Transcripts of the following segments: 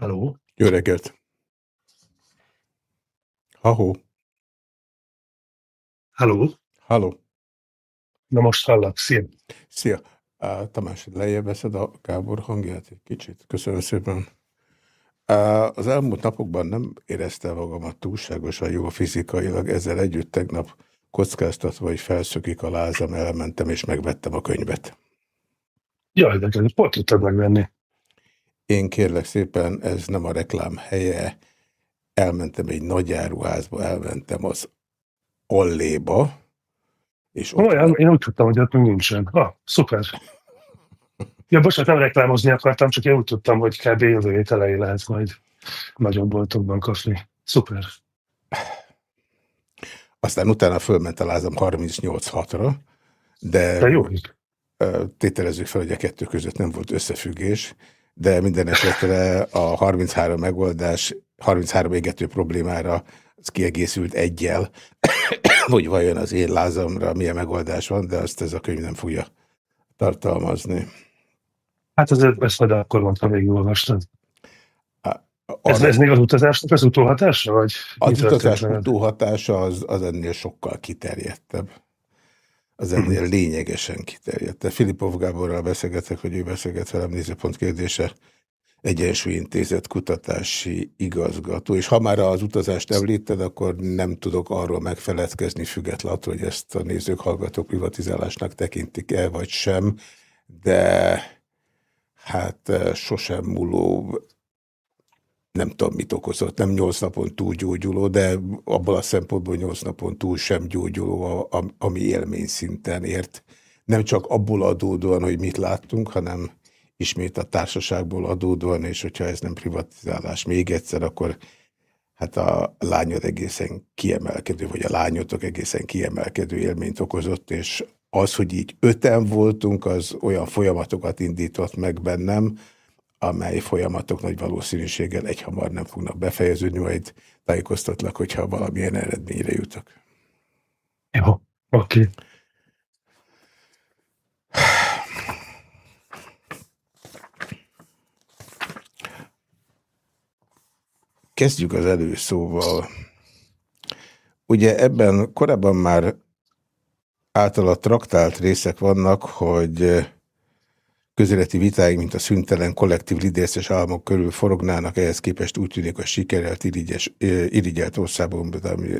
Halló? Jó reggelt! Ahó! Halló? Halló! Na most hallak, szia! Szia! Uh, Tamás, lejjebb veszed a Gábor hangját egy kicsit? Köszönöm szépen. Uh, az elmúlt napokban nem éreztem magamat túlságosan jó fizikailag, ezzel együtt tegnap kockáztatva, hogy felszökik a lázam, elmentem és megvettem a könyvet. Jaj, de pont tudtad megvenni. Én kérlek szépen, ez nem a reklám helye. Elmentem egy nagyáruházba, elmentem az Alléba. És ott Olyan, én úgy tudtam, hogy ott nincsen. Ha, szuper. Ja, bocsánat, nem reklámozni akartam, csak én úgy tudtam, hogy kb. jövő hét elején lehet majd nagyobb boltokban kapni. Szuper. Aztán utána fölment a lázam 38-6-ra, de, de jó. tételezzük fel, hogy a kettő között nem volt összefüggés, de minden esetre a 33 megoldás, 33 égető problémára az kiegészült egyel, hogy vajon az én lázamra milyen megoldás van, de azt ez a könyv nem fogja tartalmazni. Hát ez, ezt majd akkor mondtam, olvastad. Ez, ez még az utazásnak az utóhatása? Vagy az utazás utóhatása az, az ennél sokkal kiterjedtebb az ennél lényegesen kiterjedt. Filipov Gáborral beszélgetek, hogy ő beszélget velem nézőpont kérdése, Egyensúlyintézet kutatási igazgató, és ha már az utazást említed, akkor nem tudok arról megfeledkezni, függetlenül attól, hogy ezt a nézők, hallgatók privatizálásnak tekintik el, vagy sem, de hát eh, sosem múló nem tudom, mit okozott, nem nyolc napon túl gyógyuló, de abból a szempontból nyolc napon túl sem gyógyuló, a, a, ami élmény szinten ért. Nem csak abból adódóan, hogy mit láttunk, hanem ismét a társaságból adódóan, és hogyha ez nem privatizálás még egyszer, akkor hát a lányod egészen kiemelkedő, vagy a lányotok egészen kiemelkedő élményt okozott, és az, hogy így öten voltunk, az olyan folyamatokat indított meg bennem, amely folyamatok nagy valószínűséggel egyhamar nem fognak befejeződni, majd tájékoztatlak, hogyha valamilyen eredményre jutok. Jó, oké. Okay. Kezdjük az előszóval. Ugye ebben korábban már általa traktált részek vannak, hogy közéleti vitáig, mint a szüntelen kollektív lidérces álmok körül forognának, ehhez képest úgy tűnik, hogy sikerelt irigyes, irigyelt országban,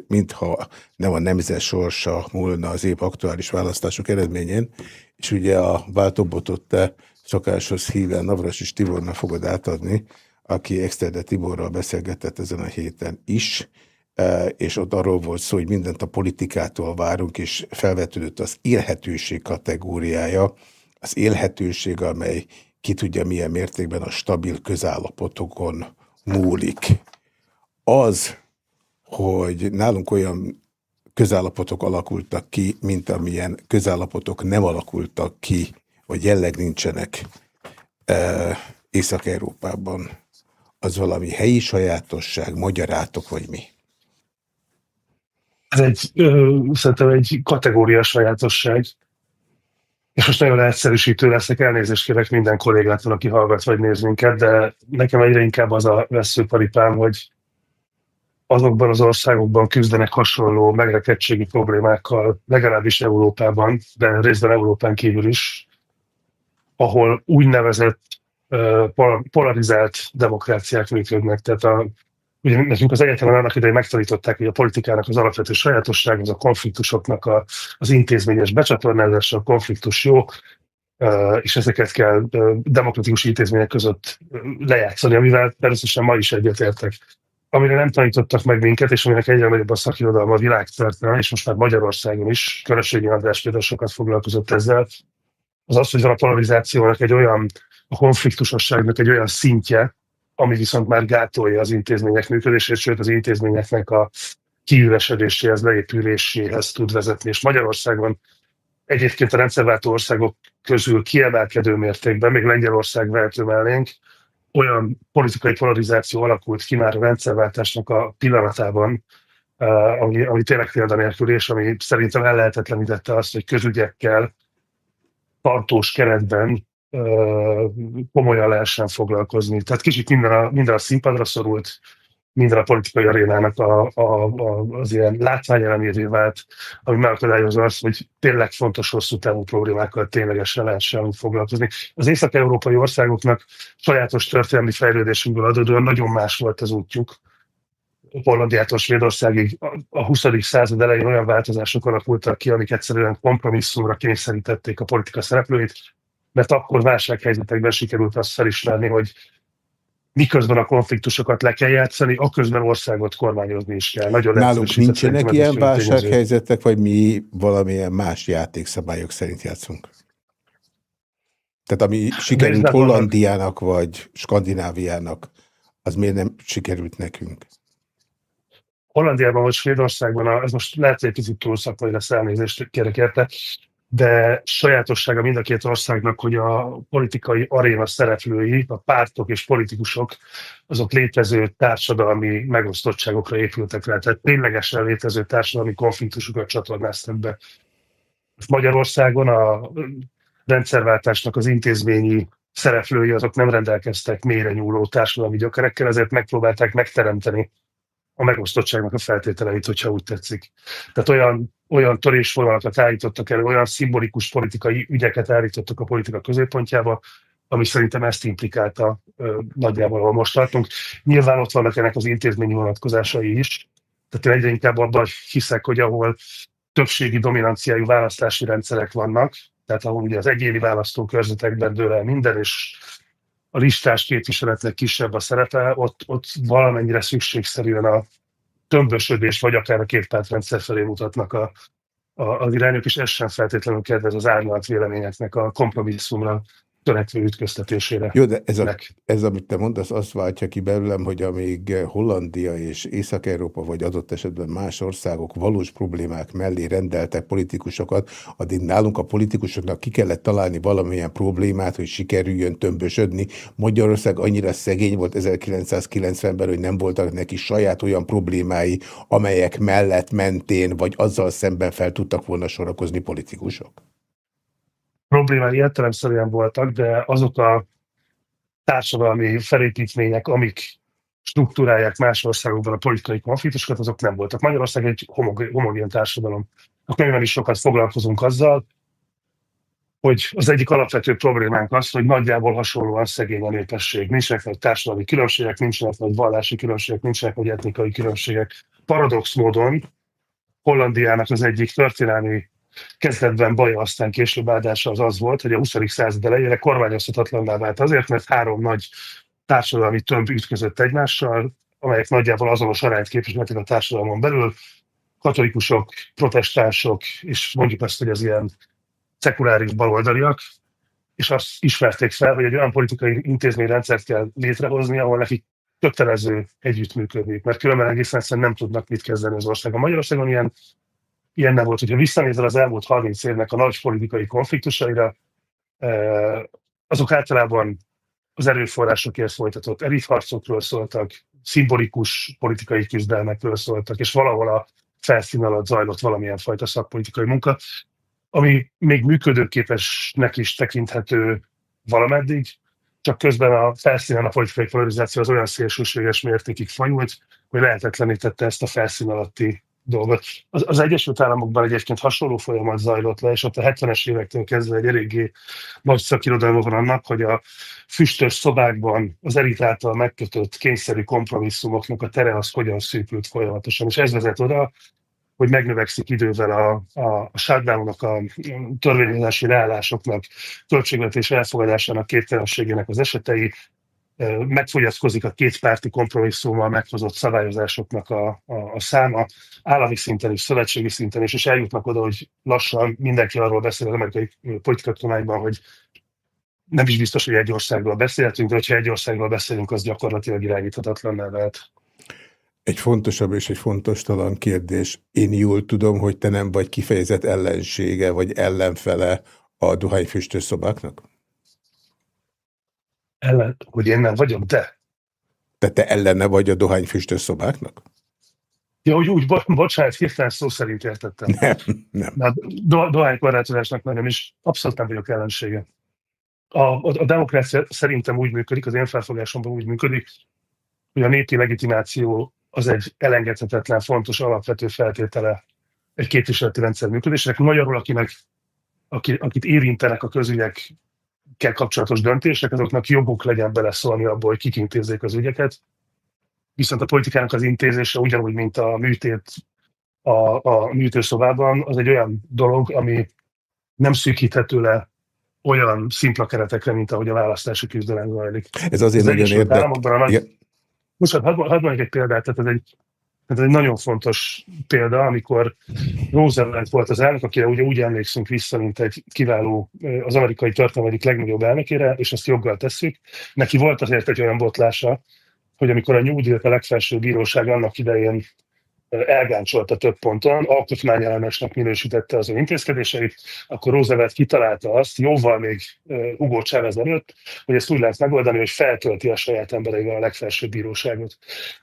mintha nem a nemzet sorsa múlna az épp aktuális választások eredményén, és ugye a váltóbotot te szokáshoz híven Navras és Tibornak fogod átadni, aki Exterde Tiborral beszélgetett ezen a héten is, és ott arról volt szó, hogy mindent a politikától várunk, és felvetődött az élhetőség kategóriája, az élhetőség, amely ki tudja milyen mértékben a stabil közállapotokon múlik. Az, hogy nálunk olyan közállapotok alakultak ki, mint amilyen közállapotok nem alakultak ki, vagy jelleg nincsenek e, Észak-Európában, az valami helyi sajátosság, magyarátok, vagy mi? Ez egy, ö, szerintem egy kategória sajátosság és most nagyon egyszerűsítő leszek, elnézést kérek minden kollégától, aki hallgat vagy néz minket, de nekem egyre inkább az a veszőparipám, hogy azokban az országokban küzdenek hasonló megrekedtségi problémákkal, legalábbis Európában, de részben Európán kívül is, ahol úgynevezett polarizált demokráciák működnek. Tehát a ugye nekünk az egyetemen annak idején megtanították, hogy a politikának az alapvető sajátosság az a konfliktusoknak a, az intézményes becsatornázása, a konfliktus jó, és ezeket kell demokratikus intézmények között lejátszani, amivel természetesen ma is egyetértek. Amire nem tanítottak meg minket, és aminek egyre nagyobb a szakirodalma a világszerte, és most már Magyarországon is, Körösségi András például sokat foglalkozott ezzel, az az, hogy van a polarizációnak egy olyan, a konfliktusosságnak egy olyan szintje, ami viszont már gátolja az intézmények működését, sőt az intézményeknek a kiüresedéséhez, leépüléséhez tud vezetni. És Magyarországon egyébként a rendszerváltó országok közül kiemelkedő mértékben, még Lengyelország vehető mellénk, olyan politikai polarizáció alakult ki már a rendszerváltásnak a pillanatában, eh, ami, ami tényleg példanélkül, és ami szerintem ellehetetlenítette azt, hogy közügyekkel tartós keretben komolyan lehessen foglalkozni. Tehát kicsit minden a, minden a színpadra szorult, minden a politikai arénának a, a, a, az ilyen látványelemévé vált, ami megakadályozza azt, hogy tényleg fontos hosszú távú problémákkal ténylegesen lehessen foglalkozni. Az észak-európai országoknak sajátos történelmi fejlődésünkből adódóan nagyon más volt az útjuk. Hollandiától Svédországig a 20. század elején olyan változások alakultak ki, amik egyszerűen kompromisszumra kényszerítették a politika szereplőit, mert akkor válsághelyzetekben sikerült azt felismerni, hogy miközben a konfliktusokat le kell játszani, aközben országot kormányozni is kell. Nagyon Nálunk nincsenek ilyen válsághelyzetek, vagy mi valamilyen más játékszabályok szerint játszunk? Tehát ami sikerült Hollandiának, vagy Skandináviának, az miért nem sikerült nekünk? Hollandiában vagy Svédországban, ez most lehet, hogy egy kicsit túl szakmai lesz elnézést, kérek érte, de sajátossága mind a két országnak, hogy a politikai aréna szereplői, a pártok és politikusok, azok létező társadalmi megosztottságokra épültek rá, tehát ténylegesen létező társadalmi konfliktusokat csatornáztak be. Magyarországon a rendszerváltásnak az intézményi szereplői azok nem rendelkeztek mélyre nyúló társadalmi gyökerekkel, ezért megpróbálták megteremteni a megosztottságnak a feltételeit, hogyha úgy tetszik. Tehát olyan, olyan törésvonalakat állítottak el, olyan szimbolikus politikai ügyeket állítottak a politika középpontjába, ami szerintem ezt implikálta ö, nagyjából, ahol most tartunk. Nyilván ott vannak ennek az intézményi vonatkozásai is, tehát én egyre inkább abban hiszek, hogy ahol többségi dominanciájú választási rendszerek vannak, tehát ahol ugye az egyéni választókörzetekben dől el minden, és a listás képviseletnek kisebb a szerepe, ott, ott valamennyire szükségszerűen a tömbösödés, vagy akár a kétpártrendszer felé mutatnak a, a, az irányok, és ez sem feltétlenül kedvez az árnyalt véleményeknek a kompromisszumra törekvő ütköztetésére. Jó, de ez, a, ez, amit te mondasz, azt váltja ki belőlem, hogy amíg Hollandia és Észak-Európa, vagy adott esetben más országok valós problémák mellé rendeltek politikusokat, addig nálunk a politikusoknak ki kellett találni valamilyen problémát, hogy sikerüljön tömbösödni. Magyarország annyira szegény volt 1990-ben, hogy nem voltak neki saját olyan problémái, amelyek mellett mentén, vagy azzal szemben fel tudtak volna sorakozni politikusok problémái értelemszerűen voltak, de azok a társadalmi felépítmények, amik struktúrálják más országokban a politikai konfliktusokat, azok nem voltak. Magyarország egy homogén társadalom. A könyvben is sokat foglalkozunk azzal, hogy az egyik alapvető problémánk az, hogy nagyjából hasonlóan szegény a népesség. Nincsenek nagy társadalmi különbségek, nincsenek nagy vallási különbségek, nincsenek nagy etnikai különbségek. Paradox módon Hollandiának az egyik történelmi kezdetben baja, aztán később áldása az az volt, hogy a 20. század elejére kormányozhatatlanná vált azért, mert három nagy társadalmi tömb ütközött egymással, amelyek nagyjából azonos arányt képviseltek a társadalmon belül, katolikusok, protestánsok, és mondjuk azt, hogy az ilyen szekuláris baloldaliak, és azt ismerték fel, hogy egy olyan politikai intézményrendszert kell létrehozni, ahol nekik kötelező együttműködni, mert különben egészen nem tudnak mit kezdeni az országon. Magyarországon ilyen ilyen nem volt. Hogyha visszanézel az elmúlt 30 évnek a nagy politikai konfliktusaira, eh, azok általában az erőforrásokért folytatott elitharcokról szóltak, szimbolikus politikai küzdelmekről szóltak, és valahol a felszín alatt zajlott valamilyen fajta szakpolitikai munka, ami még működőképesnek is tekinthető valameddig, csak közben a felszínen a politikai polarizáció az olyan szélsőséges mértékig fajult, hogy lehetetlenítette ezt a felszín alatti dolgot. Az, az Egyesült Államokban egyébként hasonló folyamat zajlott le, és ott a 70-es évektől kezdve egy eléggé nagy szakirodalma van annak, hogy a füstös szobákban az elit által megkötött kényszerű kompromisszumoknak a tere az hogyan szűkült folyamatosan. És ez vezet oda, hogy megnövekszik idővel a, a, a shutdownnak, a törvényozási leállásoknak, költségvetés elfogadásának képtelenségének az esetei, megfogyatkozik a kétpárti kompromisszummal meghozott szabályozásoknak a, a, a száma, állami szinten is, szövetségi szinten is, és eljutnak oda, hogy lassan mindenki arról beszél az amerikai politikatudományban, hogy nem is biztos, hogy egy országról beszélhetünk, de hogyha egy országról beszélünk, az gyakorlatilag irányíthatatlan nevet. Egy fontosabb és egy fontos talán kérdés. Én jól tudom, hogy te nem vagy kifejezett ellensége vagy ellenfele a dohányfüstös szobáknak? Ellen, hogy én nem vagyok, de. De te ellene vagy a dohányfüstös szobáknak? Ja, úgy, úgy bo bocsánat, hirtelen szó szerint értettem. Nem, nem. De do dohánykorlátozásnak nem is abszolút nem vagyok ellensége. a, a demokrácia szerintem úgy működik, az én felfogásomban úgy működik, hogy a népi legitimáció az egy elengedhetetlen, fontos, alapvető feltétele egy képviseleti rendszer működésének. Magyarul, akinek, aki, akit érintenek a közügyekkel kapcsolatos döntések, azoknak joguk legyen beleszólni abból, hogy kik intézzék az ügyeket. Viszont a politikának az intézése ugyanúgy, mint a műtét a, a műtőszobában, az egy olyan dolog, ami nem szűkíthető le olyan szimpla keretekre, mint ahogy a választási küzdelem zajlik. Ez azért az nagyon érdekes. Most hadd had mondjuk egy példát, tehát ez egy, ez egy nagyon fontos példa, amikor Roosevelt volt az elnök, akire ugye úgy emlékszünk vissza, mint egy kiváló, az amerikai történelem egyik legnagyobb elnökére, és ezt joggal tesszük. Neki volt azért egy olyan botlása, hogy amikor a New Deal a legfelső bíróság annak idején elgáncsolta több ponton, alkotmányellenesnek minősítette az ő intézkedéseit, akkor Roosevelt kitalálta azt, jóval még Hugo Chávez előtt, hogy ezt úgy lehet megoldani, hogy feltölti a saját embereivel a legfelsőbb bíróságot,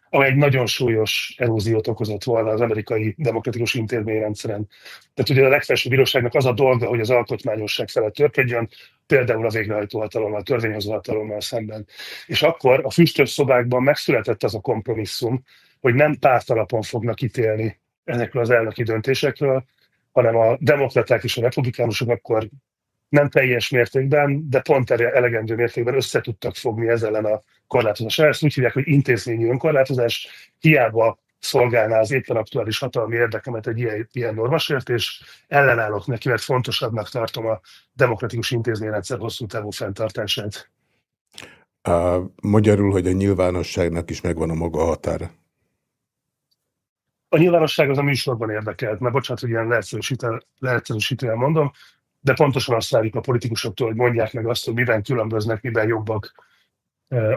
ami egy nagyon súlyos eróziót okozott volna az amerikai demokratikus intézményrendszeren. Tehát ugye a legfelsőbb bíróságnak az a dolga, hogy az alkotmányosság felett törkedjön, például a végrehajtó hatalommal, a törvényhozó hatalommal szemben. És akkor a füstös szobákban megszületett az a kompromisszum, hogy nem pártalapon fognak ítélni ezekről az elnöki döntésekről, hanem a demokraták és a republikánusok akkor nem teljes mértékben, de pont elegendő mértékben össze tudtak fogni ezzel ellen a korlátozással. Ezt úgy hívják, hogy intézményi önkorlátozás, hiába szolgálná az éppen aktuális hatalmi érdekemet egy ilyen, ilyen normasértés, ellenállok neki, mert fontosabbnak tartom a demokratikus intézményrendszer hosszú távú fenntartását. A, magyarul, hogy a nyilvánosságnak is megvan a maga határa. A nyilvánosság az a műsorban érdekelt, mert bocsánat, hogy ilyen leegyszerűsítően mondom, de pontosan azt várjuk a politikusoktól, hogy mondják meg azt, hogy miben különböznek, miben jobbak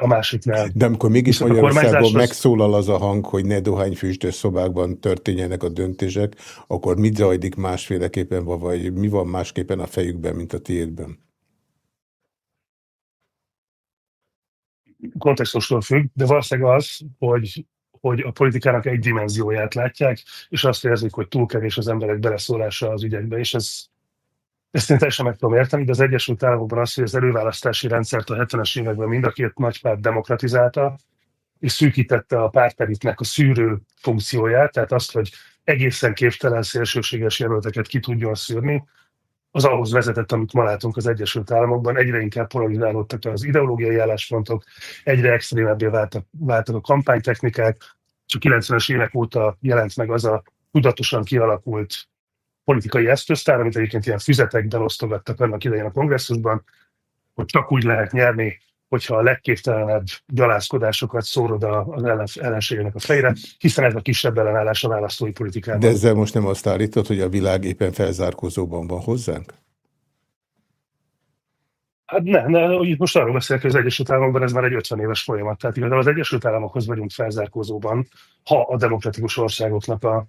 a másiknál. De amikor mégis Viszont Magyarországon megszólal az a hang, hogy ne dohányfüstös szobákban történjenek a döntések, akkor mit zajlik másféleképpen, vagy mi van másképpen a fejükben, mint a tiédben? Kontextustól függ, de valószínűleg az, hogy hogy a politikának egy dimenzióját látják, és azt érzik, hogy túl kevés az emberek beleszólása az ügyekbe, és ez, ezt én teljesen meg tudom érteni, de az Egyesült Államokban az, hogy az előválasztási rendszert a 70-es években mind a két nagypárt demokratizálta, és szűkítette a párteritnek a szűrő funkcióját, tehát azt, hogy egészen képtelen szélsőséges jelölteket ki tudjon szűrni, az ahhoz vezetett, amit ma látunk az Egyesült Államokban, egyre inkább polarizálódtak az ideológiai álláspontok, egyre extrémebbé váltak, váltak a kampánytechnikák, csak 90-es évek óta jelent meg az a tudatosan kialakult politikai eszköztár, amit egyébként ilyen füzetekben osztogattak annak idején a kongresszusban, hogy csak úgy lehet nyerni, hogyha a legképtelenebb gyalázkodásokat szórod az ellenségének a fejre, hiszen ez a kisebb ellenállás a választói politikában. De ezzel most nem azt állítod, hogy a világ éppen felzárkózóban van hozzánk? Hát ne, ne, itt most arról beszélek, hogy az Egyesült Államokban ez már egy 50 éves folyamat. Tehát igazából az Egyesült Államokhoz vagyunk felzárkózóban, ha a demokratikus országoknak a,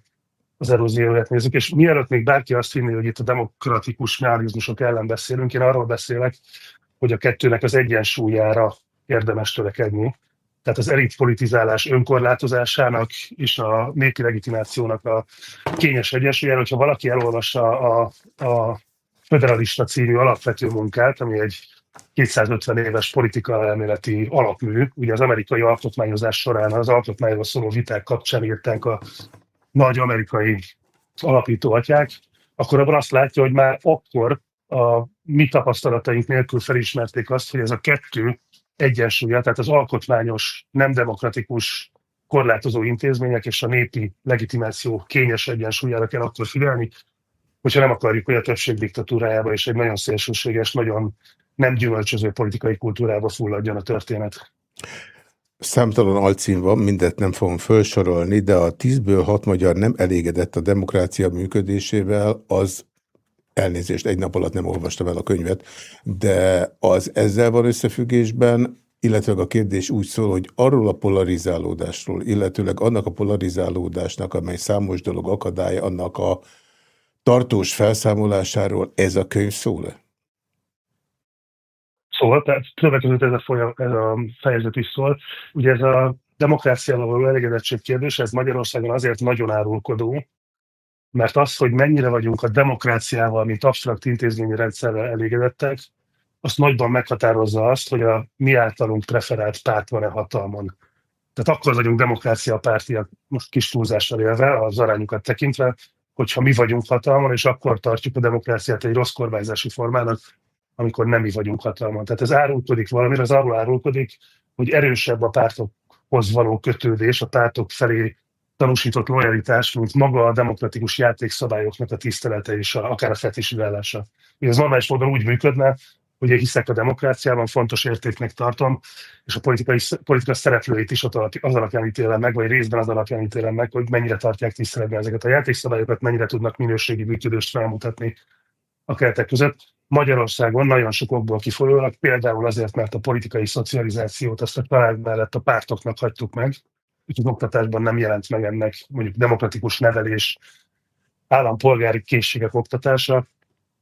az erózióját nézzük. És mielőtt még bárki azt hinné, hogy itt a demokratikus mechanizmusok ellen beszélünk, én arról beszélek, hogy a kettőnek az egyensúlyára érdemes törekedni. Tehát az elitpolitizálás önkorlátozásának és a népi legitimációnak a kényes egyensúlyára, hogyha valaki elolvassa a, a Föderalista című alapvető munkát, ami egy 250 éves politika elméleti alapmű. Ugye az amerikai alkotmányozás során az alkotmányról szóló viták kapcsán írták a nagy amerikai alapító atyák, akkor abban azt látja, hogy már akkor a mi tapasztalataink nélkül felismerték azt, hogy ez a kettő egyensúlya, tehát az alkotmányos, nem demokratikus korlátozó intézmények és a népi legitimáció kényes egyensúlyára kell akkor figyelni, hogyha nem akarjuk, hogy a többség diktatúrájába és egy nagyon szélsőséges, nagyon nem gyümölcsöző politikai kultúrába fulladjon a történet. Számtalan alcím van, mindet nem fogom felsorolni, de a tízből hat magyar nem elégedett a demokrácia működésével, az elnézést, egy nap alatt nem olvastam el a könyvet, de az ezzel van összefüggésben, illetve a kérdés úgy szól, hogy arról a polarizálódásról, illetőleg annak a polarizálódásnak, amely számos dolog akadálya, annak a tartós felszámolásáról ez a könyv szól-e? Szól, tehát többek között ez a, folyam, ez a fejezet is szól. Ugye ez a demokráciával való elégedettség kérdés, ez Magyarországon azért nagyon árulkodó, mert az, hogy mennyire vagyunk a demokráciával, mint absztrakt intézményi rendszerrel elégedettek, azt nagyban meghatározza azt, hogy a mi általunk preferált párt van-e hatalmon. Tehát akkor vagyunk demokrácia pártiak, most kis túlzással élve, az arányukat tekintve, hogyha mi vagyunk hatalmon, és akkor tartjuk a demokráciát egy rossz kormányzási formának, amikor nem mi vagyunk hatalmon. Tehát ez árulkodik valamire, az arról árulkodik, hogy erősebb a pártokhoz való kötődés, a pártok felé tanúsított lojalitás, mint maga a demokratikus játékszabályoknak a tisztelete és a, akár a fetisülálása. Ez normális módon úgy működne, hogy én hiszek a demokráciában, fontos értéknek tartom, és a politikai, politika szereplőit is az alapján ítélem meg, vagy részben az alapján ítélem meg, hogy mennyire tartják tiszteletben ezeket a játékszabályokat, mennyire tudnak minőségi működést felmutatni a keretek között. Magyarországon nagyon sok okból kifolyólag, például azért, mert a politikai szocializációt azt a család mellett a pártoknak hagytuk meg, úgyhogy oktatásban nem jelent meg ennek mondjuk demokratikus nevelés, állampolgári készségek oktatása.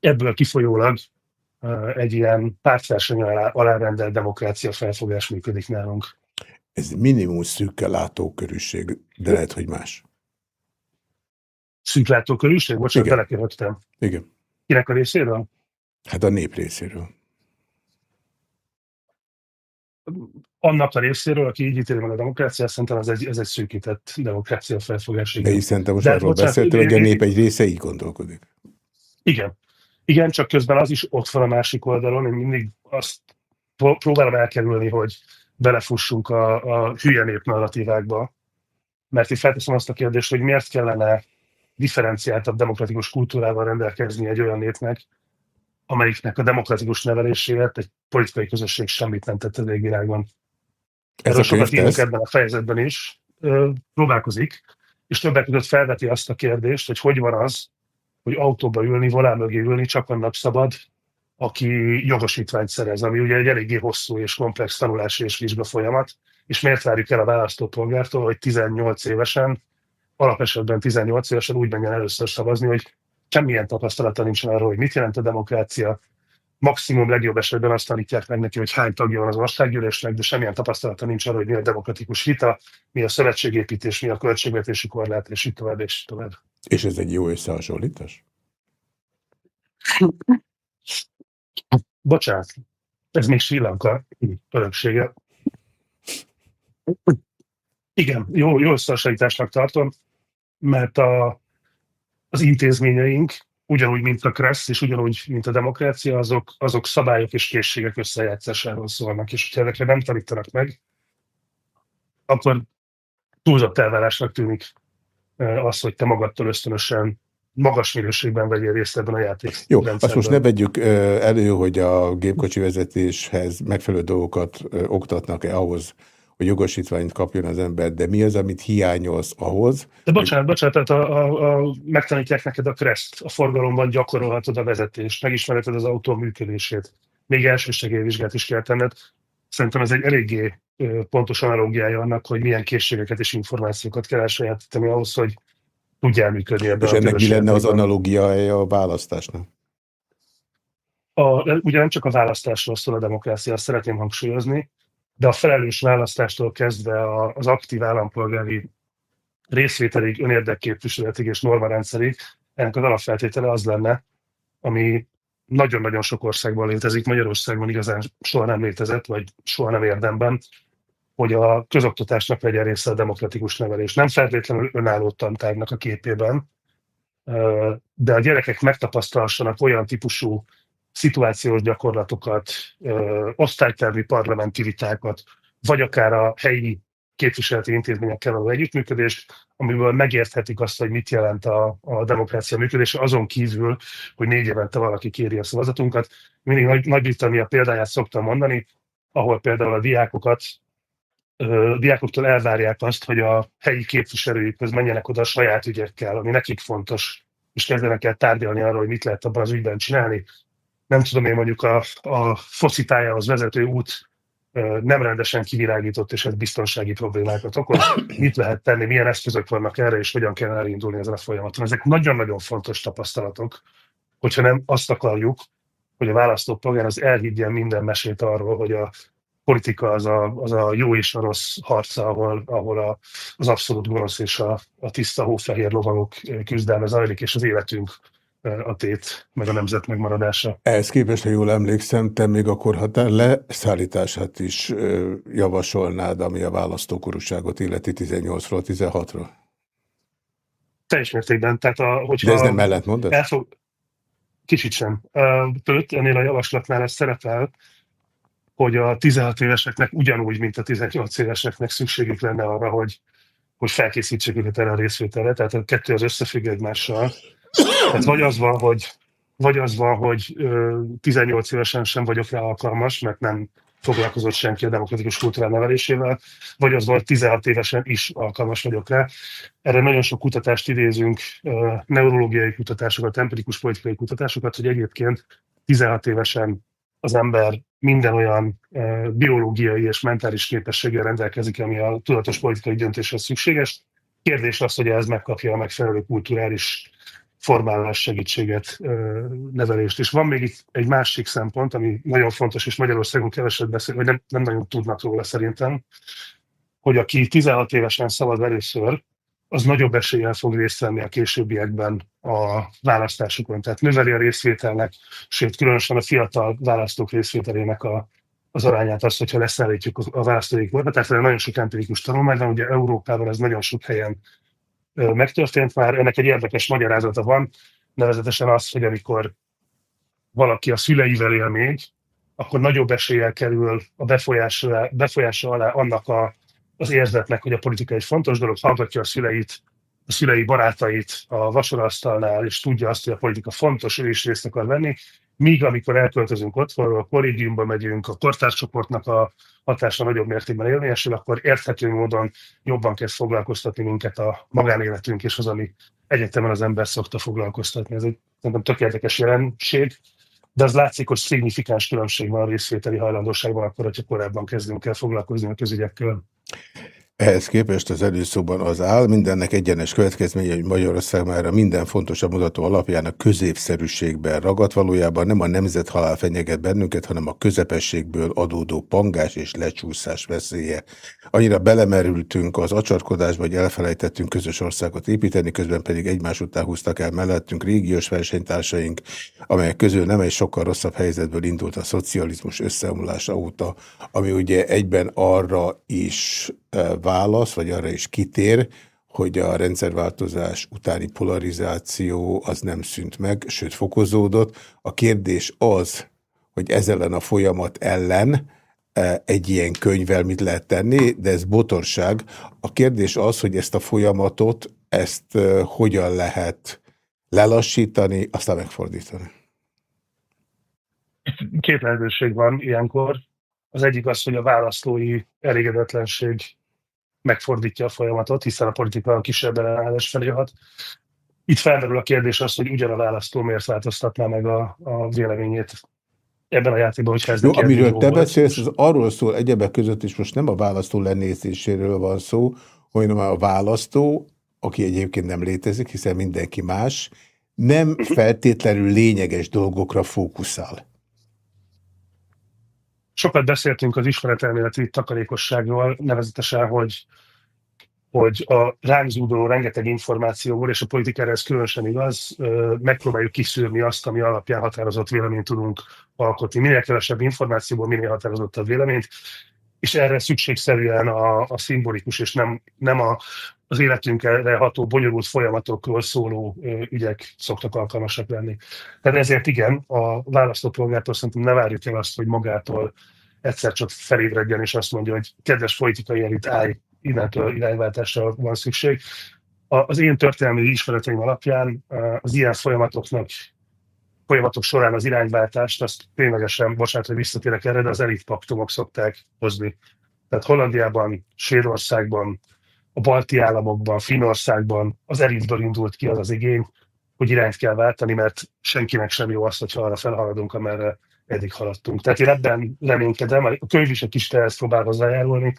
Ebből kifolyólag egy ilyen pártverseny alá, alárendelt demokrácia felfogás működik nálunk. Ez minimum szűkkel látókörűség, de lehet, hogy más. Szűk látókörűség? Bocsánat, belekérhettem. Igen. Kinek a részéről? Hát a nép részéről. Annak a részéről, aki így ítéli meg a demokráciát, szerintem ez egy, ez egy szűkített demokrácia felfogás. De is szerintem most De arról beszéltél, hogy a nép egy része így gondolkodik. Igen, igen, csak közben az is ott van a másik oldalon, én mindig azt próbálom elkerülni, hogy belefussunk a, a hülye nép narratívákba, mert itt felteszem azt a kérdést, hogy miért kellene differenciáltabb demokratikus kultúrával rendelkezni egy olyan népnek, amelyiknek a demokratikus neveléséért egy politikai közösség semmit nem tett az égvilágban. Erről sokat írunk ebben a fejezetben is. Próbálkozik, és többek között felveti azt a kérdést, hogy hogy van az, hogy autóba ülni, volán mögé ülni csak annak szabad, aki jogosítványt szerez, ami ugye egy eléggé hosszú és komplex tanulási és vizsga folyamat, és miért várjuk el a választópolgártól, hogy 18 évesen, alapesetben 18 évesen úgy menjen először szavazni, hogy semmilyen tapasztalata nincsen arról, hogy mit jelent a demokrácia, maximum legjobb esetben azt tanítják meg neki, hogy hány tagja van az országgyűlésnek, de semmilyen tapasztalata nincs arról, hogy mi a demokratikus vita, mi a szövetségépítés, mi a költségvetési korlát, és így tovább, és így tovább. És ez egy jó összehasonlítás? Bocsánat, ez még Sri Lanka öröksége. Igen, jó, jó összehasonlításnak tartom, mert a, az intézményeink, ugyanúgy, mint a Kressz, és ugyanúgy, mint a demokrácia, azok, azok szabályok és készségek összejátszásáról szólnak, és hogyha ezekre nem tanítanak meg, akkor túlzott elvárásnak tűnik az, hogy te magadtól ösztönösen magas minőségben vegyél részt ebben a játék. Jó, azt most ne vegyük elő, hogy a gépkocsi vezetéshez megfelelő dolgokat oktatnak-e ahhoz, hogy jogosítványt kapjon az ember, de mi az, amit hiányolsz ahhoz? De bocsánat, hogy... bocsánat, tehát a, a, a, megtanítják neked a kreszt, a forgalomban gyakorolhatod a vezetést, megismereted az autó működését, még elsősegélyvizsgát is kell tenned. Szerintem ez egy eléggé pontos analógiája annak, hogy milyen készségeket és információkat kell elsajátítani ahhoz, hogy tudjál működni ebben És ennek mi lenne az analógiája a választásnak? A, ugye nem csak a választásról szól a demokrácia, azt szeretném hangsúlyozni, de a felelős választástól kezdve az aktív állampolgári részvételig, önérdekképviseletig és normarendszerig, ennek az alapfeltétele az lenne, ami nagyon-nagyon sok országban létezik, Magyarországon igazán soha nem létezett, vagy soha nem érdemben, hogy a közoktatásnak legyen része a demokratikus nevelés. Nem feltétlenül önálló tantárnak a képében, de a gyerekek megtapasztalhassanak olyan típusú szituációs gyakorlatokat, osztálytervi parlamenti vitákat, vagy akár a helyi képviseleti intézményekkel való együttműködést, amiből megérthetik azt, hogy mit jelent a, a demokrácia működése, azon kívül, hogy négy évente valaki kéri a szavazatunkat. Mindig Nagy-Britannia példáját szoktam mondani, ahol például a diákokat a diákoktól elvárják azt, hogy a helyi képviselőikhöz menjenek oda a saját ügyekkel, ami nekik fontos, és kezdenek el tárgyalni arról, hogy mit lehet abban az ügyben csinálni. Nem tudom én mondjuk a, a focitájához vezető út nem rendesen kivilágított, és ez biztonsági problémákat okoz. Mit lehet tenni, milyen eszközök vannak erre, és hogyan kell elindulni ezen a folyamaton. Ezek nagyon-nagyon fontos tapasztalatok, hogyha nem azt akarjuk, hogy a választópolgár az elhiggyen minden mesét arról, hogy a politika az a, az a jó és a rossz harca, ahol, ahol a, az abszolút gonosz és a, a tiszta hófehér lovagok küzdelme zajlik, és az életünk a tét, meg a nemzet megmaradása. Ehhez képest, ha jól emlékszem, te még a korhatár leszállítását is javasolnád, ami a választókorúságot illeti 18-ról 16-ról. Teljes mértékben. Tehát a, hogyha De ez nem ellentmondás? Elfog... Kicsit sem. Tőt, ennél a javaslatnál ez szerepel, hogy a 16 éveseknek ugyanúgy, mint a 18 éveseknek szükségük lenne arra, hogy, hogy felkészítsék őket erre a részvételre. Tehát a kettő az összefügg egymással. Tehát vagy az van, hogy, vagy az van, hogy 18 évesen sem vagyok rá alkalmas, mert nem foglalkozott senki a demokratikus kultúrál nevelésével, vagy az volt 16 évesen is alkalmas vagyok rá. Erre nagyon sok kutatást idézünk, neurológiai kutatásokat, empirikus politikai kutatásokat, hogy egyébként 16 évesen az ember minden olyan biológiai és mentális képességgel rendelkezik, ami a tudatos politikai döntéshez szükséges. Kérdés az, hogy ez megkapja a megfelelő kulturális formálás segítséget, nevelést. És van még itt egy másik szempont, ami nagyon fontos, és Magyarországon keveset beszél, vagy nem, nem nagyon tudnak róla szerintem, hogy aki 16 évesen szavaz először, az nagyobb eséllyel fog részt venni a későbbiekben a választásokon. Tehát növeli a részvételnek, sőt, különösen a fiatal választók részvételének a, az arányát az, hogyha leszállítjuk a választói korba. Tehát nagyon sok empirikus tanulmány van, ugye Európában ez nagyon sok helyen megtörtént már. Ennek egy érdekes magyarázata van, nevezetesen az, hogy amikor valaki a szüleivel él még, akkor nagyobb eséllyel kerül a befolyása, befolyása alá annak a, az érzetnek, hogy a politika egy fontos dolog, hallgatja a szüleit, a szülei barátait a vasorasztalnál, és tudja azt, hogy a politika fontos, ő is részt akar venni, míg amikor elköltözünk otthonról, kollégiumba megyünk, a kortárcsoportnak a hatása nagyobb mértékben érvényesül, akkor érthető módon jobban kezd foglalkoztatni minket a magánéletünk, és az, ami egyetemen az ember szokta foglalkoztatni. Ez egy szerintem tök érdekes jelenség, de az látszik, hogy szignifikáns különbség van a részvételi hajlandóságban, akkor, hogyha korábban kezdünk el foglalkozni a közügyekkel. Ehhez képest az előszóban az áll, mindennek egyenes következménye, hogy Magyarország már a minden fontosabb mutató alapján a középszerűségben ragadt valójában nem a nemzet halál fenyeget bennünket, hanem a közepességből adódó pangás és lecsúszás veszélye. Annyira belemerültünk az acsarkodásba, hogy elfelejtettünk közös országot építeni, közben pedig egymás után húztak el mellettünk régiós versenytársaink, amelyek közül nem egy sokkal rosszabb helyzetből indult a szocializmus összeomlása óta, ami ugye egyben arra is válasz, vagy arra is kitér, hogy a rendszerváltozás utáni polarizáció az nem szűnt meg, sőt fokozódott. A kérdés az, hogy ezzel ellen a folyamat ellen egy ilyen könyvvel mit lehet tenni, de ez botorság. A kérdés az, hogy ezt a folyamatot, ezt hogyan lehet lelassítani, aztán megfordítani. Két lehetőség van ilyenkor. Az egyik az, hogy a választói elégedetlenség megfordítja a folyamatot, hiszen a politika a kisebb ellenállás felé hat. Itt felmerül a kérdés az, hogy ugyan a választó miért változtatná meg a, a véleményét ebben a játékban, hogy ez Jó, amiről te beszélsz, az arról szól egyebek között is most nem a választó lenézéséről van szó, hanem a választó, aki egyébként nem létezik, hiszen mindenki más, nem feltétlenül lényeges dolgokra fókuszál. Sokat beszéltünk az ismeretelméleti takarékosságról, nevezetesen, hogy, hogy a ránk rengeteg információból, és a politikára ez különösen igaz, megpróbáljuk kiszűrni azt, ami alapján határozott véleményt tudunk alkotni. Minél kevesebb információból, minél határozottabb véleményt, és erre szükségszerűen a, a szimbolikus és nem, nem a, az életünkre ható bonyolult folyamatokról szóló ügyek szoktak alkalmasak lenni. Tehát ezért igen, a választópolgártól szerintem ne várjuk el azt, hogy magától egyszer csak felébredjen, és azt mondja, hogy kedves politikai elit, állj, innentől irányváltásra van szükség. Az én történelmi ismereteim alapján az ilyen folyamatoknak folyamatok során az irányváltást, azt ténylegesen, bocsánat, hogy visszatérek erre, de az elitpaktumok szokták hozni. Tehát Hollandiában, Svédországban, a balti államokban, Finnországban az elitből indult ki az az igény, hogy irányt kell váltani, mert senkinek sem jó az, hogyha arra felhaladunk, amerre eddig haladtunk. Tehát én ebben reménykedem, a könyv is egy kis ehhez próbál hozzájárulni,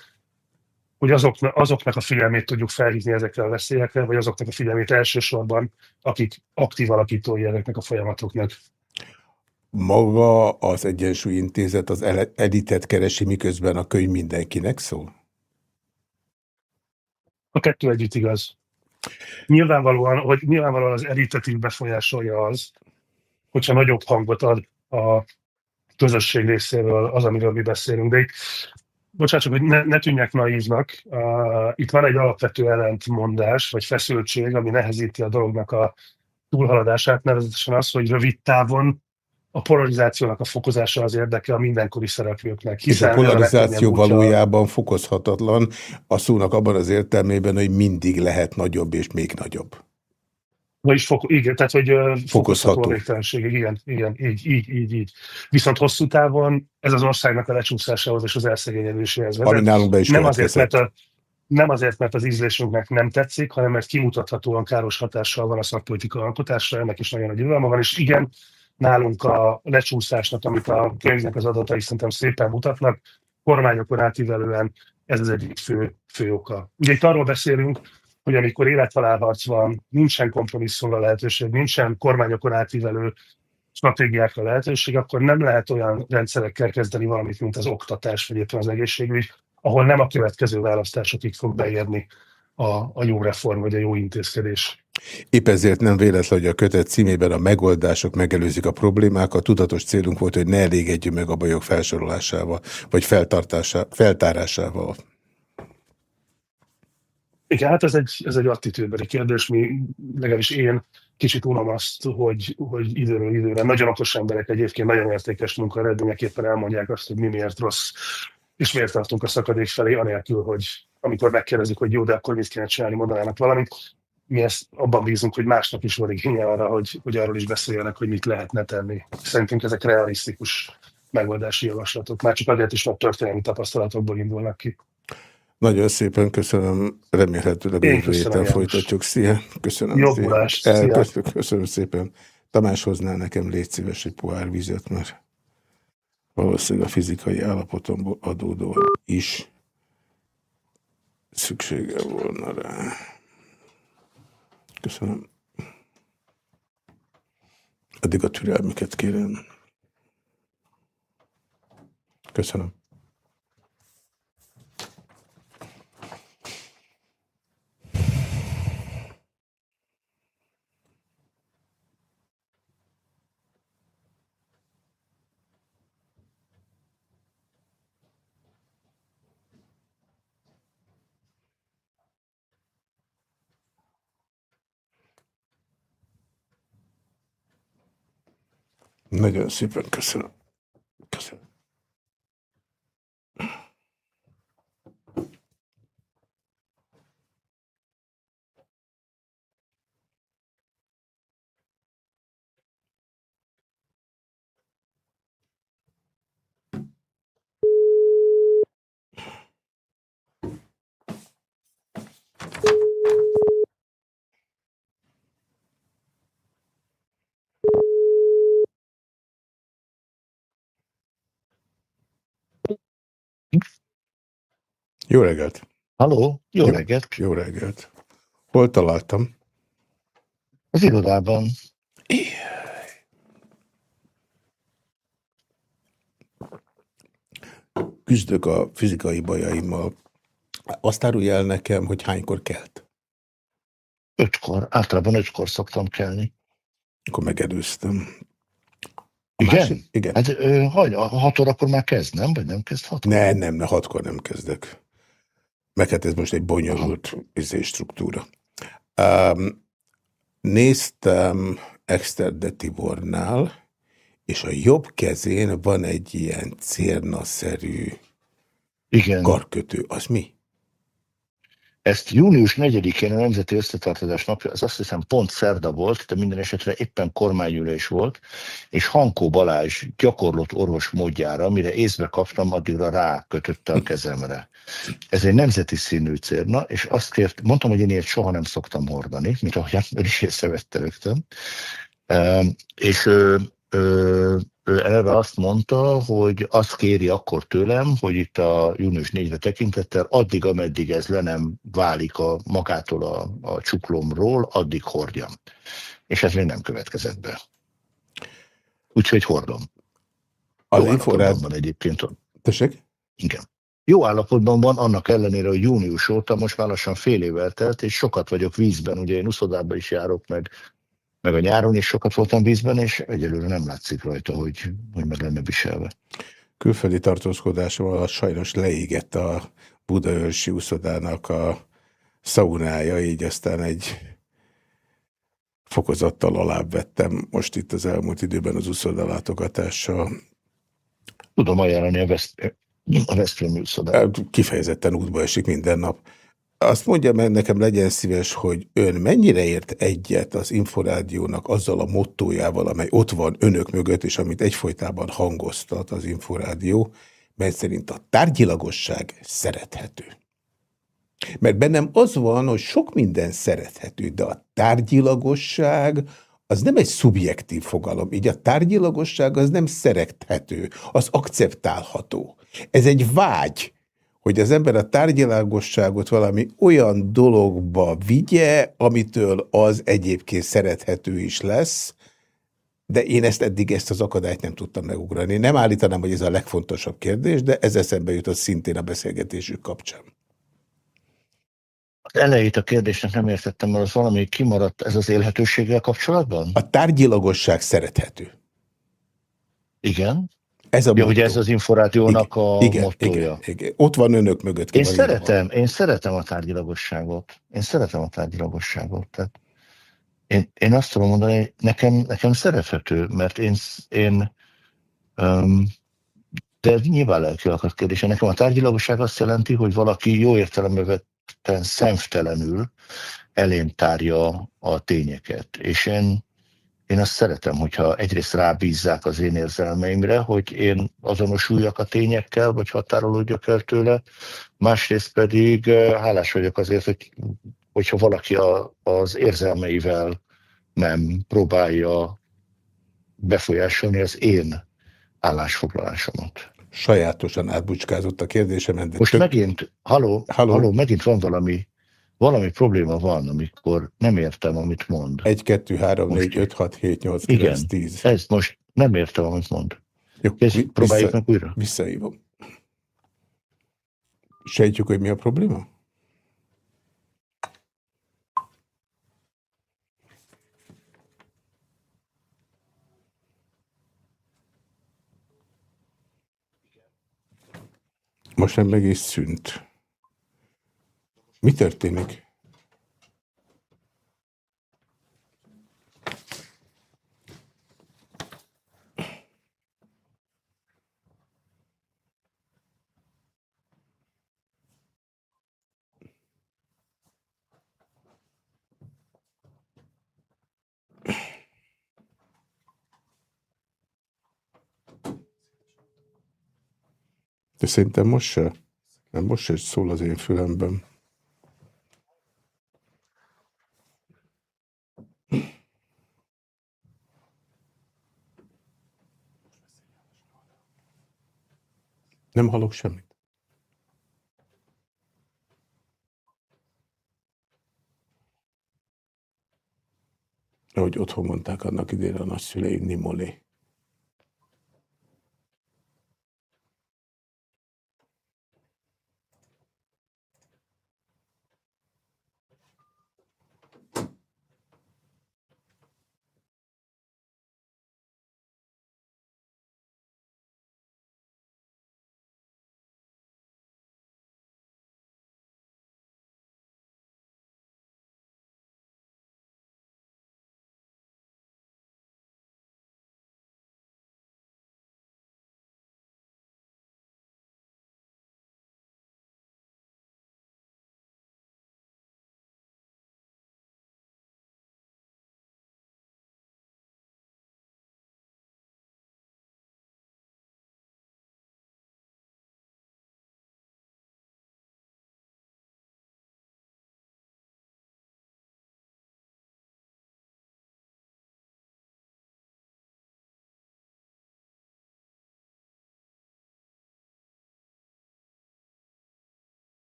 hogy azoknak, azoknak a figyelmét tudjuk felhívni ezekre a veszélyekre, vagy azoknak a figyelmét elsősorban, akik aktív alakítói ezeknek a folyamatoknak. Maga az Egyensúly Intézet az editet keresi, miközben a könyv mindenkinek szól? A kettő együtt igaz. Nyilvánvalóan, hogy nyilvánvalóan az eritatív befolyásolja az, hogyha nagyobb hangot ad a közösség részéről az, amiről mi beszélünk. De itt, bocsánat, csak, hogy ne, ne tűnjek naívnak, uh, itt van egy alapvető ellentmondás, vagy feszültség, ami nehezíti a dolognak a túlhaladását, nevezetesen az, hogy rövid távon a polarizációnak a fokozása az érdeke a mindenkori szereplőknek. Hiszen És a polarizáció valójában fokozhatatlan, a szónak abban az értelmében, hogy mindig lehet nagyobb és még nagyobb. Vagyis fok, igen, tehát hogy fokozható végtelenség, igen, igen, így, így, így, így. Viszont hosszú távon ez az országnak a lecsúszásához és az elszegényedéséhez vezet. Ami nálunk be is nem azért, mert a, nem azért, mert az ízlésünknek nem tetszik, hanem mert kimutathatóan káros hatással van a szakpolitika alkotásra, ennek is nagyon nagy irgalma van, és igen, nálunk a lecsúszásnak, amit a könyvnek az adatai szerintem szépen mutatnak, kormányokon átívelően ez az egyik fő, fő oka. Ugye itt arról beszélünk, hogy amikor élethalálharc van, nincsen kompromisszumra lehetőség, nincsen kormányokon átívelő stratégiákra lehetőség, akkor nem lehet olyan rendszerekkel kezdeni valamit, mint az oktatás, vagy éppen az egészségügy, ahol nem a következő választásokig fog beérni a, a jó reform, vagy a jó intézkedés. Épp ezért nem véletlen, hogy a kötet címében a megoldások megelőzik a problémákat. Tudatos célunk volt, hogy ne elégedjünk meg a bajok felsorolásával, vagy feltárásával. Igen, hát ez egy, ez egy attitűdbeli kérdés. Mi, legalábbis én kicsit unom azt, hogy, hogy időről időre nagyon okos emberek egyébként nagyon értékes munkaeredményeképpen elmondják azt, hogy mi miért rossz, és miért tartunk a szakadék felé, anélkül, hogy amikor megkérdezik, hogy jó, de akkor mit kéne csinálni, mondanának valamit. Mi ezt abban bízunk, hogy másnak is van igénye arra, hogy, hogy arról is beszéljenek, hogy mit lehetne tenni. Szerintünk ezek realisztikus megoldási javaslatok. Már csak azért is, mert történelmi tapasztalatokból indulnak ki. Nagyon szépen köszönöm, remélhetőleg jövő héten folytatjuk. Szia, köszönöm. Jobbulást, szépen. Köszönöm szépen. Tamás hoznál nekem légy szíves egy pohár vizet, mert valószínűleg a fizikai állapotomból adódóan is szüksége volna rá. Köszönöm. Addig a türelmüket kérem. Köszönöm. Nagyon szépen köszönöm. Köszönöm. Jó reggelt! Halló, jó, jó reggelt! Jó reggelt! Hol találtam? Az irodában. Küzdök a fizikai bajaimmal. Azt árulja el nekem, hogy hánykor kelt? Ötkor. Általában ötkor szoktam kelni. Akkor megelőztem. Igen? Másik, igen. Hát hagy, hat órakor már kezd, nem? Vagy nem kezd hat? Nem, nem, ne, hatkor nem kezdek. Meg hát ez most egy bonyolult izé, struktúra. Um, néztem Exter de Tibornál, és a jobb kezén van egy ilyen cérnaszerű Igen. karkötő. Az mi? Ezt június 4-én a Nemzeti Összetartozás napja, az azt hiszem pont szerda volt, de minden esetre éppen kormányülés volt, és Hankó Balázs gyakorlott orvos módjára, mire észbe kaptam, addigra rákötötte a kezemre. Ez egy nemzeti színű cérna, és azt kért, mondtam, hogy én ilyet soha nem szoktam hordani, mint ahogy ön is észrevette rögtön. És ő eleve azt mondta, hogy azt kéri akkor tőlem, hogy itt a június 4-re tekintettel, addig, ameddig ez le nem válik a magától a, a csuklomról, addig hordjam. És ez még nem következett be. Úgyhogy hordom. Az információban egyébként. Tessék? Igen. jó állapotban van, annak ellenére, hogy június óta most már lassan fél évvel telt, és sokat vagyok vízben, ugye én uszodába is járok, meg, meg a nyáron is sokat voltam vízben, és egyelőre nem látszik rajta, hogy, hogy meg lenne viselve. Külföldi tartózkodásával sajnos leégett a Budaörsi uszodának a szaunája, így aztán egy fokozattal alább vettem most itt az elmúlt időben az uszoda látogatással. Tudom ajánlani a, West, a Veszprémi uszodát. Kifejezetten útba esik minden nap. Azt mondja meg nekem, legyen szíves, hogy ön mennyire ért egyet az Inforádiónak azzal a mottójával, amely ott van önök mögött, és amit egyfolytában hangoztat az Inforádió, mert szerint a tárgyilagosság szerethető. Mert bennem az van, hogy sok minden szerethető, de a tárgyilagosság az nem egy szubjektív fogalom. Így a tárgyilagosság az nem szerethető, az akceptálható. Ez egy vágy, hogy az ember a tárgyilagosságot valami olyan dologba vigye, amitől az egyébként szerethető is lesz, de én ezt eddig ezt az akadályt nem tudtam megugrani. Nem állítanám, hogy ez a legfontosabb kérdés, de ez eszembe jutott szintén a beszélgetésük kapcsán. Az elejét a kérdésnek nem értettem, mert az valami kimaradt ez az élhetőséggel kapcsolatban? A tárgyilagosság szerethető. Igen. Ez a ja, hogy ez az inforációnak a igen, mottoja. Igen, igen. Ott van önök mögött. Én szeretem, én szeretem a tárgyilagosságot. Én szeretem a tárgyilagosságot. Tehát én, én azt tudom mondani, hogy nekem, nekem szerethető, mert én, én um, de ez nyilván lelki akadt kérdése. Nekem a tárgyilagosság azt jelenti, hogy valaki jó értelemben vetten szemtelenül elém tárja a tényeket. És én én azt szeretem, hogyha egyrészt rábízzák az én érzelmeimre, hogy én azonosuljak a tényekkel, vagy határolódjak el tőle, másrészt pedig hálás vagyok azért, hogy, hogyha valaki a, az érzelmeivel nem próbálja befolyásolni az én állásfoglalásomat. Sajátosan átbucskázott a kérdésem. Most tök... megint, haló, haló, haló, megint van valami valami probléma van, amikor nem értem, amit mond. 1, 2, 3, 4, 5, 6, 7, 8, 9, Igen, 10. ezt most nem értem, amit mond. Jó, Kezdj, próbáljuk meg újra. Visszaívom. Sejtjük, hogy mi a probléma? Most nem meg is szűnt. Mi történik? De szerintem most se. Nem most se szól az én fülemben. Nem hallok semmit. Ahogy otthon mondták annak idén a nagyszüleim, Nimolé.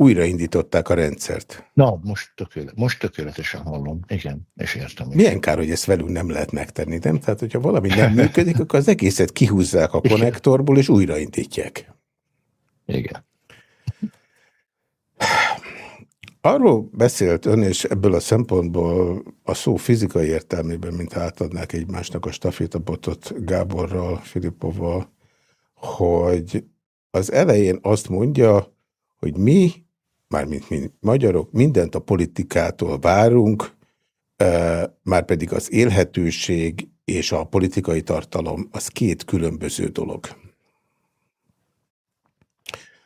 Újraindították a rendszert. Na, most, tökélet, most tökéletesen hallom. Igen, és értem. Milyen kár, hogy ezt velünk nem lehet megtenni, nem? Tehát, hogyha valami nem működik, akkor az egészet kihúzzák a konnektorból, és újraindítják. Igen. Arról beszélt ön, és ebből a szempontból a szó fizikai értelmében, mint átadnák egymásnak a stafétabotot Gáborral, Filipovval, hogy az elején azt mondja, hogy mi, mármint mi magyarok, mindent a politikától várunk, már pedig az élhetőség és a politikai tartalom az két különböző dolog.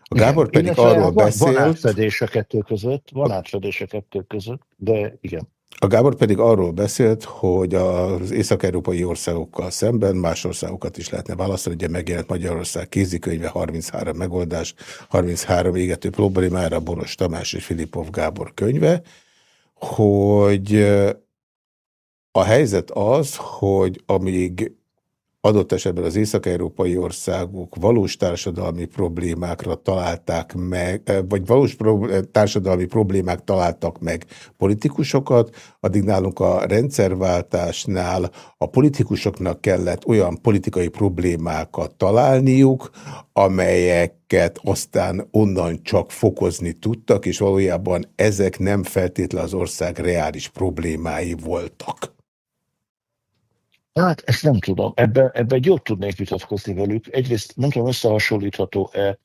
A Gábor igen, pedig arról van, beszél... Van átfedés a kettő között, van átfedés a kettő között, de igen. A Gábor pedig arról beszélt, hogy az észak-európai országokkal szemben más országokat is lehetne választani. Ugye megjelent Magyarország kézikönyve, 33 megoldás, 33 égető problémára, Boros Tamás és Filipov Gábor könyve, hogy a helyzet az, hogy amíg adott esetben az észak-európai országok valós társadalmi problémákra találták meg, eh, vagy valós eh, társadalmi problémák találtak meg politikusokat, addig nálunk a rendszerváltásnál a politikusoknak kellett olyan politikai problémákat találniuk, amelyeket aztán onnan csak fokozni tudtak, és valójában ezek nem feltétlenül az ország reális problémái voltak. Hát ezt nem tudom. Ebben ebbe jót tudnék vitatkozni velük. Egyrészt nem tudom, összehasonlítható-e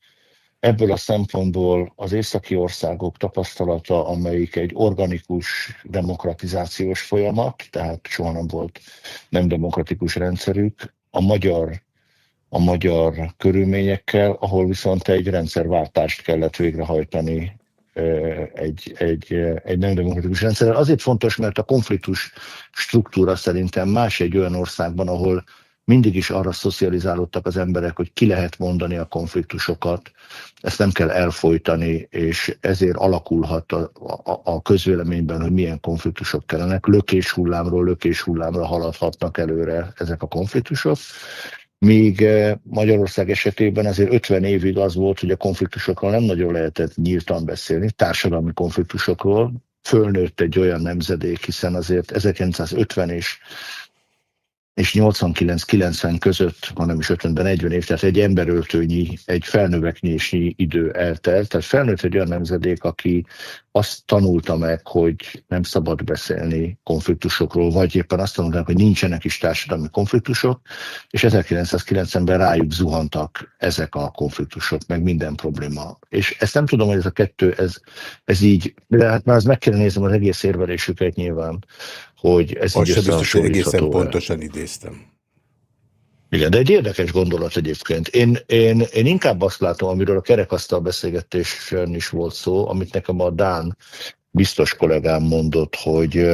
ebből a szempontból az északi országok tapasztalata, amelyik egy organikus demokratizációs folyamat, tehát soha nem volt nem demokratikus rendszerük, a magyar, a magyar körülményekkel, ahol viszont egy rendszerváltást kellett végrehajtani egy, egy, egy nem demokratikus rendszer. Azért fontos, mert a konfliktus struktúra szerintem más egy olyan országban, ahol mindig is arra szocializálódtak az emberek, hogy ki lehet mondani a konfliktusokat, ezt nem kell elfolytani, és ezért alakulhat a, a, a közvéleményben, hogy milyen konfliktusok kellenek. Lökés hullámról lökés hullámra haladhatnak előre ezek a konfliktusok. Míg eh, Magyarország esetében azért 50 évig az volt, hogy a konfliktusokról nem nagyon lehetett nyíltan beszélni, társadalmi konfliktusokról. Fölnőtt egy olyan nemzedék, hiszen azért 1950 és és 89-90 között, hanem is 50-ben 40 év, tehát egy emberöltőnyi, egy felnöveknési idő eltelt. Tehát felnőtt egy olyan nemzedék, aki azt tanulta meg, hogy nem szabad beszélni konfliktusokról, vagy éppen azt tanulták, hogy nincsenek is társadalmi konfliktusok, és 1990-ben rájuk zuhantak ezek a konfliktusok, meg minden probléma. És ezt nem tudom, hogy ez a kettő, ez, ez így, de hát már az meg kellene néznem az egész érvelésüket nyilván, hogy ez Azt így biztos, hogy egészen pontosan idéztem. Igen, de egy érdekes gondolat egyébként. Én, én, én inkább azt látom, amiről a kerekasztal beszélgetésen is volt szó, amit nekem a Dán biztos kollégám mondott, hogy,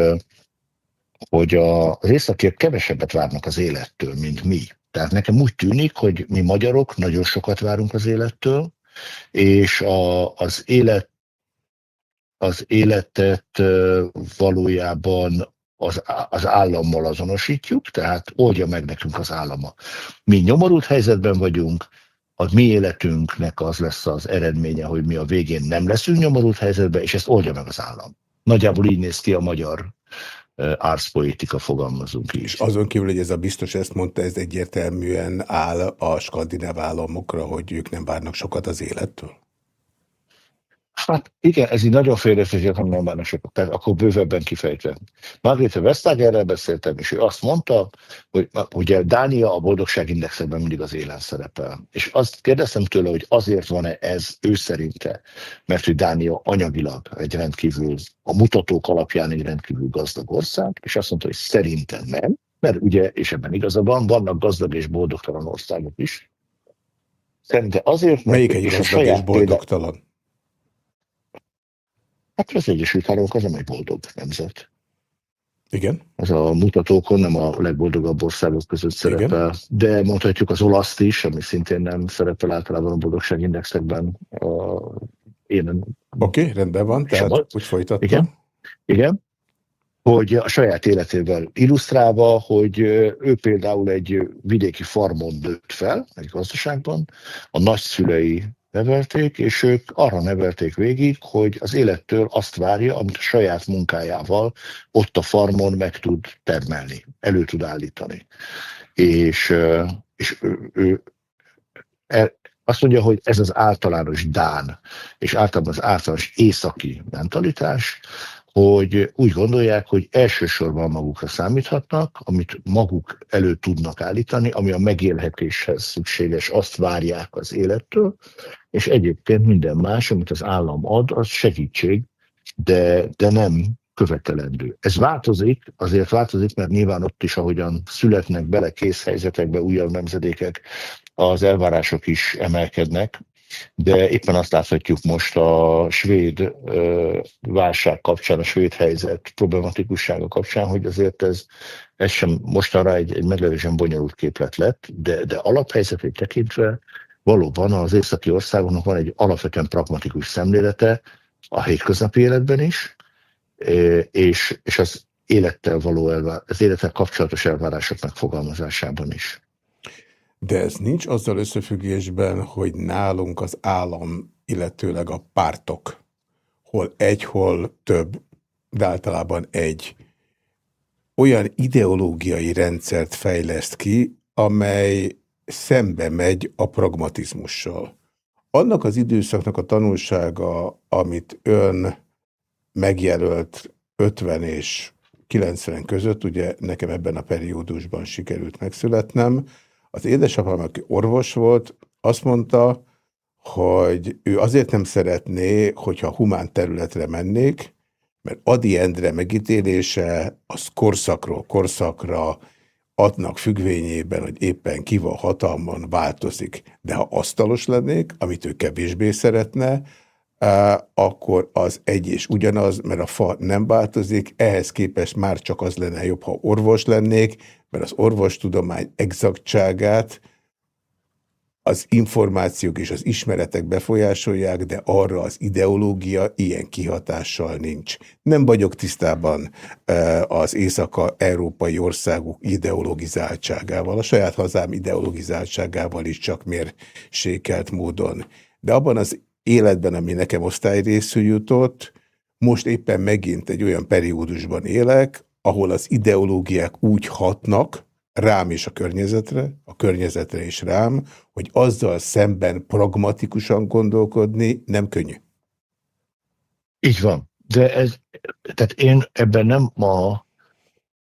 hogy az északiek kevesebbet várnak az élettől, mint mi. Tehát nekem úgy tűnik, hogy mi magyarok nagyon sokat várunk az élettől, és a, az élet az életet valójában az, az állammal azonosítjuk, tehát oldja meg nekünk az állama. Mi nyomorult helyzetben vagyunk, a mi életünknek az lesz az eredménye, hogy mi a végén nem leszünk nyomorult helyzetben, és ezt oldja meg az állam. Nagyjából így néz ki a magyar árszpolitika, fogalmazunk így. És azon kívül, hogy ez a biztos ezt mondta, ez egyértelműen áll a skandináv államokra, hogy ők nem várnak sokat az élettől? Hát igen, ez így nagyon félreérthető, hogy nem bánnak sokat, tehát akkor bővebben kifejtve. Margrethe Vestagerrel beszéltem, és ő azt mondta, hogy ugye Dánia a boldogságindexekben mindig az élen szerepel. És azt kérdeztem tőle, hogy azért van-e ez ő szerinte, mert hogy Dánia anyagilag egy rendkívül, a mutatók alapján egy rendkívül gazdag ország, és azt mondta, hogy szerintem nem, mert ugye, és ebben igaza van, vannak gazdag és boldogtalan országok is. Szerintem azért, mert... Melyik egy gazdag és boldogtalan? Hát az Egyesült Államok az nem egy boldog nemzet. Igen. Az a mutatókon nem a legboldogabb országok között szerepel, Igen. de mondhatjuk az olaszt is, ami szintén nem szerepel általában a boldogságindexekben. A, én Oké, okay, rendben van, tehát a, úgy folytattam. Igen, igen, hogy a saját életével illusztrálva, hogy ő például egy vidéki farmon nőtt fel, egy gazdaságban, a nagyszülei nevelték, és ők arra nevelték végig, hogy az élettől azt várja, amit a saját munkájával ott a farmon meg tud termelni, elő tud állítani. És, és ő, ő e, azt mondja, hogy ez az általános Dán, és általában az általános északi mentalitás, hogy úgy gondolják, hogy elsősorban magukra számíthatnak, amit maguk elő tudnak állítani, ami a megélhetéshez szükséges, azt várják az élettől, és egyébként minden más, amit az állam ad, az segítség, de, de nem követelendő. Ez változik, azért változik, mert nyilván ott is, ahogyan születnek bele készhelyzetekbe újabb nemzedékek, az elvárások is emelkednek, de éppen azt láthatjuk most a svéd válság kapcsán, a svéd helyzet problematikussága kapcsán, hogy azért ez, ez sem mostanra egy, egy meglehetősen bonyolult képlet lett, de, de alaphelyzetét tekintve valóban az északi országoknak van egy alapvetően pragmatikus szemlélete a hétköznapi életben is, és, és az élettel való elvár, az élettel kapcsolatos elvárások megfogalmazásában is. De ez nincs azzal összefüggésben, hogy nálunk az állam, illetőleg a pártok, hol egy, hol több, de általában egy, olyan ideológiai rendszert fejleszt ki, amely szembe megy a pragmatizmussal. Annak az időszaknak a tanulsága, amit ön megjelölt 50 és 90 között, ugye nekem ebben a periódusban sikerült megszületnem, az édesapám, aki orvos volt, azt mondta, hogy ő azért nem szeretné, hogyha humán területre mennék, mert Adi Endre megítélése az korszakról korszakra adnak függvényében, hogy éppen ki van hatalmon, változik. De ha asztalos lennék, amit ő kevésbé szeretne, akkor az egy és ugyanaz, mert a fa nem változik, ehhez képest már csak az lenne jobb, ha orvos lennék, mert az orvostudomány exaktságát az információk és az ismeretek befolyásolják, de arra az ideológia ilyen kihatással nincs. Nem vagyok tisztában az észak-európai országok ideologizáltságával, a saját hazám ideologizáltságával is csak mérsékelt módon. De abban az életben, ami nekem osztályrészű jutott, most éppen megint egy olyan periódusban élek, ahol az ideológiák úgy hatnak rám és a környezetre, a környezetre és rám, hogy azzal szemben pragmatikusan gondolkodni nem könnyű. Így van. De ez, tehát én ebben nem ma,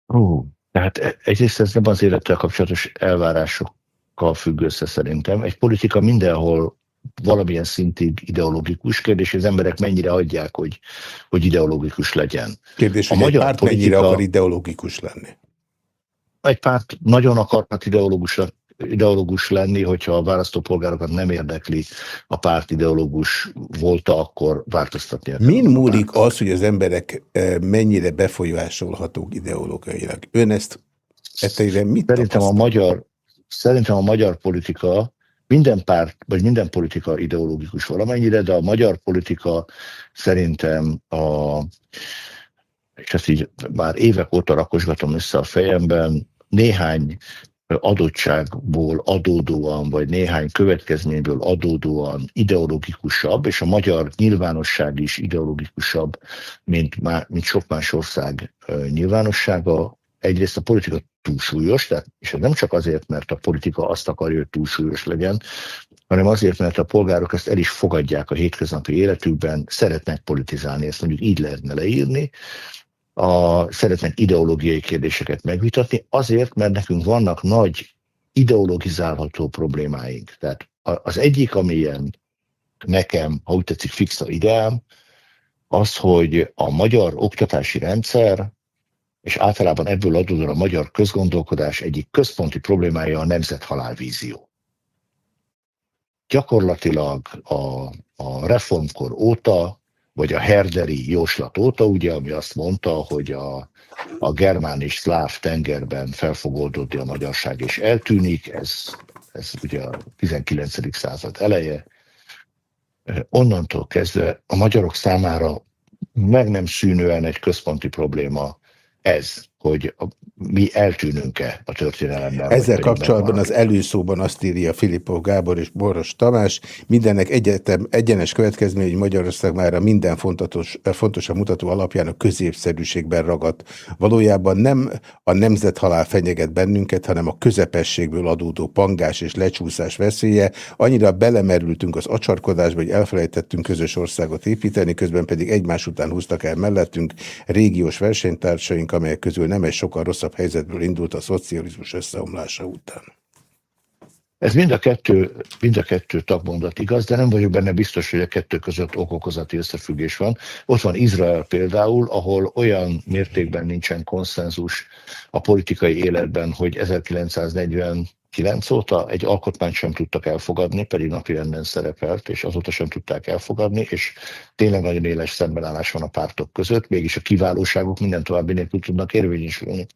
hú, tehát egyrészt ez nem az élettel kapcsolatos elvárásokkal függ össze szerintem. Egy politika mindenhol valamilyen szintig ideológikus kérdés, hogy az emberek mennyire adják, hogy, hogy ideológikus legyen. Kérdés, a hogy magyar párt politika, mennyire akar ideológikus lenni? Egy párt nagyon akarhat ideológus, ideológus lenni, hogyha a választópolgárokat nem érdekli a párt ideológus volt, akkor változtatni Min múlik az, hogy az emberek eh, mennyire befolyásolhatók ideológiailag? Ön ezt ettejében mit Szerintem a magyar Szerintem a magyar politika minden párt, vagy minden politika ideológikus valamennyire, de a magyar politika szerintem a, és ezt így már évek óta rakosgatom össze a fejemben, néhány adottságból adódóan, vagy néhány következményből adódóan ideológikusabb, és a magyar nyilvánosság is ideológikusabb, mint, má, mint sok más ország nyilvánossága. Egyrészt a politika túlsúlyos, tehát, és nem csak azért, mert a politika azt akarja, hogy túlsúlyos legyen, hanem azért, mert a polgárok ezt el is fogadják a hétköznapi életükben, szeretnek politizálni, ezt mondjuk így lehetne leírni, a, szeretnek ideológiai kérdéseket megvitatni, azért, mert nekünk vannak nagy ideologizálható problémáink. Tehát az egyik, ami ilyen nekem, ha úgy tetszik, fixa ideám, az, hogy a magyar oktatási rendszer és általában ebből adódóan a magyar közgondolkodás egyik központi problémája a nemzethalálvízió. Gyakorlatilag a, a reformkor óta, vagy a herderi jóslat óta, ugye, ami azt mondta, hogy a, a germán és szláv tengerben fel fog oldódni a magyarság, és eltűnik, ez, ez ugye a 19. század eleje. Onnantól kezdve a magyarok számára meg nem szűnően egy központi probléma ez, hogy mi eltűnünk-e a történelemben. Ezzel kapcsolatban az előszóban azt írja Filippo Gábor és Boros Tamás, mindennek egyetem, egyenes következmény, hogy Magyarország már a minden fontos, fontosan mutató alapján a középszerűségben ragadt. Valójában nem a nemzethalál fenyeget bennünket, hanem a közepességből adódó pangás és lecsúszás veszélye. Annyira belemerültünk az acsarkodásba, hogy elfelejtettünk közös országot építeni, közben pedig egymás után húztak el mellettünk régiós versenytársaink, amelyek közül nem egy sokkal rosszabb helyzetből indult a szocializmus összeomlása után. Ez mind a kettő, mind a kettő tagmondat igaz, de nem vagyok benne biztos, hogy a kettő között okokozati összefüggés van. Ott van Izrael például, ahol olyan mértékben nincsen konszenzus a politikai életben, hogy 1940 9 óta egy alkotmányt sem tudtak elfogadni, pedig napirenden szerepelt, és azóta sem tudták elfogadni, és tényleg nagyon éles szembenállás van a pártok között, mégis a kiválóságok minden további nélkül tudnak érvényesülni.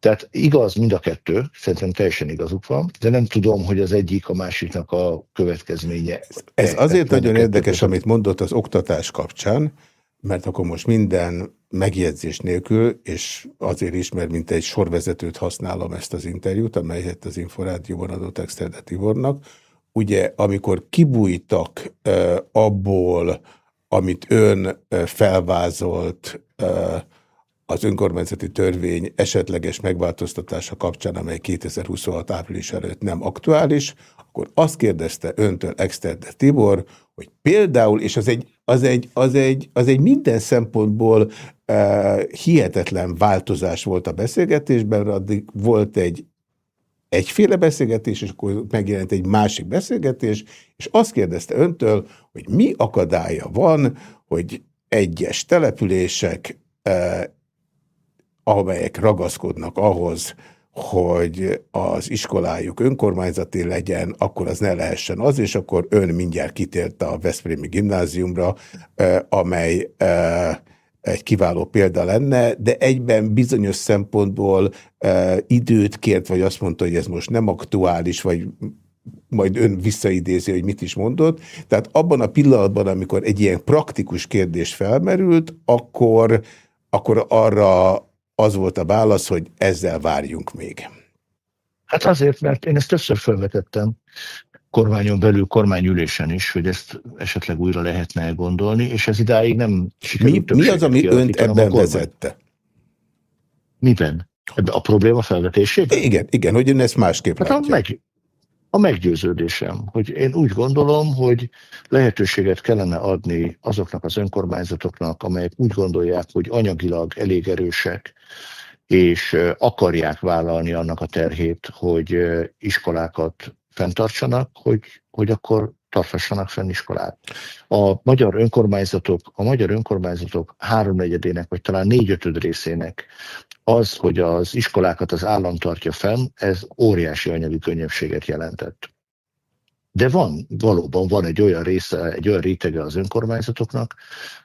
Tehát igaz mind a kettő, szerintem teljesen igazuk van, de nem tudom, hogy az egyik a másiknak a következménye. Ez azért nagyon érdekes, amit mondott az oktatás kapcsán, mert akkor most minden megjegyzés nélkül, és azért is, mert mint egy sorvezetőt használom ezt az interjút, amelyet az Inforádióban adott Exterde Tibornak, ugye amikor kibújtak uh, abból, amit ön felvázolt uh, az önkormányzati törvény esetleges megváltoztatása kapcsán, amely 2026 április előtt nem aktuális, akkor azt kérdezte öntől Exterde Tibor, hogy például, és az egy, az egy, az egy, az egy minden szempontból uh, hihetetlen változás volt a beszélgetésben, addig volt egy egyféle beszélgetés, és akkor megjelent egy másik beszélgetés, és azt kérdezte öntől, hogy mi akadálya van, hogy egyes települések, eh, amelyek ragaszkodnak ahhoz, hogy az iskolájuk önkormányzati legyen, akkor az ne lehessen az, és akkor ön mindjárt kitért a Veszprémi gimnáziumra, amely egy kiváló példa lenne, de egyben bizonyos szempontból időt kért, vagy azt mondta, hogy ez most nem aktuális, vagy majd ön visszaidézi, hogy mit is mondott. Tehát abban a pillanatban, amikor egy ilyen praktikus kérdés felmerült, akkor, akkor arra az volt a válasz, hogy ezzel várjunk még. Hát azért, mert én ezt többször felvetettem kormányon belül, kormányülésen is, hogy ezt esetleg újra lehetne gondolni, és ez idáig nem sikerült. Mi, mi az, ami önt ebben vezette? Miben? Ebben a probléma felvetésében? Igen, igen, hogy ön ezt másképp hát látja. Meg, a meggyőződésem, hogy én úgy gondolom, hogy lehetőséget kellene adni azoknak az önkormányzatoknak, amelyek úgy gondolják, hogy anyagilag elég erősek, és akarják vállalni annak a terhét, hogy iskolákat fenntartsanak, hogy, hogy akkor tartassanak fenn iskolát. A magyar önkormányzatok, a magyar önkormányzatok háromnegyedének, vagy talán négyötöd részének az, hogy az iskolákat az állam tartja fenn, ez óriási anyagi könnyebbséget jelentett. De van, valóban van egy olyan része, egy olyan rétege az önkormányzatoknak,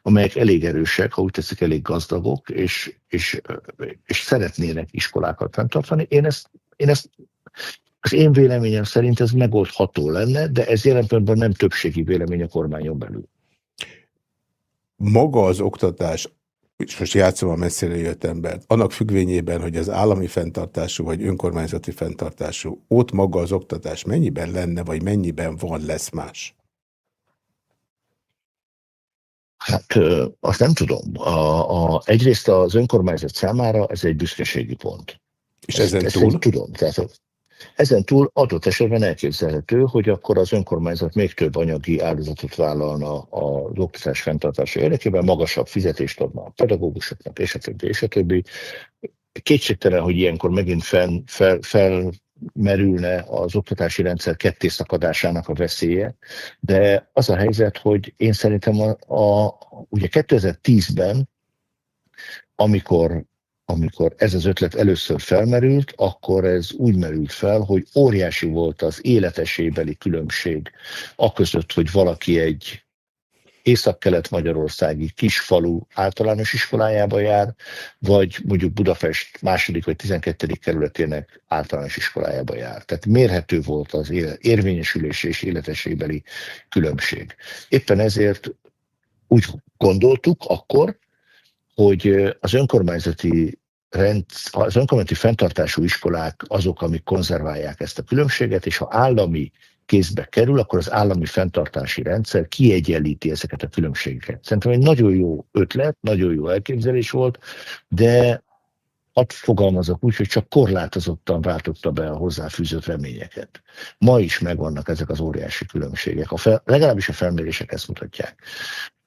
amelyek elég erősek, ha úgy teszik, elég gazdagok, és, és, és szeretnének iskolákat fenntartani. Én ezt, én ezt az én véleményem szerint ez megoldható lenne, de ez jelen pillanatban nem többségi vélemény a kormányon belül. Maga az oktatás és most játszom a messzire jött embert, annak függvényében, hogy az állami fenntartású vagy önkormányzati fenntartású, ott maga az oktatás mennyiben lenne, vagy mennyiben van, lesz más? Hát azt nem tudom. A, a, egyrészt az önkormányzat számára ez egy büszkeségi pont. És ezen ezt, túl? Ezt tudom. Tehát ezen túl adott esetben elképzelhető, hogy akkor az önkormányzat még több anyagi áldozatot vállalna az oktatás fenntartása érdekében, magasabb fizetést adna a pedagógusoknak, és a többi, és a többi. Kétségtelen, hogy ilyenkor megint fel, fel, fel merülne az oktatási rendszer kettészakadásának a veszélye, de az a helyzet, hogy én szerintem a, a ugye 2010-ben, amikor amikor ez az ötlet először felmerült, akkor ez úgy merült fel, hogy óriási volt az életesébeli különbség aközött, hogy valaki egy észak-kelet-magyarországi kisfalu általános iskolájába jár, vagy mondjuk Budapest második vagy tizenkettődik kerületének általános iskolájába jár. Tehát mérhető volt az érvényesülés és életesébeli különbség. Éppen ezért úgy gondoltuk akkor, hogy az önkormányzati rend, az önkormányzati fenntartású iskolák azok, amik konzerválják ezt a különbséget, és ha állami kézbe kerül, akkor az állami fenntartási rendszer kiegyenlíti ezeket a különbségeket. Szerintem egy nagyon jó ötlet, nagyon jó elképzelés volt, de hadd fogalmazok úgy, hogy csak korlátozottan váltotta be a hozzáfűzött reményeket. Ma is megvannak ezek az óriási különbségek. A fel, legalábbis a felmérések ezt mutatják.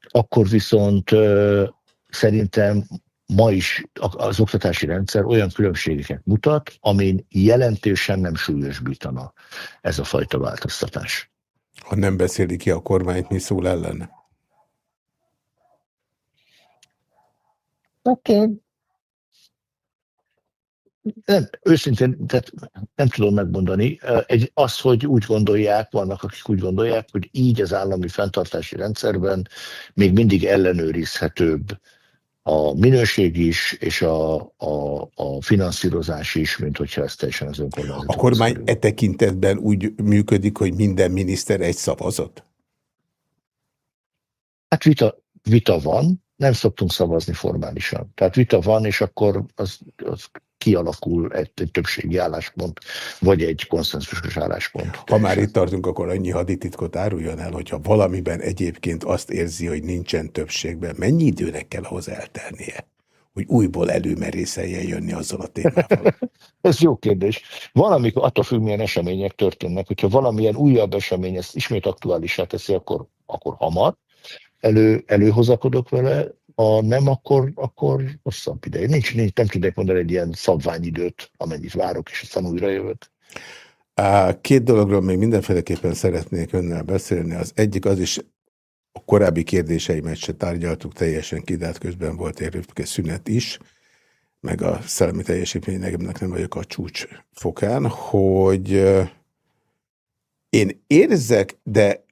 Akkor viszont szerintem ma is az oktatási rendszer olyan különbségeket mutat, amin jelentősen nem súlyosbítana ez a fajta változtatás. Ha nem beszéli ki a kormányt, mi szól ellene? Hát, nem, őszintén, tehát nem tudom megmondani. Egy, az, hogy úgy gondolják, vannak, akik úgy gondolják, hogy így az állami fenntartási rendszerben még mindig ellenőrizhetőbb a minőség is, és a, a, a finanszírozás is, mint hogyha ez teljesen az önkormányzat. A kormány e tekintetben úgy működik, hogy minden miniszter egy szavazat? Hát vita, vita van, nem szoktunk szavazni formálisan. Tehát vita van, és akkor az, az kialakul egy, egy többségi álláspont, vagy egy konszenzusos álláspont. Ha már itt tartunk, akkor annyi hadititkot áruljon el, hogyha valamiben egyébként azt érzi, hogy nincsen többségben, mennyi időnek kell ahhoz eltelnie? hogy újból előmerészeljen jönni azzal a témával? Ez jó kérdés. Valamikor attól függ, milyen események történnek. Hogyha valamilyen újabb esemény ezt ismét aktuálisá teszi, akkor, akkor hamar elő, előhozakodok vele, ha nem, akkor, akkor hosszabb ideig. Nincs, nincs, nem tudnék mondani egy ilyen szabványidőt, amennyit várok, és aztán újra jövök. Két dologról még mindenféleképpen szeretnék önnel beszélni. Az egyik az is, a korábbi kérdéseimet se tárgyaltuk teljesen kidált közben volt egy szünet is, meg a szellemi teljesítménynek nem vagyok a csúcs fokán, hogy én érzek, de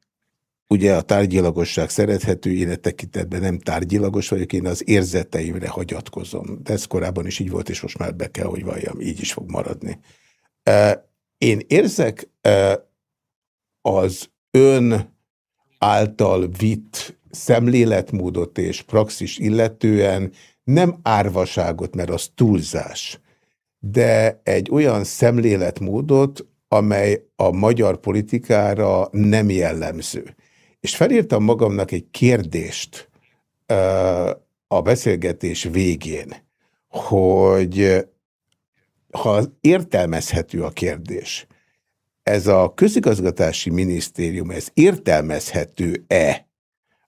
Ugye a tárgyilagosság szerethető, én a tekintetben nem tárgyilagos vagyok, én az érzeteimre hagyatkozom. De ez korábban is így volt, és most már be kell, hogy valljam, így is fog maradni. Én érzek az ön által vitt szemléletmódot és praxis illetően nem árvaságot, mert az túlzás, de egy olyan szemléletmódot, amely a magyar politikára nem jellemző. És felírtam magamnak egy kérdést a beszélgetés végén, hogy ha értelmezhető a kérdés, ez a közigazgatási minisztérium, ez értelmezhető-e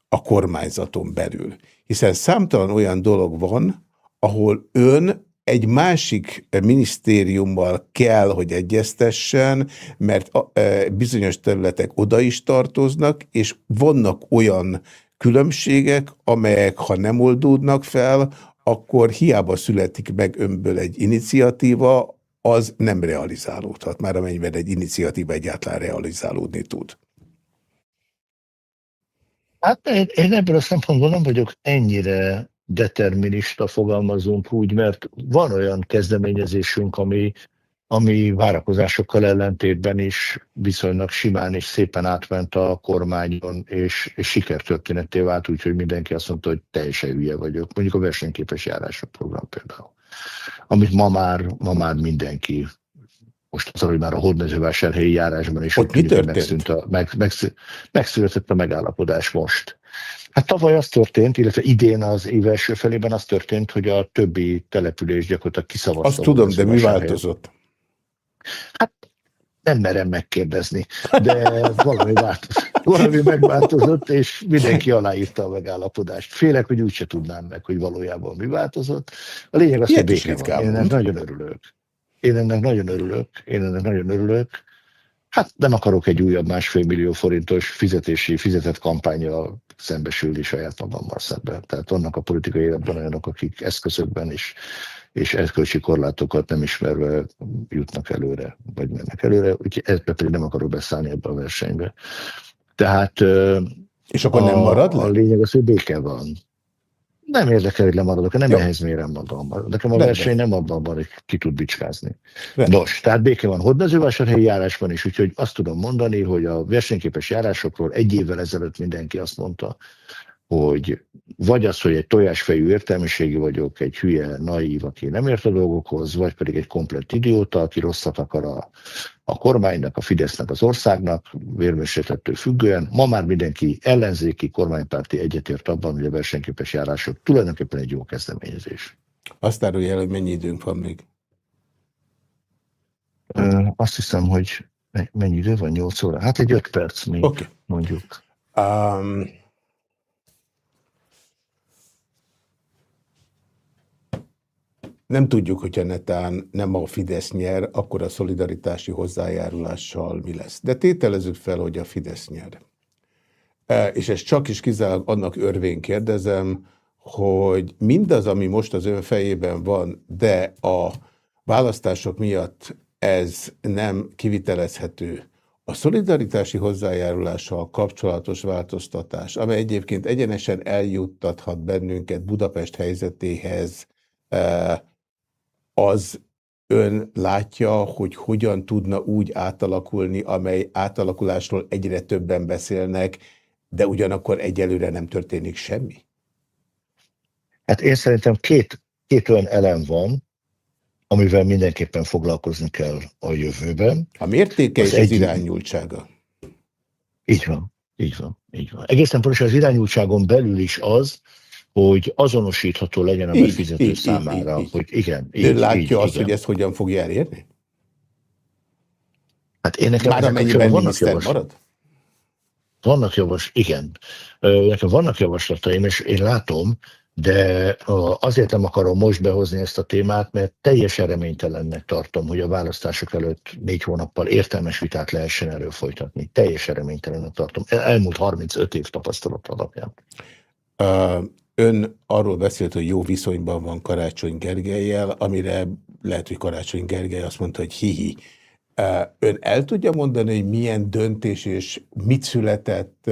a kormányzaton belül? Hiszen számtalan olyan dolog van, ahol ön egy másik minisztériummal kell, hogy egyeztessen, mert bizonyos területek oda is tartoznak, és vannak olyan különbségek, amelyek ha nem oldódnak fel, akkor hiába születik meg önből egy iniciatíva, az nem realizálódhat, már amennyiben egy iniciatíva egyáltalán realizálódni tud. Hát én, én ebből a szempontból nem vagyok ennyire determinista, fogalmazunk úgy, mert van olyan kezdeményezésünk, ami, ami várakozásokkal ellentétben is viszonylag simán és szépen átment a kormányon, és, és sikertörténetté vált, úgyhogy mindenki azt mondta, hogy teljesen hülye vagyok. Mondjuk a versenyképes járások program például. Amit ma már, ma már mindenki most az, hogy már a hódmezővásárhelyi járásban is ott mi történt? A, meg, meg, megszületett a megállapodás most. Hát tavaly az történt, illetve idén az év első felében az történt, hogy a többi település gyakorlatilag kiszavazta. Azt tudom, de mi változott? Hát nem merem megkérdezni, de valami, változott, valami megváltozott, és mindenki aláírta a megállapodást. Félek, hogy úgyse tudnám meg, hogy valójában mi változott. A lényeg az, hogy béke van. Én nagyon örülök. Én ennek nagyon örülök. Én ennek nagyon örülök. Hát nem akarok egy újabb másfél millió forintos fizetési, fizetett kampányjal szembesülni saját magammal szemben. Tehát vannak a politikai életben olyanok, akik eszközökben is és eszkölcsi korlátokat nem ismerve jutnak előre, vagy mennek előre, úgyhogy ebbe pedig nem akarok beszállni ebbe a versenybe. Tehát és akkor a, nem marad le? A lényeg az, hogy béke van. Nem érdekel, hogy lemaradok, nem Jó. ehhez mérem magam. Nekem a verseny nem abban van, hogy ki tud bicskázni. Rendben. Nos, tehát béke van hódmezővásárhelyi járásban is, úgyhogy azt tudom mondani, hogy a versenyképes járásokról egy évvel ezelőtt mindenki azt mondta, hogy vagy az, hogy egy tojásfejű értelmiségi vagyok, egy hülye, naív, aki nem ért a dolgokhoz, vagy pedig egy komplett idióta, aki rosszat akar a, a kormánynak, a Fidesznek, az országnak, vérmérséklettől függően. Ma már mindenki ellenzéki, kormánypárti egyetért abban, hogy a versenyképes járások tulajdonképpen egy jó kezdeményezés. Azt árulja el, hogy mennyi időnk van még? Ö, azt hiszem, hogy mennyi idő van? 8 óra? Hát egy 5 perc még, okay. mondjuk. Um, Nem tudjuk, hogyha netán nem a Fidesz nyer, akkor a szolidaritási hozzájárulással mi lesz. De tételezzük fel, hogy a Fidesz nyer. E, és ez csak is kizárólag annak örvén kérdezem, hogy mindaz, ami most az ön fejében van, de a választások miatt ez nem kivitelezhető, a szolidaritási hozzájárulással kapcsolatos változtatás, amely egyébként egyenesen eljuttathat bennünket Budapest helyzetéhez, e, az ön látja, hogy hogyan tudna úgy átalakulni, amely átalakulásról egyre többen beszélnek, de ugyanakkor egyelőre nem történik semmi? Hát én szerintem két, két olyan elem van, amivel mindenképpen foglalkozni kell a jövőben. A mértéke az és egy... az irányultsága. Így van, így van, így van. Egészen pontosan az irányultságon belül is az, hogy azonosítható legyen a befizető így, számára. Így, így, hogy igen, így, Ön látja így, azt, igen. hogy ezt hogyan fogja elérni? Hát én nekem Már amennyiben vannak javas... marad? Vannak javas, igen. Nekem vannak javaslataim, és én látom, de azért nem akarom most behozni ezt a témát, mert teljes reménytelennek tartom, hogy a választások előtt négy hónappal értelmes vitát lehessen erről folytatni. Teljes reménytelennek tartom. Elmúlt 35 év tapasztalat alapján. Uh, Ön arról beszélt, hogy jó viszonyban van Karácsony Gergelyel, amire lehet, hogy Karácsony Gergely azt mondta, hogy hihi. Ön el tudja mondani, hogy milyen döntés és mit született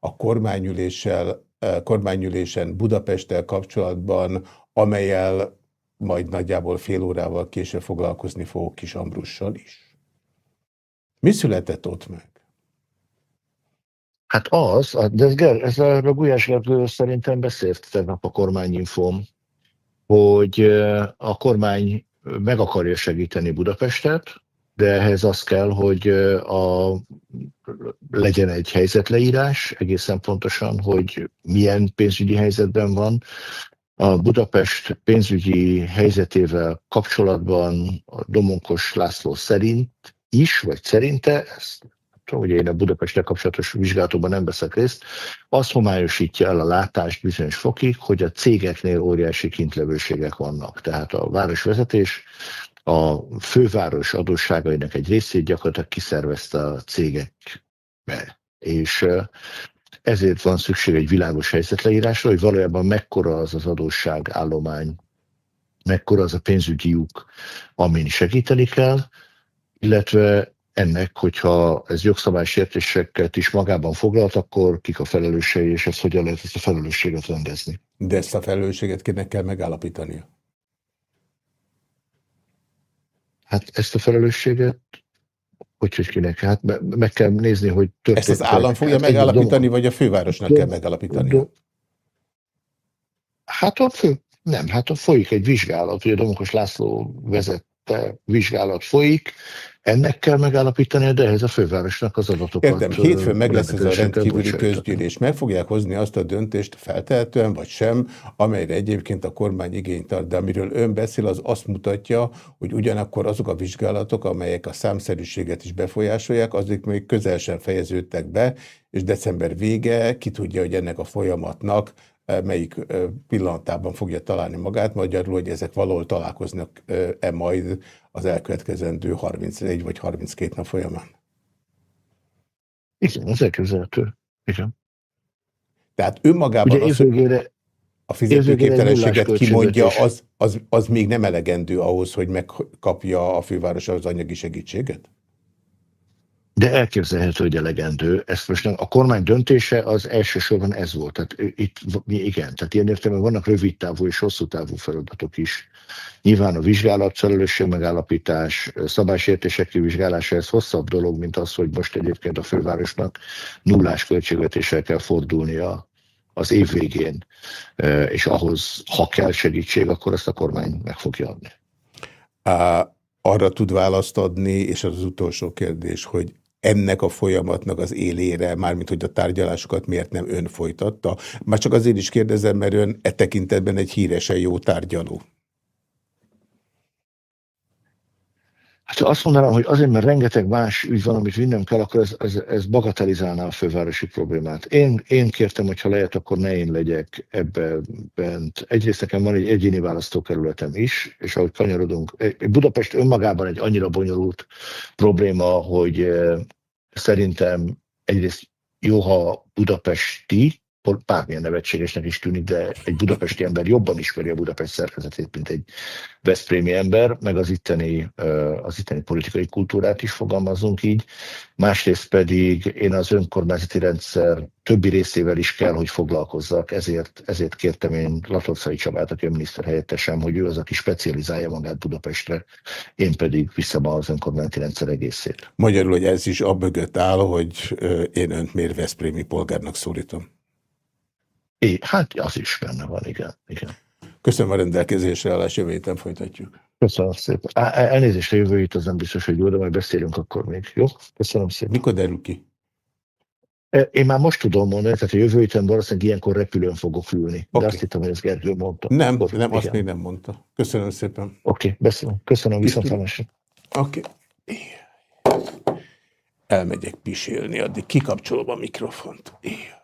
a kormányüléssel, kormányülésen Budapesttel kapcsolatban, amelyel majd nagyjából fél órával később foglalkozni fogok Kis Ambrussal is? Mi született ott meg? Hát az, de ez, ez a Gulyás Gergő szerintem beszélt tegnap a kormányinfom, hogy a kormány meg akarja segíteni Budapestet, de ehhez az kell, hogy a, legyen egy helyzetleírás, egészen pontosan, hogy milyen pénzügyi helyzetben van. A Budapest pénzügyi helyzetével kapcsolatban a Domonkos László szerint is, vagy szerinte, ezt hogy én a Budapestre kapcsolatos vizsgálatokban nem veszek részt, az homályosítja el a látást bizonyos fokig, hogy a cégeknél óriási kintlevőségek vannak. Tehát a városvezetés a főváros adósságainak egy részét gyakorlatilag kiszervezte a cégekbe. És ezért van szükség egy világos helyzetleírásra, hogy valójában mekkora az az adósságállomány, mekkora az a pénzügyi lyuk, amin segíteni kell, illetve ennek, hogyha ez jogszabálysértéseket is magában foglalt, akkor kik a felelősségei, és ezt hogyan lehet ezt a felelősséget rendezni. De ezt a felelősséget kinek kell megállapítania? Hát ezt a felelősséget hogy, hogy kinek? Hát meg kell nézni, hogy történt. Ezt az állam fogja hát megállapítani, vagy a fővárosnak de, kell megállapítani? Hát a fő, nem, hát a folyik egy vizsgálat, ugye Domokos László vezette vizsgálat folyik, ennek kell megállapítani, de ehhez a fővárosnak az adatokat... Értem, hétfőn meg lesz ez a rendkívüli közgyűlés. Meg fogják hozni azt a döntést feltehetően, vagy sem, amelyre egyébként a kormány igényt tart, de amiről ön beszél, az azt mutatja, hogy ugyanakkor azok a vizsgálatok, amelyek a számszerűséget is befolyásolják, azok még közel sem fejeződtek be, és december vége, ki tudja, hogy ennek a folyamatnak melyik pillanatában fogja találni magát, magyarul, hogy ezek valahol találkoznak-e majd az elkövetkezendő 31 vagy 32 nap folyamán. Igen, ez elképzelhető. Igen. Tehát önmagában Ugye az, évvégére, a fizetőképtelenséget kimondja, az, az, az még nem elegendő ahhoz, hogy megkapja a főváros az anyagi segítséget? De elképzelhető, hogy elegendő. Ezt most nem, a kormány döntése az elsősorban ez volt. Tehát itt igen, tehát ilyen értelemben vannak rövid távú és hosszú távú feladatok is. Nyilván a vizsgálat, felelősség megállapítás, szabálysértések kivizsgálása, ez hosszabb dolog, mint az, hogy most egyébként a fővárosnak nullás költségvetéssel kell fordulnia az év végén, és ahhoz, ha kell segítség, akkor ezt a kormány meg fogja adni. Arra tud választ adni, és az, az utolsó kérdés, hogy ennek a folyamatnak az élére, mármint hogy a tárgyalásokat miért nem ön folytatta. Már csak azért is kérdezem, mert ön e tekintetben egy híresen jó tárgyaló. Hát ha azt mondanám, hogy azért, mert rengeteg más ügy van, amit vinnem kell, akkor ez, ez, ez bagatelizálná a fővárosi problémát. Én, én kértem, hogy ha lehet, akkor ne én legyek ebbe bent. Egyrészt nekem van egy egyéni választókerületem is, és ahogy kanyarodunk, Budapest önmagában egy annyira bonyolult probléma, hogy eh, szerintem egyrészt jó, ha budapesti, bármilyen nevetségesnek is tűnik, de egy budapesti ember jobban ismeri a Budapest szerkezetét, mint egy Veszprémi ember, meg az itteni, az itteni politikai kultúrát is fogalmazunk így. Másrészt pedig én az önkormányzati rendszer többi részével is kell, hogy foglalkozzak, ezért, ezért kértem én Latocai Csabát, aki a miniszter helyettesem, hogy ő az, aki specializálja magát Budapestre, én pedig viszem az önkormányzati rendszer egészét. Magyarul, hogy ez is a áll, hogy én önt miért Veszprémi polgárnak szólítom? É, hát az is benne van, igen. igen. Köszönöm a rendelkezésre állás, jövő héten folytatjuk. Köszönöm szépen. Elnézést, a jövő hét az nem biztos, hogy jó, de majd beszélünk akkor még. Jó? Köszönöm szépen. Mikor derül ki? E, én már most tudom mondani, tehát a jövő héten valószínűleg ilyenkor repülőn fogok ülni. Okay. De azt hittem, hogy ez Gergő mondta. Nem, akkor, nem azt még nem mondta. Köszönöm szépen. Oké, okay, beszélünk. Köszönöm, viszontlátásra. Oké. Okay. Elmegyek pisélni, addig kikapcsolom a mikrofont. Éjjel.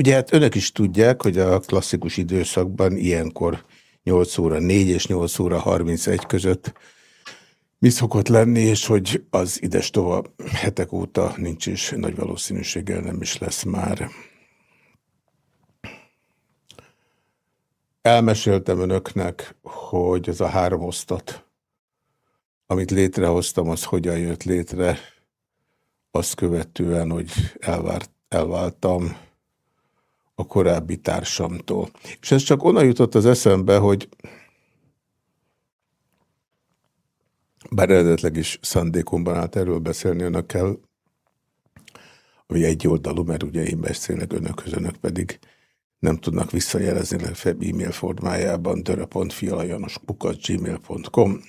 Ugye hát önök is tudják, hogy a klasszikus időszakban ilyenkor 8 óra 4 és 8 óra 31 között mi szokott lenni, és hogy az ides tova hetek óta nincs is, nagy valószínűséggel nem is lesz már. Elmeséltem önöknek, hogy ez a három osztat, amit létrehoztam, az hogyan jött létre, azt követően, hogy elvárt, elváltam, a korábbi társamtól. És ez csak onnan jutott az eszembe, hogy bár eredetleg is szándékomban állt erről beszélni önökkel, ami egy oldalú, mert ugye én beszélek önökhöz, önök pedig nem tudnak visszajelezni legfeljebb e-mail formájában dörö.fialajanoskukat.gmail.com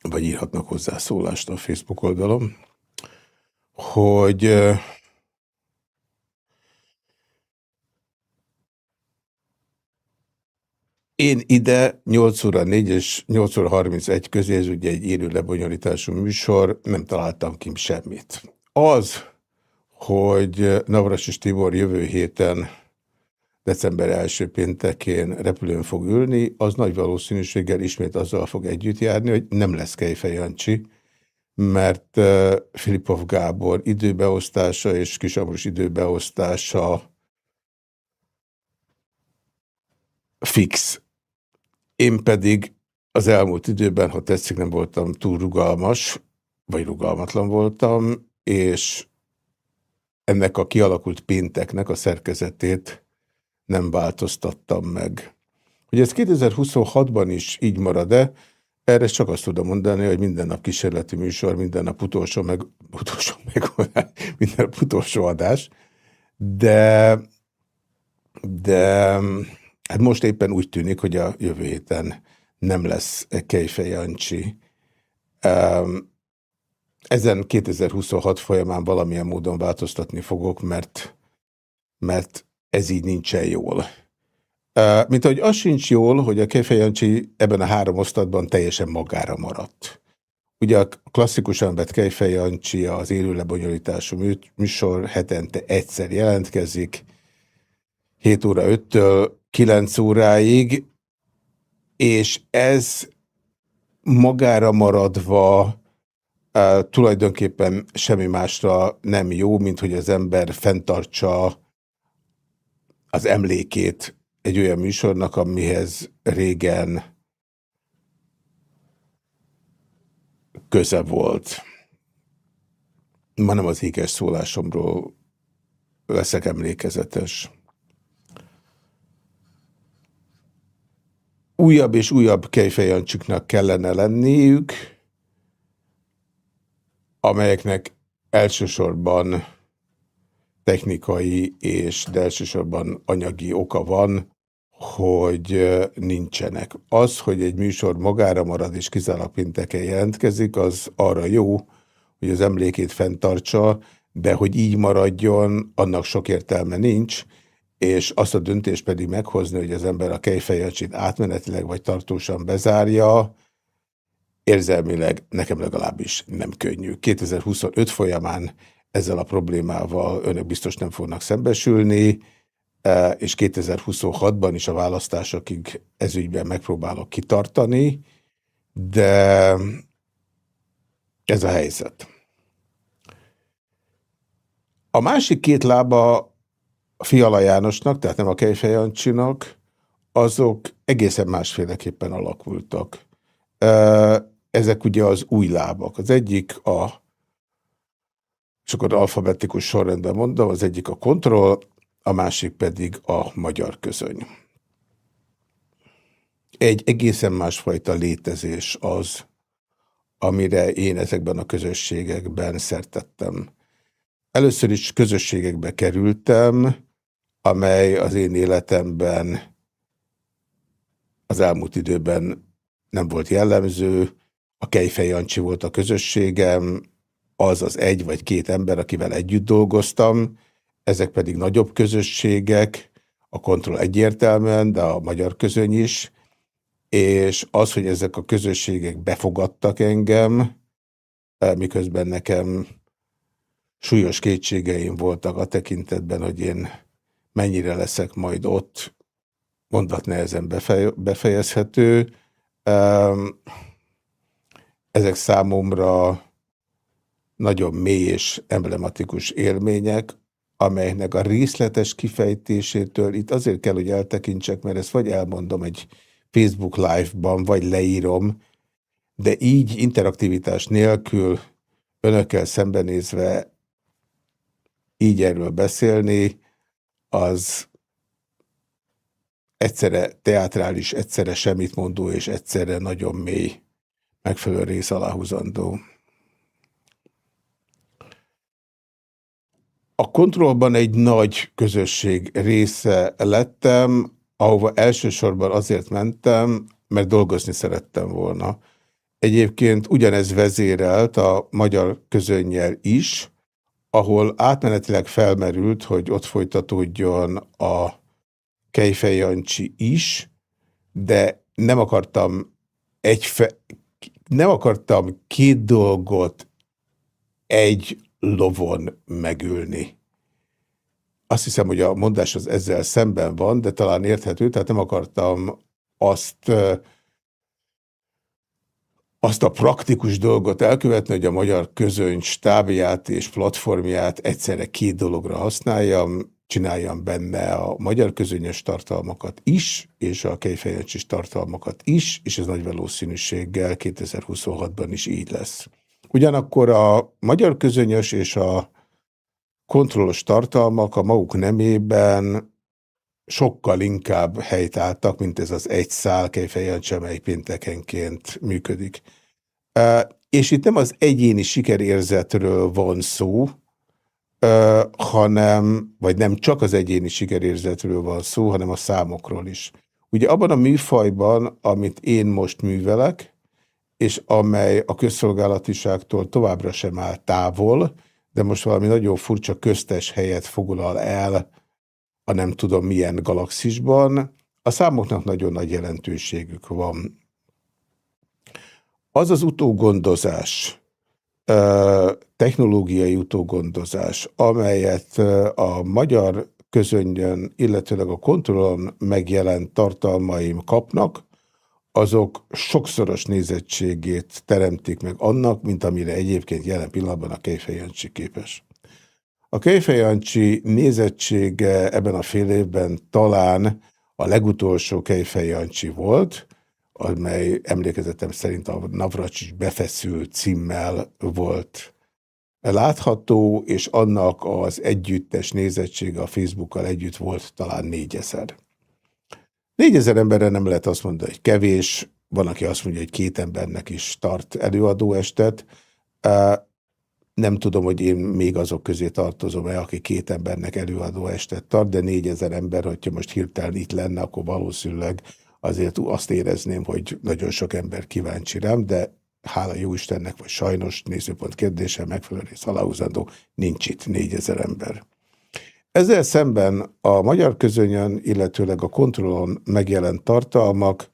vagy írhatnak hozzá szólást a Facebook oldalon, hogy Én ide 8 óra 4 és 8 óra 31 közé, ez ugye egy élő lebonyolítású műsor, nem találtam ki semmit. Az, hogy Navras és Tibor jövő héten, december első péntekén repülőn fog ülni, az nagy valószínűséggel ismét azzal fog együtt járni, hogy nem lesz Kejfej Jancsi, mert Filipov Gábor időbeosztása és Kisamrus időbeosztása fix én pedig az elmúlt időben, ha tetszik, nem voltam túl rugalmas, vagy rugalmatlan voltam, és ennek a kialakult pénteknek a szerkezetét nem változtattam meg. Hogy ez 2026-ban is így marad-e, erre csak azt tudom mondani, hogy minden nap kísérleti műsor, minden nap utolsó, meg, utolsó megoldás, minden nap utolsó adás, de, de hát most éppen úgy tűnik, hogy a jövő héten nem lesz Kejfej Jancsi. Ezen 2026 folyamán valamilyen módon változtatni fogok, mert, mert ez így nincsen jól. Mint ahogy az sincs jól, hogy a Kejfej Jancsi ebben a három osztatban teljesen magára maradt. Ugye a klasszikusan vett Kejfej Jancsi az élő lebonyolítású műsor hetente egyszer jelentkezik, 7 óra 5-től 9 óráig, és ez magára maradva tulajdonképpen semmi másra nem jó, mint hogy az ember fenntartsa az emlékét egy olyan műsornak, amihez régen köze volt. Ma nem az ékes szólásomról leszek emlékezetes. Újabb és újabb kejfejancsiknak kellene lenniük, amelyeknek elsősorban technikai és de elsősorban anyagi oka van, hogy nincsenek. Az, hogy egy műsor magára marad és kizárólag pinteken jelentkezik, az arra jó, hogy az emlékét fenntartsa, de hogy így maradjon, annak sok értelme nincs, és azt a döntést pedig meghozni, hogy az ember a kejfejjelcsit átmenetileg vagy tartósan bezárja, érzelmileg nekem legalábbis nem könnyű. 2025 folyamán ezzel a problémával önök biztos nem fognak szembesülni, e, és 2026-ban is a választásokig ezügyben megpróbálok kitartani, de ez a helyzet. A másik két lába Fiala Jánosnak, tehát nem a Kejfej Jancsinak, azok egészen másféleképpen alakultak. Ezek ugye az új lábak. Az egyik a, és akkor alfabetikus sorrendben mondom, az egyik a kontroll, a másik pedig a magyar közöny. Egy egészen másfajta létezés az, amire én ezekben a közösségekben szertettem. Először is közösségekbe kerültem, amely az én életemben az elmúlt időben nem volt jellemző, a Kejfej Jancsi volt a közösségem, az az egy vagy két ember, akivel együtt dolgoztam, ezek pedig nagyobb közösségek, a kontroll egyértelműen, de a magyar közöny is, és az, hogy ezek a közösségek befogadtak engem, eh, miközben nekem súlyos kétségeim voltak a tekintetben, hogy én mennyire leszek majd ott, mondat nehezen befejezhető. Ezek számomra nagyon mély és emblematikus élmények, amelynek a részletes kifejtésétől itt azért kell, hogy eltekintsek, mert ezt vagy elmondom egy Facebook live-ban, vagy leírom, de így interaktivitás nélkül önökkel szembenézve így erről beszélni, az egyszerre teátrális, egyszerre semmit mondó, és egyszerre nagyon mély megfelelő rész aláhúzandó. A kontrollban egy nagy közösség része lettem, ahova elsősorban azért mentem, mert dolgozni szerettem volna. Egyébként ugyanez vezérelt a magyar közönnyel is, ahol átmenetileg felmerült, hogy ott folytatódjon a Kejfej is, de nem akartam egy nem akartam két dolgot egy lovon megülni. Azt hiszem, hogy a mondás az ezzel szemben van, de talán érthető, tehát nem akartam azt azt a praktikus dolgot elkövetni, hogy a magyar közöny stábját és platformját egyszerre két dologra használjam. csináljam benne a magyar közönyös tartalmakat is, és a kejfejancsis tartalmakat is, és ez nagy valószínűséggel 2026-ban is így lesz. Ugyanakkor a magyar közönyös és a kontrollos tartalmak a maguk nemében sokkal inkább helytáltak, mint ez az egy szál kejfejancsi, amely péntekenként működik. És itt nem az egyéni sikerérzetről van szó, hanem, vagy nem csak az egyéni sikerérzetről van szó, hanem a számokról is. Ugye abban a műfajban, amit én most művelek, és amely a közszolgálatiságtól továbbra sem áll távol, de most valami nagyon furcsa köztes helyet foglal el a nem tudom milyen galaxisban, a számoknak nagyon nagy jelentőségük van. Az az utógondozás, technológiai utógondozás, amelyet a magyar közönjön, illetőleg a kontrollon megjelent tartalmaim kapnak, azok sokszoros nézettségét teremtik meg annak, mint amire egyébként jelen pillanatban a Kejfejancsi képes. A Kejfejancsi nézettsége ebben a fél évben talán a legutolsó Kejfejancsi volt, amely emlékezetem szerint a Navracsics befeszül címmel volt látható, és annak az együttes nézettsége a Facebookkal együtt volt talán négyezer. Négyezer emberre nem lehet azt mondani, hogy kevés, van, aki azt mondja, hogy két embernek is tart előadóestet. Nem tudom, hogy én még azok közé tartozom-e, aki két embernek előadóestet tart, de négyezer ember, hogyha most hirtelen itt lenne, akkor valószínűleg azért azt érezném, hogy nagyon sok ember kíváncsi rám, de hála jó Istennek, vagy sajnos nézőpont kérdése megfelelő rész aláhúzandó, nincs itt négyezer ember. Ezzel szemben a magyar közönyön, illetőleg a kontrollon megjelent tartalmak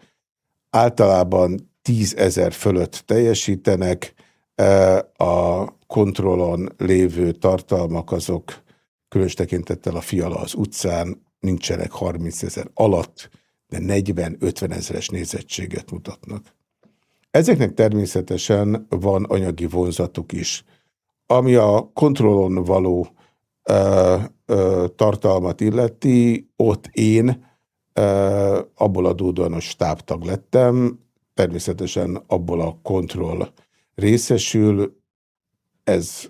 általában tízezer fölött teljesítenek, e, a kontrollon lévő tartalmak azok különös tekintettel a fiala az utcán nincsenek 30 ezer alatt, de 40-50 ezeres nézettséget mutatnak. Ezeknek természetesen van anyagi vonzatuk is. Ami a kontrollon való ö, ö, tartalmat illeti, ott én ö, abból adódóan a stábtag lettem, természetesen abból a kontroll részesül, ez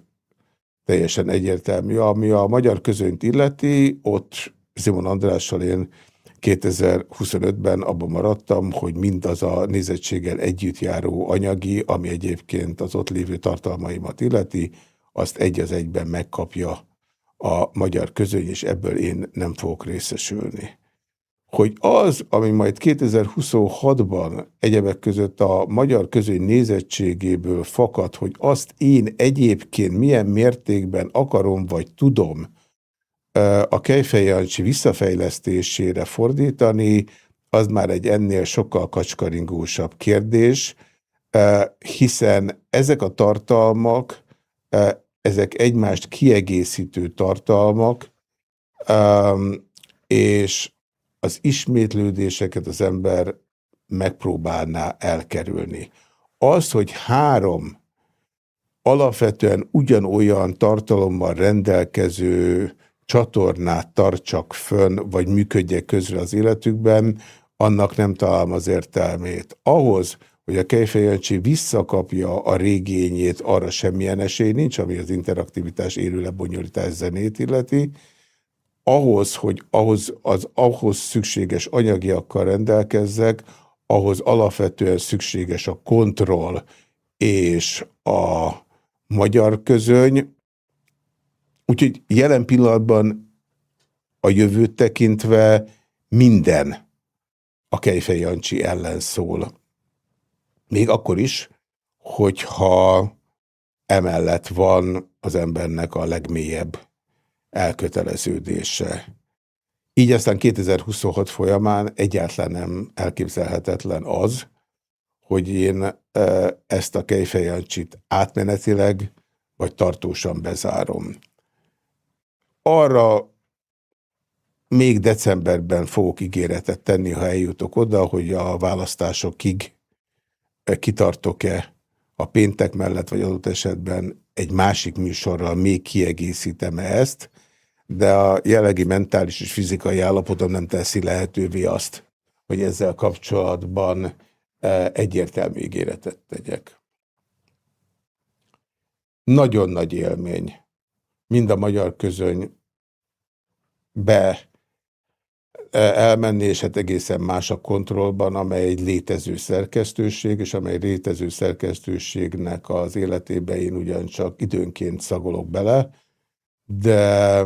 teljesen egyértelmű. Ami a magyar közönyt illeti, ott Simon Andrással én 2025-ben abban maradtam, hogy mindaz a nézettséggel együtt járó anyagi, ami egyébként az ott lévő tartalmaimat illeti, azt egy az egyben megkapja a magyar közöny, és ebből én nem fogok részesülni. Hogy az, ami majd 2026-ban egyebek között a magyar közöny nézettségéből fakad, hogy azt én egyébként milyen mértékben akarom vagy tudom, a Kejfej Jancsi visszafejlesztésére fordítani, az már egy ennél sokkal kacskaringósabb kérdés, hiszen ezek a tartalmak, ezek egymást kiegészítő tartalmak, és az ismétlődéseket az ember megpróbálná elkerülni. Az, hogy három alapvetően ugyanolyan tartalommal rendelkező csatornát tartsak fönn, vagy működjek közre az életükben, annak nem találom az értelmét. Ahhoz, hogy a Kejfejancsi visszakapja a régényét, arra semmilyen esély nincs, ami az interaktivitás élő lebonyolítás zenét illeti. Ahhoz, hogy ahhoz, az ahhoz szükséges anyagiakkal rendelkezzek, ahhoz alapvetően szükséges a kontroll és a magyar közöny, Úgyhogy jelen pillanatban a jövőt tekintve minden a Kejfej Jancsi ellen szól. Még akkor is, hogyha emellett van az embernek a legmélyebb elköteleződése. Így aztán 2026 folyamán egyáltalán nem elképzelhetetlen az, hogy én ezt a Kejfejancsit átmenetileg vagy tartósan bezárom. Arra még decemberben fogok ígéretet tenni, ha eljutok oda, hogy a választásokig eh, kitartok-e a péntek mellett, vagy adott esetben egy másik műsorral még kiegészítem -e ezt, de a jellegi mentális és fizikai állapotom nem teszi lehetővé azt, hogy ezzel kapcsolatban e, egyértelmű ígéretet tegyek. Nagyon nagy élmény mind a magyar közöny be e, elmenni, és hát egészen más a kontrollban, amely egy létező szerkesztőség, és amely létező szerkesztőségnek az életébe én ugyancsak időnként szagolok bele, de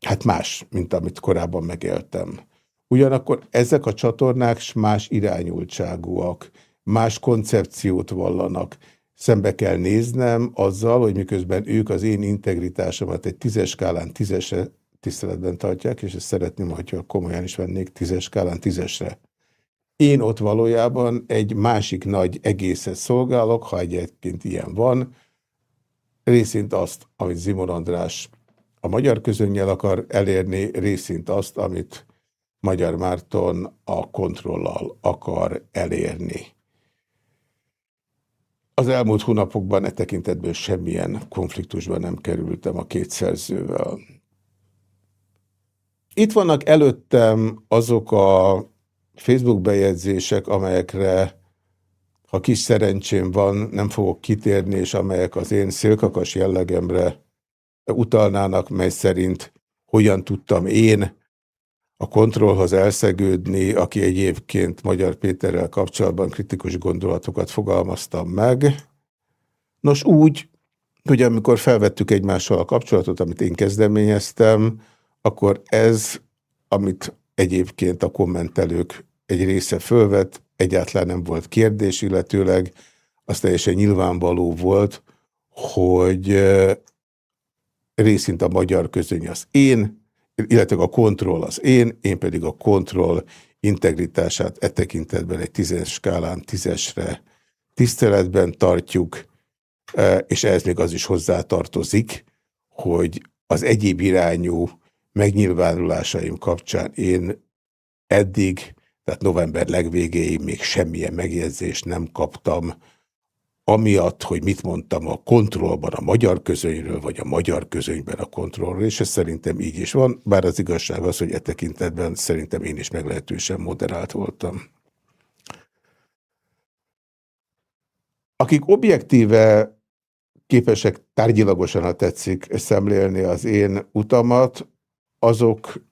hát más, mint amit korábban megéltem. Ugyanakkor ezek a csatornák más irányultságúak, más koncepciót vallanak. Szembe kell néznem azzal, hogy miközben ők az én integritásomat egy tízes skálán tízesre tiszteletben tartják, és ezt szeretném, hogyha komolyan is vennék tízes skálán tízesre. Én ott valójában egy másik nagy egészet szolgálok, ha egyébként ilyen van, részint azt, amit Zimon András magyar közönnyel akar elérni, részint azt, amit Magyar Márton a kontrollal akar elérni. Az elmúlt hónapokban e tekintetben semmilyen konfliktusban nem kerültem a két szerzővel. Itt vannak előttem azok a Facebook bejegyzések, amelyekre, ha kis szerencsém van, nem fogok kitérni, és amelyek az én szélkakas jellegemre utalnának, mely szerint hogyan tudtam én a kontrollhoz elszegődni, aki egyébként Magyar Péterrel kapcsolatban kritikus gondolatokat fogalmaztam meg. Nos úgy, hogy amikor felvettük egymással a kapcsolatot, amit én kezdeményeztem, akkor ez, amit egyébként a kommentelők egy része fölvett, egyáltalán nem volt kérdés, illetőleg az teljesen nyilvánvaló volt, hogy részint a magyar közöny az én, illetve a kontroll az én, én pedig a kontroll integritását e tekintetben egy tízes skálán tízesre tiszteletben tartjuk, e, és ez még az is hozzátartozik, hogy az egyéb irányú megnyilvánulásaim kapcsán én eddig, tehát november legvégéig még semmilyen megjegyzést nem kaptam amiatt, hogy mit mondtam a kontrollban a magyar közönyről, vagy a magyar közönyben a kontrollról, és ez szerintem így is van, bár az igazság az, hogy e tekintetben szerintem én is meglehetősen moderált voltam. Akik objektíve képesek tárgyilagosan, ha tetszik, szemlélni az én utamat, azok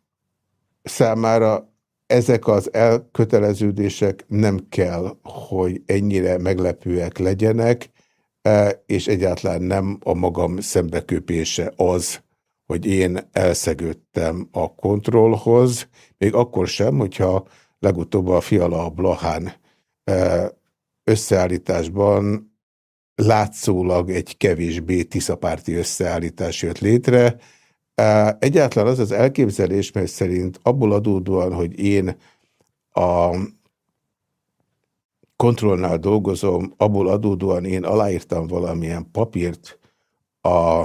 számára ezek az elköteleződések nem kell, hogy ennyire meglepőek legyenek, e, és egyáltalán nem a magam szembeköpése az, hogy én elszegődtem a kontrollhoz, még akkor sem, hogyha legutóbb a Fiala Blahán e, összeállításban látszólag egy kevésbé tiszapárti összeállítás jött létre, Egyáltalán az az elképzelés, mert szerint abból adódóan, hogy én a kontrollnál dolgozom, abból adódóan én aláírtam valamilyen papírt a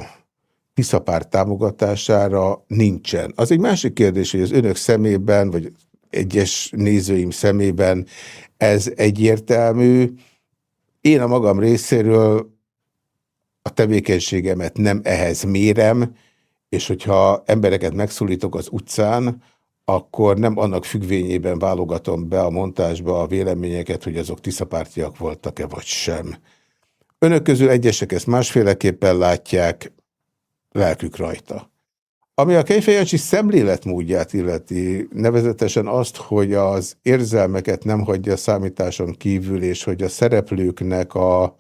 Tiszapárt támogatására nincsen. Az egy másik kérdés, hogy az önök szemében, vagy egyes nézőim szemében ez egyértelmű. Én a magam részéről a tevékenységemet nem ehhez mérem, és hogyha embereket megszólítok az utcán, akkor nem annak függvényében válogatom be a montásba a véleményeket, hogy azok tiszapártiak voltak-e vagy sem. Önök közül egyesek ezt másféleképpen látják, lelkük rajta. Ami a Kejfejancsi szemléletmódját illeti, nevezetesen azt, hogy az érzelmeket nem hagyja számításon kívül, és hogy a szereplőknek a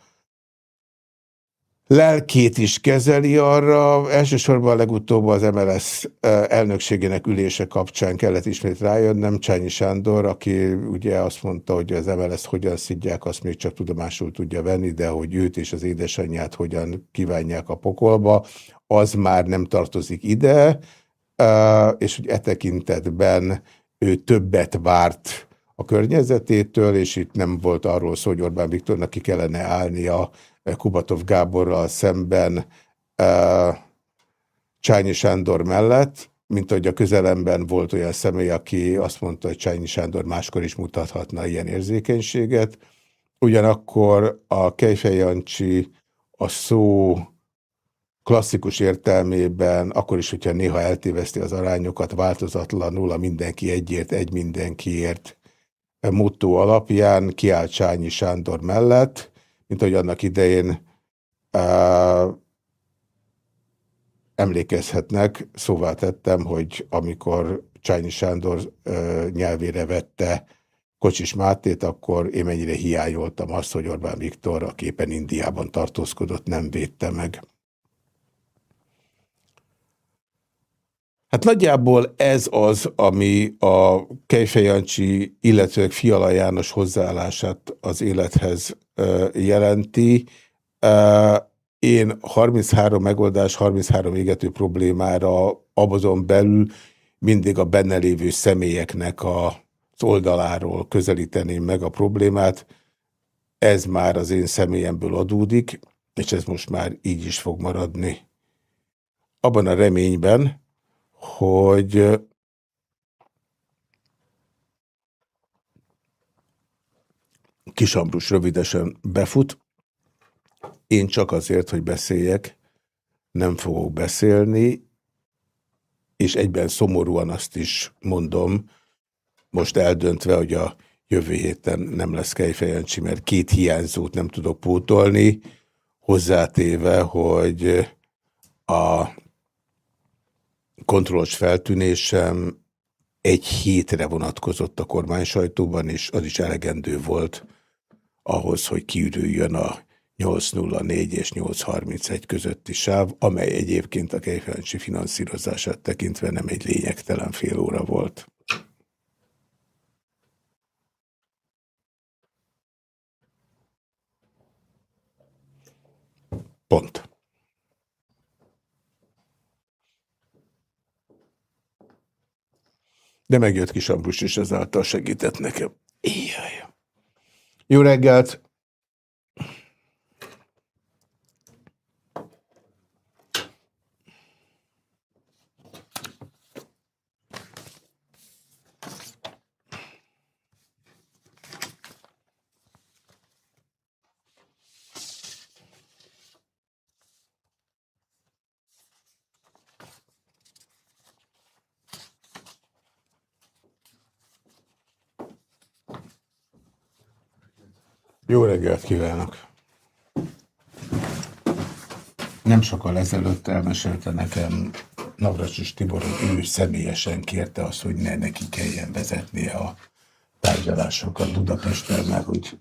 lelkét is kezeli arra. Elsősorban legutóbb az MLS elnökségének ülése kapcsán kellett ismét rájönnem. Csányi Sándor, aki ugye azt mondta, hogy az MLS hogyan szidják, azt még csak tudomásul tudja venni, de hogy őt és az édesanyját hogyan kívánják a pokolba, az már nem tartozik ide, és hogy e tekintetben ő többet várt a környezetétől, és itt nem volt arról szó, hogy Orbán Viktornak ki kellene állnia Kubatov Gáborral szemben Csányi Sándor mellett, mint hogy a közelemben volt olyan személy, aki azt mondta, hogy Csányi Sándor máskor is mutathatna ilyen érzékenységet. Ugyanakkor a Kejfej Jancsi a szó klasszikus értelmében, akkor is, hogyha néha eltéveszti az arányokat, változatlanul a mindenki egyért, egy mindenkiért motto alapján kiállt Sányi Sándor mellett, mint ahogy annak idején uh, emlékezhetnek, szóvá tettem, hogy amikor Csányi Sándor uh, nyelvére vette Kocsis Mátét, akkor én mennyire hiányoltam azt, hogy Orbán Viktor a képen Indiában tartózkodott, nem védte meg. Hát nagyjából ez az, ami a Kejfejancsi, illetve Fiala János hozzáállását az élethez jelenti. Én 33 megoldás, 33 égető problémára abazon belül mindig a benne lévő személyeknek a oldaláról közelíteném meg a problémát. Ez már az én személyemből adódik, és ez most már így is fog maradni. Abban a reményben, hogy Kisambrus rövidesen befut. Én csak azért, hogy beszéljek, nem fogok beszélni, és egyben szomorúan azt is mondom, most eldöntve, hogy a jövő héten nem lesz Kejfejancsi, mert két hiányzót nem tudok pótolni, hozzátéve, hogy a kontrollos feltűnésem egy hétre vonatkozott a kormány sajtóban, és az is elegendő volt ahhoz, hogy kiürüljön a 804 és 831 közötti sáv, amely egyébként a Kejfejancsi finanszírozását tekintve nem egy lényegtelen fél óra volt. Pont. De megjött kis Ambrus, és ezáltal segített nekem. Ijjaj. Jó reggelt! Jó reggelt kívánok! Nem sokkal ezelőtt elmesélte nekem Navracsis Tibor, hogy ő személyesen kérte azt, hogy ne neki kelljen vezetnie a tárgyalásokat Budapesten, mert hogy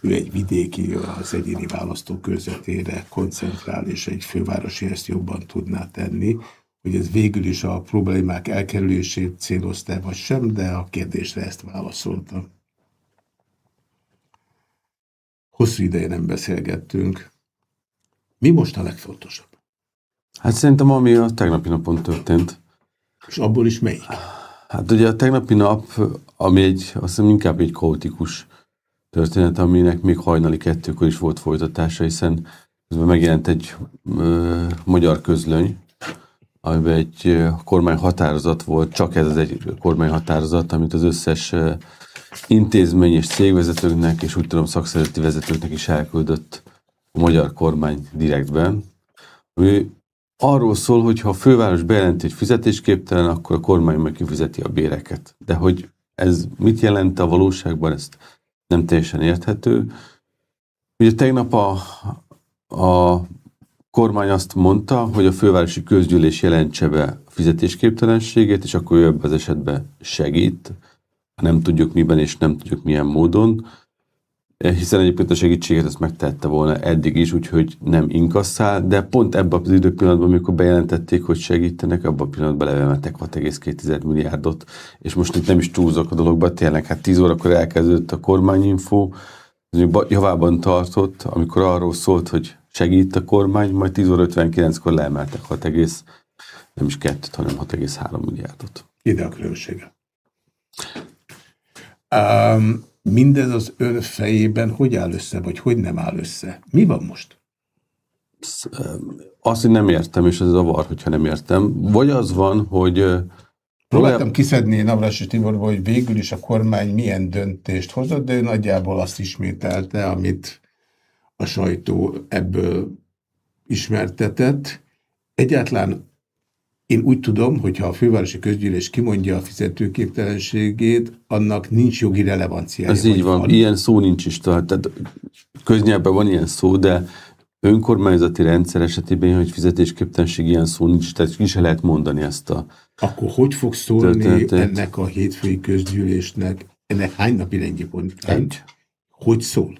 ő egy vidéki, az egyéni választókörzetére koncentrál, és egy fővárosi ezt jobban tudná tenni, hogy ez végül is a problémák elkerülését célozta, vagy sem, de a kérdésre ezt válaszoltam. Hosszú ideje nem beszélgettünk. Mi most a legfontosabb? Hát szerintem ami a tegnapi napon történt. És abból is melyik? Hát ugye a tegnapi nap, ami egy, azt hiszem inkább egy kaotikus történet, aminek még hajnali kettőkor is volt folytatása, hiszen közben megjelent egy ö, magyar közlöny, amiben egy kormányhatározat volt, csak ez az egy kormányhatározat, amit az összes intézmény és cégvezetőknek, és úgy tudom szakszervezeti vezetőknek is elküldött a magyar kormány direktben, ami arról szól, hogy ha a főváros bejelenti, hogy fizetésképtelen, akkor a kormány meg kifizeti a béreket. De hogy ez mit jelent a valóságban, ezt nem teljesen érthető. Ugye tegnap a, a kormány azt mondta, hogy a fővárosi közgyűlés jelentse be a fizetésképtelenségét, és akkor ő ebben az esetben segít nem tudjuk miben és nem tudjuk milyen módon, hiszen egyébként a segítséget ezt megtette volna eddig is, úgyhogy nem inkasszál, de pont ebben az időpillanatban, amikor bejelentették, hogy segítenek, abban a pillanatban levemettek 6,2 milliárdot, és most itt nem is túlzok a dologba, tényleg hát 10 órakor elkezdődött a kormányinfo, javában tartott, amikor arról szólt, hogy segít a kormány, majd 10 óra 59-kor leemeltek 6, nem is 2, hanem 6,3 milliárdot. Ide a különbsége. Um, mindez az ön fejében hogy áll össze, vagy hogy nem áll össze? Mi van most? Azt, hogy nem értem, és ez a var, hogyha nem értem. Vagy az van, hogy... Próbáltam kiszedni Navrási Tiborba, hogy végül is a kormány milyen döntést hozott, de ő nagyjából azt ismételte, amit a sajtó ebből ismertetett, egyáltalán én úgy tudom, hogy ha a fővárosi közgyűlés kimondja a fizetőképtelenségét, annak nincs jogi relevanciája. Ez így van. van. Ilyen szó nincs is. Tehát köznyelben van ilyen szó, de önkormányzati rendszer esetében, hogy fizetésképtelenség ilyen szó nincs, tehát ki se lehet mondani ezt a... Akkor hogy fog szólni történetet? ennek a hétfői közgyűlésnek? Ennek hány napi rendi pont? Egy. Hogy szól?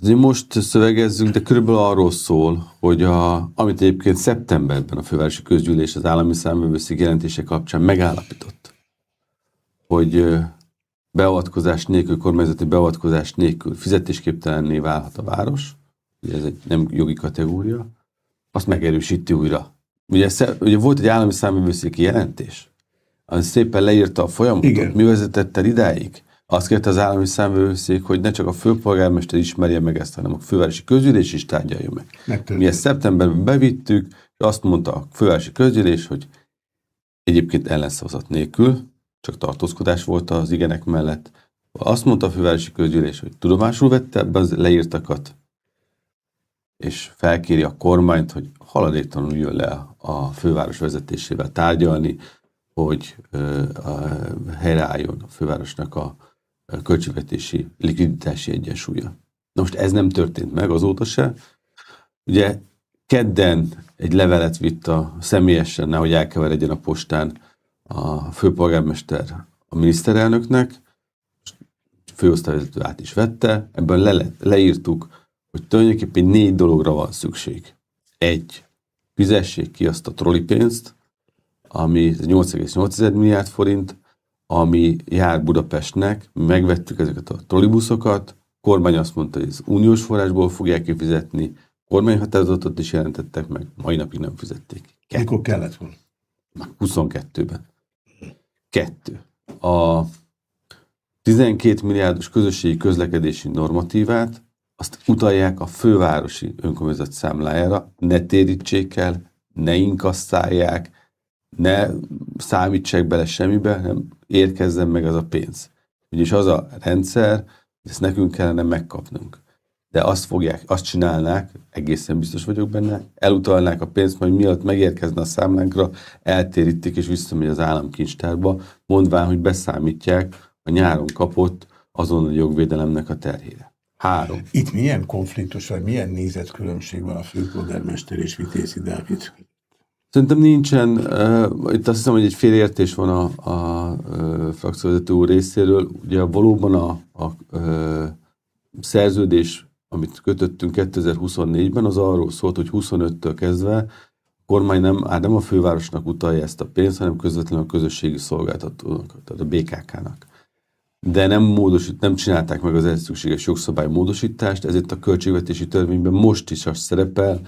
Azért most szövegezzünk, de körülbelül arról szól, hogy a, amit egyébként szeptemberben a fővárosi közgyűlés az állami számvevőszék jelentése kapcsán megállapított, hogy beavatkozás nélkül, kormányzati beavatkozás nélkül fizetésképtelenné válhat a város, ugye ez egy nem jogi kategória, azt megerősíti újra. Ugye, ugye volt egy állami számvevőszéki jelentés, az szépen leírta a folyamatot, Igen. mi vezetett el idáig, azt kérte az állami számvevőszék, hogy ne csak a főpolgármester ismerje meg ezt, hanem a fővárosi közgyűlés is tárgyalja meg. Megtörtént. Mi ezt szeptemberben bevittük, és azt mondta a fővárosi közgyűlés, hogy egyébként ellenszavazat nélkül, csak tartózkodás volt az igenek mellett. Azt mondta a fővárosi közgyűlés, hogy tudomásul vette ebben az leírtakat, és felkéri a kormányt, hogy haladéktalanul jön le a főváros vezetésével tárgyalni, hogy helyreálljon a fővárosnak a költségvetési likviditási egyensúlya. Na most ez nem történt meg azóta se. Ugye kedden egy levelet vitt a személyesen, nehogy elkeveredjen a postán a főpolgármester a miniszterelnöknek, főosztályvezető át is vette, ebben le, leírtuk, hogy tulajdonképpen négy dologra van szükség. Egy, fizessék ki azt a trollipénzt, ami 8,8 milliárd forint, ami jár Budapestnek, megvettük ezeket a trollibuszokat, kormány azt mondta, hogy ez uniós forrásból fogják kifizetni, kormányhatározatot is jelentettek meg, mai napig nem fizették. Kettő. Mikor kellett volna? 22-ben. Kettő. A 12 milliárdos közösségi közlekedési normatívát azt utalják a fővárosi önkormányzat számlájára, ne térítsék el, ne inkasszálják, ne számítsák bele semmibe, hanem érkezzen meg az a pénz. Ugyanis az a rendszer, ezt nekünk kellene megkapnunk. De azt fogják, azt csinálnák, egészen biztos vagyok benne, elutalnák a pénzt, majd miatt megérkezne a számlánkra, eltérítik és visszamegy az államkincstárba, mondván, hogy beszámítják a nyáron kapott azon a jogvédelemnek a terhére. Három. Itt milyen konfliktus, vagy milyen nézetkülönbség van a főpolgármester és Vitézi Dávid Szerintem nincsen, uh, itt azt hiszem, hogy egy félértés van a, a uh, frakcióvezető úr részéről. Ugye valóban a, a uh, szerződés, amit kötöttünk 2024-ben, az arról szólt, hogy 25-től kezdve a kormány nem, hát nem a fővárosnak utalja ezt a pénzt, hanem közvetlenül a közösségi szolgáltatónak, tehát a BKK-nak. De nem, módosít, nem csinálták meg az ehhez szükséges jogszabály módosítást, ezért a költségvetési törvényben most is az szerepel,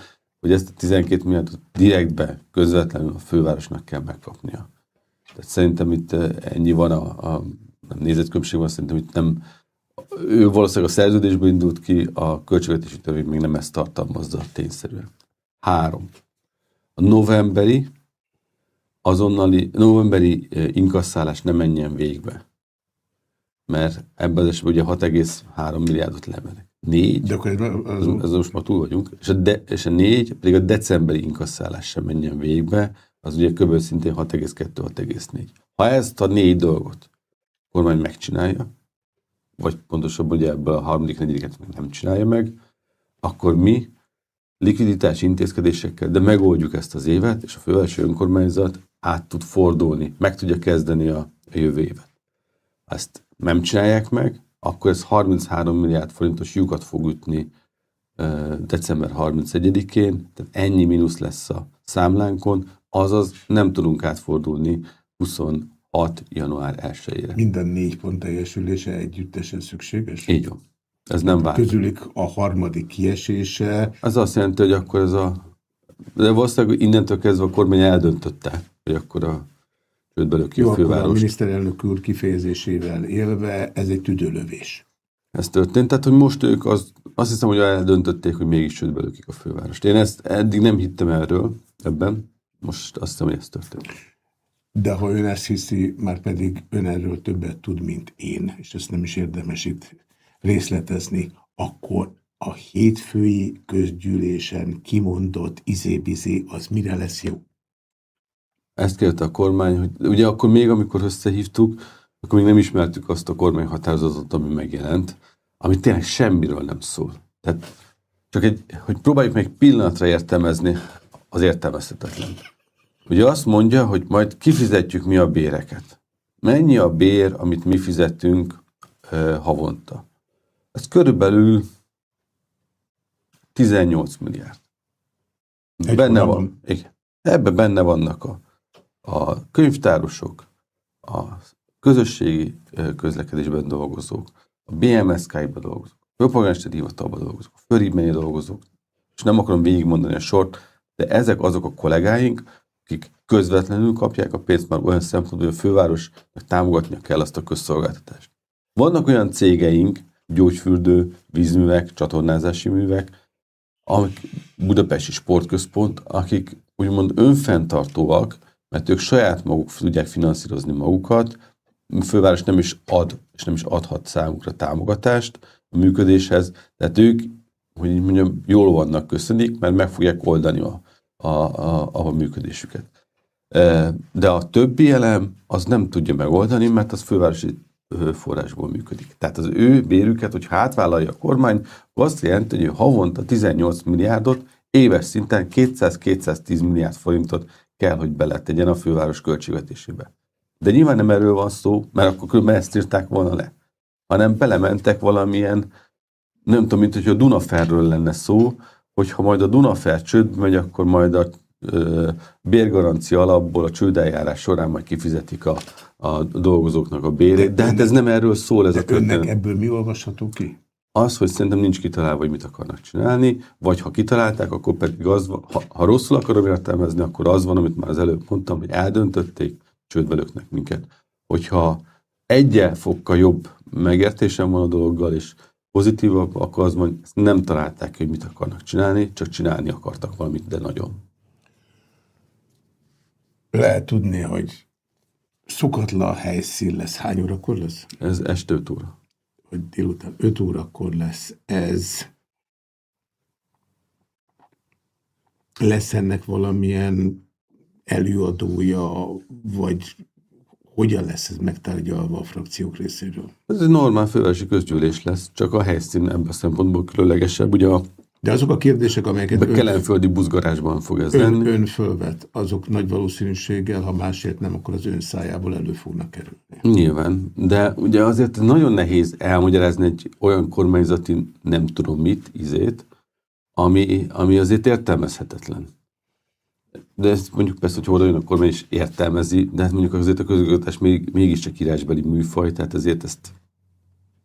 hogy ezt a 12 milliárdot direktbe, közvetlenül a fővárosnak kell megkapnia. Tehát szerintem itt eh, ennyi van a, a nem nézetkülönbség van, szerintem itt nem ő valószínűleg a szerződésből indult ki, a költségvetési törvény még nem ezt tartalmazza tényszerűen. Három. A novemberi, azonnali, novemberi eh, inkasszálás nem menjen végbe. Mert ebben az esetben ugye 6,3 milliárdot lemerek négy, de akkor ez, az... ez most már túl vagyunk, és a, de, és a négy pedig a decemberi inkasszálás sem menjen végbe, az ugye kb. szintén 6,2-6,4. Ha ezt a négy dolgot a kormány megcsinálja, vagy pontosabban ugye ebből a harmadik, negyediket meg nem csinálja meg, akkor mi likviditási intézkedésekkel, de megoldjuk ezt az évet, és a fővárosi önkormányzat át tud fordulni, meg tudja kezdeni a, a jövő évet. Ezt nem csinálják meg, akkor ez 33 milliárd forintos lyukat fog ütni december 31-én, tehát ennyi mínusz lesz a számlánkon, azaz nem tudunk átfordulni 26 január 1-ére. Minden négy pont teljesülése együttesen szükséges? Így van. Ez nem vált. Közülük a harmadik kiesése... Ez azt jelenti, hogy akkor ez a... De valószínűleg innentől kezdve a kormány eldöntötte, hogy akkor a csődbe löki Jó, a fővárost. a miniszterelnök úr kifejezésével élve, ez egy tüdőlövés. Ez történt, tehát hogy most ők az, azt hiszem, hogy eldöntötték, hogy mégis csődbe lökik a fővárost. Én ezt eddig nem hittem erről ebben, most azt hiszem, hogy ez történt. De ha ön ezt hiszi, már pedig ön erről többet tud, mint én, és ezt nem is érdemes itt részletezni, akkor a hétfői közgyűlésen kimondott izébizé az mire lesz jó? Ezt kérte a kormány, hogy ugye akkor még, amikor összehívtuk, akkor még nem ismertük azt a kormányhatározatot, ami megjelent, ami tényleg semmiről nem szól. Tehát csak egy, hogy próbáljuk meg pillanatra értelmezni az értelmezhetetlen. Ugye azt mondja, hogy majd kifizetjük mi a béreket. Mennyi a bér, amit mi fizetünk e, havonta? Ez körülbelül 18 milliárd. Egy benne van. Igen. Ebben benne vannak a, a könyvtárosok, a közösségi közlekedésben dolgozók, a BMSK-ban dolgozók, a propagandistai hivatalban dolgozók, a fölhívményi dolgozók, és nem akarom végigmondani a sort, de ezek azok a kollégáink, akik közvetlenül kapják a pénzt már olyan szempontból, hogy a fővárosnak támogatnia kell azt a közszolgáltatást. Vannak olyan cégeink, gyógyfürdő, vízművek, csatornázási művek, amik Budapesti Sportközpont, akik úgymond önfenntartóak, mert ők saját maguk tudják finanszírozni magukat, a főváros nem is ad, és nem is adhat számukra támogatást a működéshez, tehát ők, hogy így mondjam, jól vannak, köszönik, mert meg fogják oldani a, a, a, a működésüket. De a többi elem az nem tudja megoldani, mert az fővárosi forrásból működik. Tehát az ő bérüket, hogy átvállalja a kormány, azt jelenti, hogy havonta 18 milliárdot, éves szinten 200-210 milliárd forintot kell, hogy beletegyen a főváros költségvetésébe. De nyilván nem erről van szó, mert akkor különben ezt írták volna le. Hanem belementek valamilyen, nem tudom, mint hogy a Dunaferről lenne szó, hogyha majd a Dunafer csőd megy, akkor majd a ö, bérgarancia alapból a csődeljárás során majd kifizetik a, a dolgozóknak a bérét, de, de hát ez nem erről szól ez de a. Önnek ebből mi olvasható ki? Az, hogy szerintem nincs kitalálva, hogy mit akarnak csinálni, vagy ha kitalálták, akkor pedig az van, ha, ha rosszul akarom értelmezni, akkor az van, amit már az előbb mondtam, hogy eldöntötték, csődbe löknek minket. Hogyha egyel fokkal jobb megértésem van a dologgal, és pozitívabb, akkor az mondja, ezt nem találták hogy mit akarnak csinálni, csak csinálni akartak valamit, de nagyon. Lehet tudni, hogy szokatlan helyszín lesz. Hány órakor lesz? Ez este 5 óra. Hogy délután 5 órakor lesz. Ez lesz ennek valamilyen előadója, vagy hogyan lesz ez megtárgyalva a frakciók részéről? Ez egy normál fővárosi közgyűlés lesz, csak a helyszín ebben a szempontból különlegesebb. Ugye a de azok a kérdések, amelyeket ön, kelenföldi buzgarásban fog ez ön, lenni. Ön fölvet, azok nagy valószínűséggel, ha másért nem, akkor az ön szájából elő fognak kerülni. Nyilván, de ugye azért nagyon nehéz elmagyarázni egy olyan kormányzati nem tudom mit, izét, ami, ami azért értelmezhetetlen. De ezt mondjuk persze, hogy oda jön a kormány is értelmezi, de hát mondjuk azért a közigazgatás még, mégiscsak írásbeli műfaj, tehát ezért ezt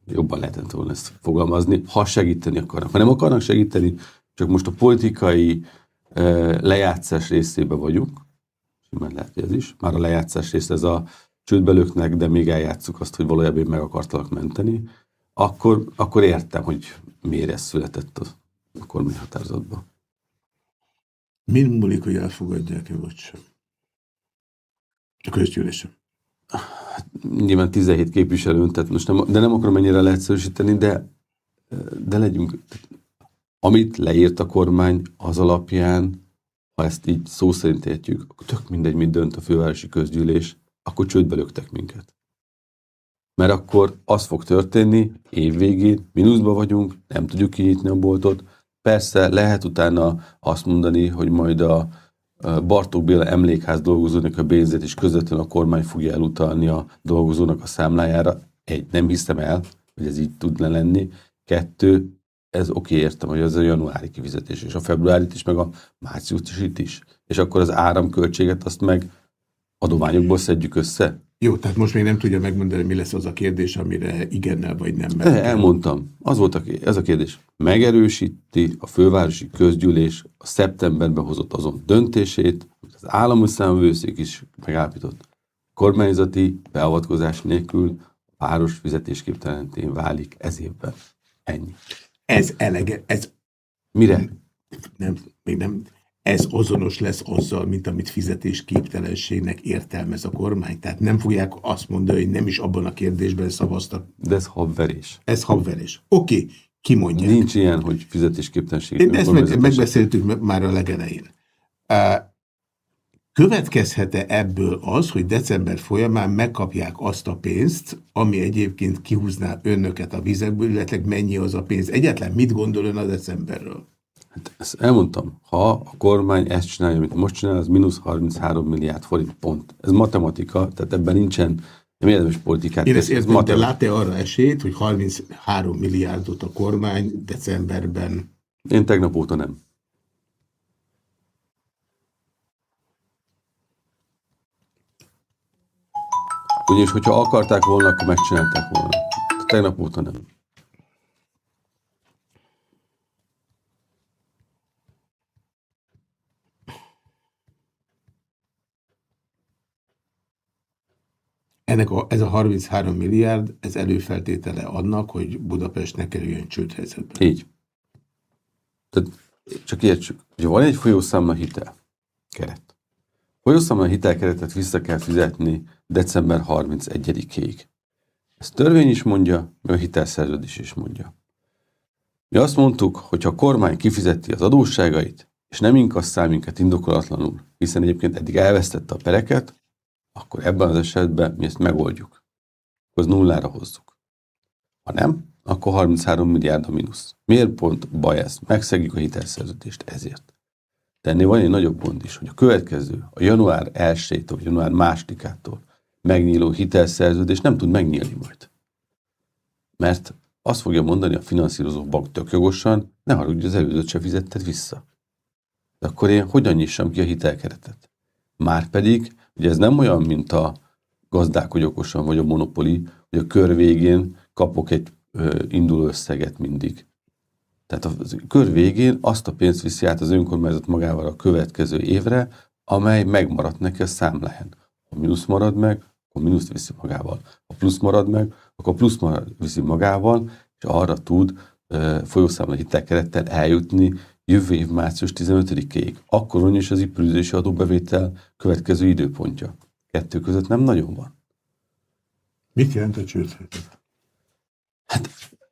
jobban lehetett volna ezt fogalmazni, ha segíteni akarnak. Ha nem akarnak segíteni, csak most a politikai uh, lejátszás részébe vagyunk, simán lehet, hogy ez is, már a lejátszás rész ez a csődbelőknek, de még eljátszuk azt, hogy valójában meg akartalak menteni, akkor, akkor értem, hogy miért ez született a, a kormányhatározatban. Min múlik, hogy elfogadják-e vagy sem? A közgyűlésem. Nyilván 17 képviselőn, tehát most nem, de nem akarom ennyire leegyszerűsíteni, de, de legyünk, amit leírt a kormány, az alapján, ha ezt így szó szerint értjük, akkor tök mindegy, mit dönt a fővárosi közgyűlés, akkor csődbe löktek minket. Mert akkor az fog történni, évvégén, mínuszba vagyunk, nem tudjuk kinyitni a boltot, Persze lehet utána azt mondani, hogy majd a Bartók Béla emlékház dolgozónak a pénzét is közvetlenül a kormány fogja elutalni a dolgozónak a számlájára. Egy, nem hiszem el, hogy ez így tudna lenni. Kettő, ez oké, értem, hogy az a januári kifizetés, és a februárit is, meg a márciusit is. És akkor az áramköltséget azt meg adományokból szedjük össze. Jó, tehát most még nem tudja megmondani, mi lesz az a kérdés, amire igennel vagy nem. De elmondtam. Az volt a, ez a kérdés. Megerősíti a fővárosi közgyűlés a szeptemberben hozott azon döntését, hogy az állami számvőszék is megállapított. Kormányzati beavatkozás nélkül a város fizetésképtelenítén válik ez évben. Ennyi. Ez elege, ez... Mire? Nem, még nem ez azonos lesz azzal, mint amit fizetésképtelenségnek értelmez a kormány. Tehát nem fogják azt mondani, hogy nem is abban a kérdésben szavaztak. De ez habverés. Ez habverés. Oké, okay. kimondják. Nincs ilyen, hogy fizetésképtelenség. Én ezt meg, megbeszéltük már a legelején. Következhet-e ebből az, hogy december folyamán megkapják azt a pénzt, ami egyébként kihúzná önöket a vizekből, illetve mennyi az a pénz? Egyetlen mit gondol ön a decemberről? Hát ezt elmondtam, ha a kormány ezt csinálja, amit most csinál, az mínusz 33 milliárd forint pont. Ez matematika, tehát ebben nincsen nem érdemes politikát. Én ezt értem, de lát-e arra esélyt, hogy 33 milliárdot a kormány decemberben? Én tegnap óta nem. Ugyanis, hogyha akarták volna, akkor megcsinálták volna. Tegnap óta nem. Ennek a, ez a 33 milliárd, ez előfeltétele annak, hogy Budapest ne kerüljön csődhelyzetbe. Így. Tehát csak értsük, hogy van egy folyószámla hitel keret. Folyószámla hitelkeretet vissza kell fizetni december 31-ig. Ezt törvény is mondja, meg a hitelszerződés is mondja. Mi azt mondtuk, hogy ha a kormány kifizeti az adósságait, és nem inkasszál minket indokolatlanul, hiszen egyébként eddig elvesztette a pereket, akkor ebben az esetben mi ezt megoldjuk. Az nullára hozzuk. Ha nem, akkor 33 milliárd a mínusz. Miért pont baj ez? Megszegjük a hitelszerződést ezért. De ennél van egy nagyobb gond is, hogy a következő, a január 1-től, vagy január 2-ától megnyíló hitelszerződés nem tud megnyílni majd. Mert azt fogja mondani a finanszírozó bank tök jogosan, ne haragudj, az előzőt se fizetted vissza. De akkor én hogyan nyissam ki a hitelkeretet? Márpedig, ugye ez nem olyan, mint a gazdálkodj okosan, vagy a monopoli, hogy a kör végén kapok egy ö, induló összeget mindig. Tehát a kör végén azt a pénzt viszi át az önkormányzat magával a következő évre, amely megmaradt neki a számláján. Ha mínusz marad meg, akkor mínuszt viszi magával. Ha plusz marad meg, akkor plusz marad, viszi magával, és arra tud uh, folyószámla hitelkerettel eljutni jövő év március 15-ig. Akkor van is az ipülőzési adóbevétel következő időpontja. Kettő között nem nagyon van. Mit jelent a csődhelyzet? Hát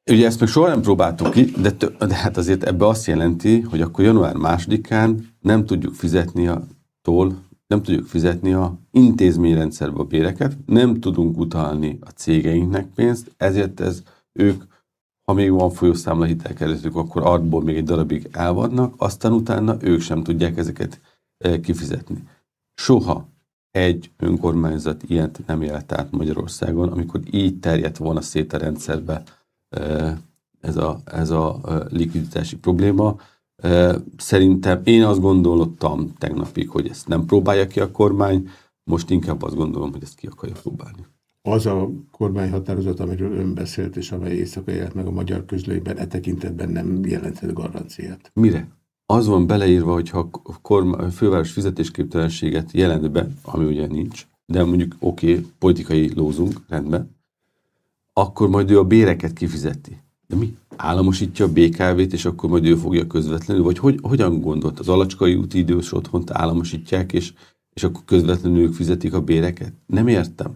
Ugye ezt még soha nem próbáltuk ki, de, de hát azért ebbe azt jelenti, hogy akkor január másodikán nem tudjuk fizetni a tól, nem tudjuk fizetni a intézményrendszerbe a béreket, nem tudunk utalni a cégeinknek pénzt, ezért ez ők, ha még van folyószámla hitelkeretük, akkor artból még egy darabig elvadnak, aztán utána ők sem tudják ezeket e, kifizetni. Soha egy önkormányzat ilyet nem élt át Magyarországon, amikor így terjedt volna szét a rendszerbe ez a, ez a likviditási probléma. Szerintem én azt gondoltam tegnapig, hogy ezt nem próbálja ki a kormány, most inkább azt gondolom, hogy ezt ki akarja próbálni. Az a kormányhatározat, amiről ön beszélt, és amely éjszaka jelent meg a magyar közlőben, e tekintetben nem jelentett garanciát. Mire? Az van beleírva, hogy ha a főváros fizetésképtelenséget jelent be, ami ugye nincs, de mondjuk oké, okay, politikai lózunk, rendben, akkor majd ő a béreket kifizeti. De mi? Államosítja a BKV-t, és akkor majd ő fogja közvetlenül? Vagy hogy, hogyan gondolt? Az Alacskai úti idős otthont államosítják, és, és akkor közvetlenül ők fizetik a béreket? Nem értem.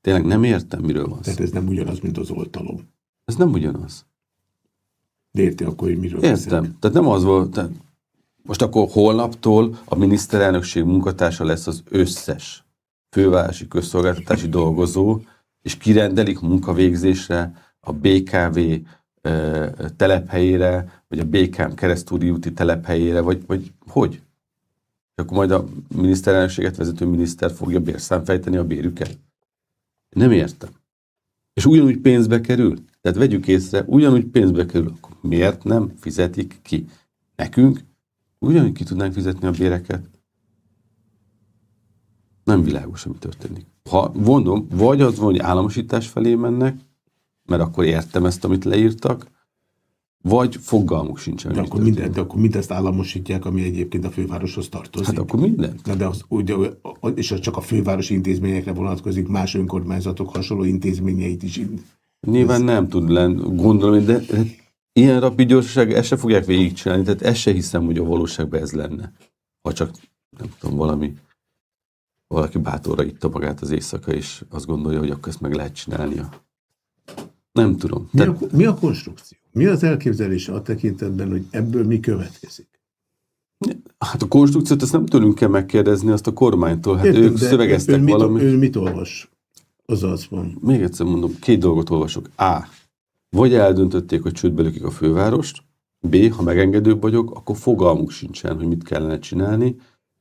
Tényleg nem értem, miről van Tehát ez nem ugyanaz, mint az oltalom. Ez nem ugyanaz. De érti akkor, hogy miről Értem. Beszélek? Tehát nem az volt, tehát most akkor holnaptól a miniszterelnökség munkatársa lesz az összes fővárosi közszolgáltatási dolgozó, és kirendelik munkavégzésre a BKV telephelyére, vagy a BKM keresztúri úti telephelyére, vagy, vagy hogy? És akkor majd a miniszterelnökséget vezető miniszter fogja bérszámfejteni a bérüket? Nem értem. És ugyanúgy pénzbe kerül? Tehát vegyük észre, ugyanúgy pénzbe kerül. Akkor miért nem fizetik ki? Nekünk ugyanúgy ki tudnánk fizetni a béreket. Nem világos, ami történik. Ha mondom, vagy az van, hogy államosítás felé mennek, mert akkor értem ezt, amit leírtak, vagy fogalmuk sincsen. De akkor, minden, de akkor mindezt államosítják, ami egyébként a fővároshoz tartozik. Hát akkor minden. De, de az, ugye, és az csak a fővárosi intézményekre vonatkozik, más önkormányzatok hasonló intézményeit is. Nyilván Ez... nem tud lenni, gondolom, de ilyen rapid gyorsaság, ezt se fogják végigcsinálni, tehát ezt se hiszem, hogy a valóságban ez lenne. Ha csak, nem tudom, valami valaki bátorra itta magát az éjszaka, és azt gondolja, hogy akkor ezt meg lehet csinálnia. Nem tudom. Mi, a, mi a konstrukció? Mi az elképzelés a tekintetben, hogy ebből mi következik? Hát a konstrukciót ezt nem tőlünk kell megkérdezni, azt a kormánytól. Hát Értem, ők szövegeztek ön valamit. Mit, ön mit olvas az arcban? Még egyszer mondom, két dolgot olvasok. A. Vagy eldöntötték, hogy csődbe lökik a fővárost. B. Ha megengedőbb vagyok, akkor fogalmuk sincsen, hogy mit kellene csinálni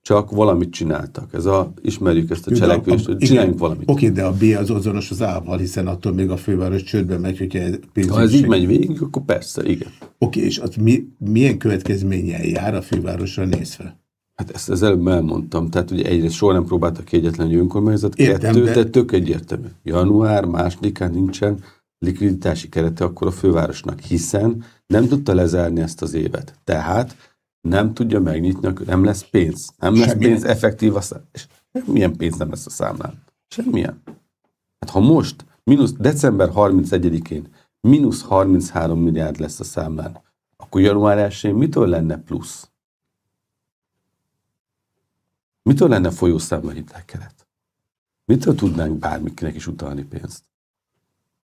csak valamit csináltak. Ez a, ismerjük ezt a cselekvést, hogy csináljunk valamit. Oké, de a B az azonos az A-val, hiszen attól még a főváros csődbe megy, hogyha pénzügység... Ha ez így megy végig, akkor persze, igen. Oké, és az mi, milyen következménnyel jár a fővárosra nézve? Hát ezt az előbb elmondtam, tehát ugye egyrészt soha nem próbáltak ki egyetlen önkormányzat, kettő, de... de tök egyértelmű. Január másodikán nincsen likviditási kerete akkor a fővárosnak, hiszen nem tudta lezárni ezt az évet. Tehát nem tudja megnyitni, nem lesz pénz. Nem lesz Semmilyen. pénz effektív a számlán. Milyen pénz nem lesz a számlán? Semmilyen. Hát ha most, mínusz december 31-én mínusz 33 milliárd lesz a számlán, akkor január 1 mitől lenne plusz? Mitől lenne folyószámla hitelkeret? Mitől tudnánk bármikinek is utalni pénzt?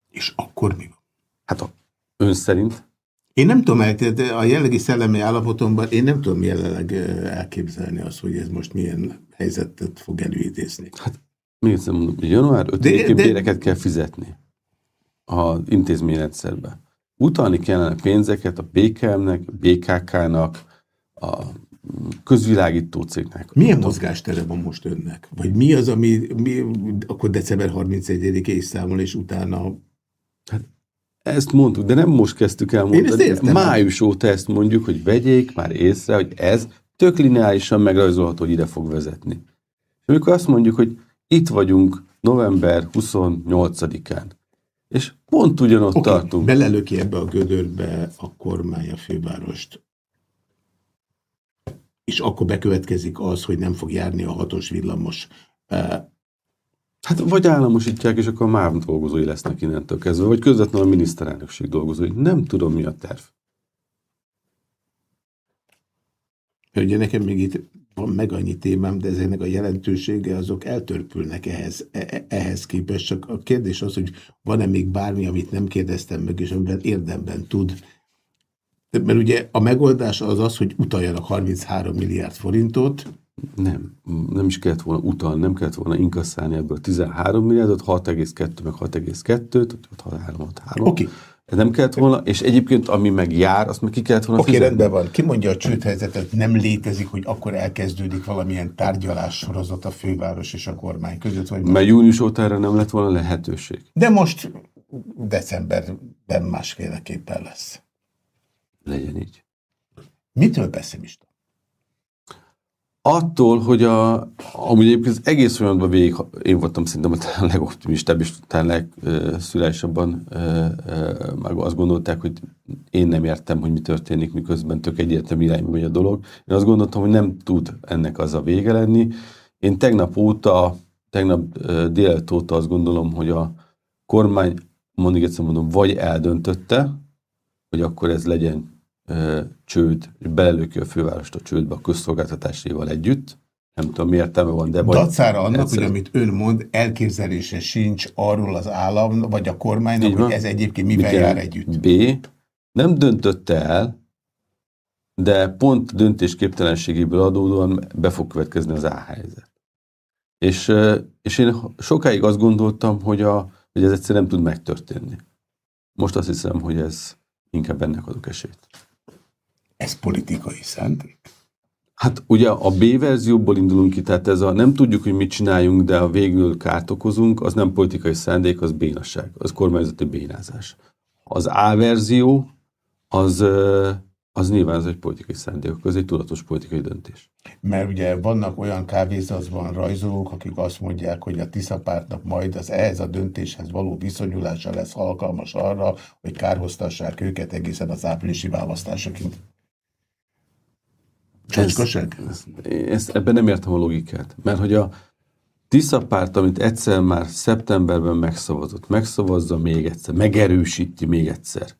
És akkor mi van? Hát a, ön szerint én nem tudom, a jellegi szellemi állapotomban én nem tudom jelenleg elképzelni azt, hogy ez most milyen helyzetet fog előidézni. Hát még egyszer mondom, január 5-én de... béreket kell fizetni az intézményrendszerbe. Utalni kellene pénzeket a BKM-nek, BKK-nak, a közvilágító cégnek. Milyen mozgástere van most önnek? Vagy mi az, ami mi, akkor december 31-ig számol, és utána... Hát ezt mondtuk, de nem most kezdtük el mondani. Május óta ezt mondjuk, hogy vegyék már észre, hogy ez tök lineárisan megrajzolható, hogy ide fog vezetni. És amikor azt mondjuk, hogy itt vagyunk november 28-án, és pont ugyanott okay, tartunk. belelöki ebbe a gödörbe a kormány a fővárost. És akkor bekövetkezik az, hogy nem fog járni a hatos villamos. Hát vagy államosítják, és akkor MÁV dolgozói lesznek innentől kezdve, vagy közvetlenül a miniszterelnökség dolgozói. Nem tudom, mi a terv. Ugye nekem még itt van meg annyi témám, de ezeknek a jelentősége azok eltörpülnek ehhez, e, e, ehhez képest. Csak a kérdés az, hogy van-e még bármi, amit nem kérdeztem meg, és amiben érdemben tud. Mert ugye a megoldás az az, hogy utaljanak 33 milliárd forintot, nem, nem is kellett volna utalni, nem kellett volna inkasszálni ebből 13 milliárdot, 6,2 meg 6,2-t, 3 3 Oké. Ez nem kellett volna, és egyébként ami meg jár, azt meg ki kellett volna Oké, okay, rendben van. Ki mondja a csődhelyzetet, nem létezik, hogy akkor elkezdődik valamilyen tárgyalás sorozat a főváros és a kormány között? Vagy Mert június óta erre nem lett volna lehetőség. De most decemberben másféleképpen lesz. Legyen így. Mitől pessimista? Attól, hogy a, amúgy egyébként az egész folyamatban végig én voltam szerintem a legoptimistább, és talán legszülásabban meg azt gondolták, hogy én nem értem, hogy mi történik, miközben tök egyértelmű irányba megy a dolog. Én azt gondoltam, hogy nem tud ennek az a vége lenni. Én tegnap óta, tegnap délelőtt óta azt gondolom, hogy a kormány, mondjuk egyszer mondom, vagy eldöntötte, hogy akkor ez legyen csőd, belelőki a fővárost a csődbe a közszolgáltatásaival együtt. Nem tudom, mi értelme van, de... Dacára annak, egyszer... hogy amit ön mond, elképzelése sincs arról az állam, vagy a kormánynak, hogy ez egyébként mivel jár együtt. B. Nem döntötte el, de pont döntésképtelenségéből adódóan be fog következni az áhelyzet. És, és én sokáig azt gondoltam, hogy, a, hogy ez egyszer nem tud megtörténni. Most azt hiszem, hogy ez inkább ennek adok esélyt. Ez politikai szándék? Hát ugye a B verzióból indulunk ki, tehát ez a nem tudjuk, hogy mit csináljunk, de a végül kárt okozunk, az nem politikai szándék, az bénasság, az kormányzati bénázás. Az A verzió, az, az nyilván az egy politikai szándék, az egy tudatos politikai döntés. Mert ugye vannak olyan kávézatban rajzolók, akik azt mondják, hogy a Tisza pártnak majd az ehhez a döntéshez való viszonyulása lesz alkalmas arra, hogy kárhoztassák őket egészen az áprilisi választásokig. Csacskaság? Ez, ez, ebben nem értem a logikát. Mert hogy a Tisza párt, amit egyszer már szeptemberben megszavazott, megszavazza még egyszer, megerősíti még egyszer.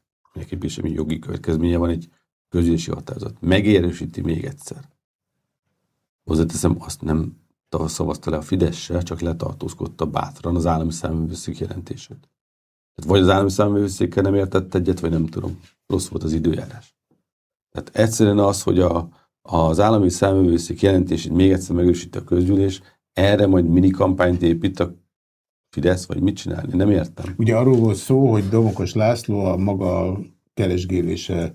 Is semmi jogi következménye van egy közülési határozat. Megerősíti még egyszer. Hozzáteszem, azt nem szavazta le a Fidesz se, csak letartózkodta bátran az állami száművőszük jelentését. Tehát vagy az állami számvevőszékkel nem értett egyet, vagy nem tudom. Rossz volt az időjárás. Tehát egyszerűen az, hogy a, az állami számvevőszék jelentését még egyszer megősít a közgyűlés, erre majd mini kampányt épít a Fidesz, vagy mit csinálni? Nem értem. Ugye arról volt szó, hogy Domokos László a maga keresgélése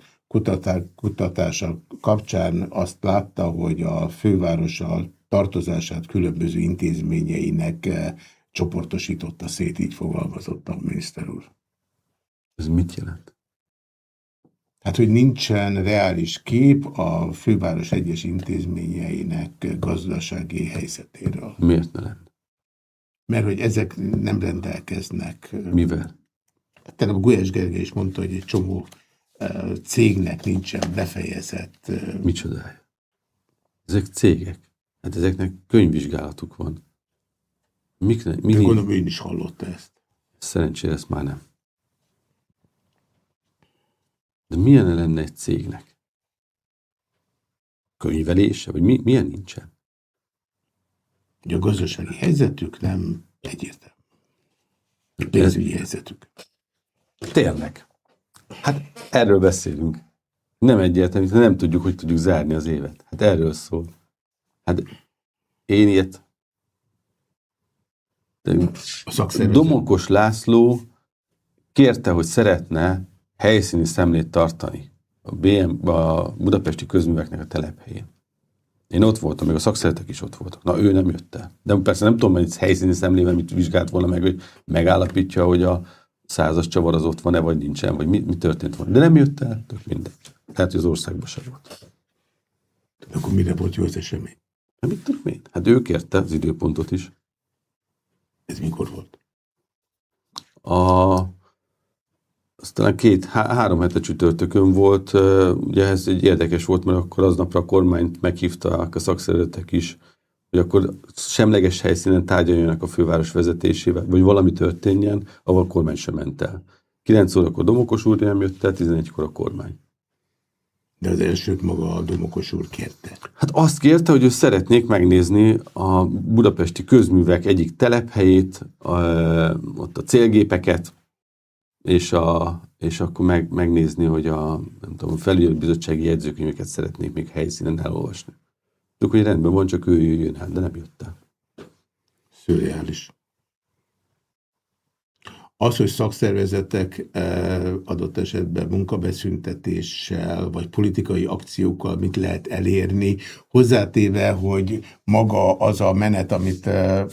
kutatása kapcsán azt látta, hogy a fővárossal tartozását különböző intézményeinek eh, csoportosította szét, így fogalmazott a miniszter úr. Ez mit jelent? Hát, hogy nincsen reális kép a főváros egyes intézményeinek gazdasági helyzetéről. Miért ne lenne? Mert hogy ezek nem rendelkeznek. Mivel? Tehát a Gulyás Gergely is mondta, hogy egy csomó cégnek nincsen befejezett... Micsodája? Ezek cégek. Hát ezeknek könyvvizsgálatuk van. Mik, ne, mi gondolom, én is hallotta ezt. Szerencsére ezt már nem. De milyen lenne egy cégnek? Könyvelése? Vagy mi, milyen nincsen? Hogy a gazdasági helyzetük nem egyértelmű. Pénzügyi helyzetük. Tényleg. Hát erről beszélünk. Nem egyértelmű, nem tudjuk, hogy tudjuk zárni az évet. Hát erről szól. Hát én ilyet... A Domokos László kérte, hogy szeretne helyszíni szemlét tartani a, BM, a budapesti közműveknek a telephelyén. Én ott voltam, még a szakszeretek is ott voltak. Na, ő nem jött el. De persze nem tudom, hogy helyszíni szemlével mit vizsgált volna meg, hogy megállapítja, hogy a százas csavar az ott van-e, vagy nincsen, vagy mi, mi történt volna. De nem jött el, tök mindegy. Tehát, hogy az országban sem volt. Akkor mire volt jó az esemény? Hát mit tudom én? Hát ő kérte az időpontot is. Ez mikor volt? A, aztán két, há, három hete csütörtökön volt, ugye ez egy érdekes volt, mert akkor aznapra a kormányt meghívták a szakszervezetek is, hogy akkor semleges helyszínen tárgyaljanak a főváros vezetésével, vagy valami történjen, ahol a kormány sem ment el. 9 órakor Domokos úr nem jött el, 11-kor a kormány. De az elsőt maga a Domokos úr kérte. Hát azt kérte, hogy ő szeretnék megnézni a budapesti közművek egyik telephelyét, a, ott a célgépeket, és, a, és akkor meg, megnézni, hogy a, nem tudom, a felügyelőbizottsági jegyzőkönyveket szeretnék még helyszínen elolvasni. Tudjuk, hogy rendben van, csak ő jöjjön el, de nem jött el. Szürreális. Az, hogy szakszervezetek eh, adott esetben munkabeszüntetéssel, vagy politikai akciókkal mit lehet elérni, hozzátéve, hogy maga az a menet, amit eh,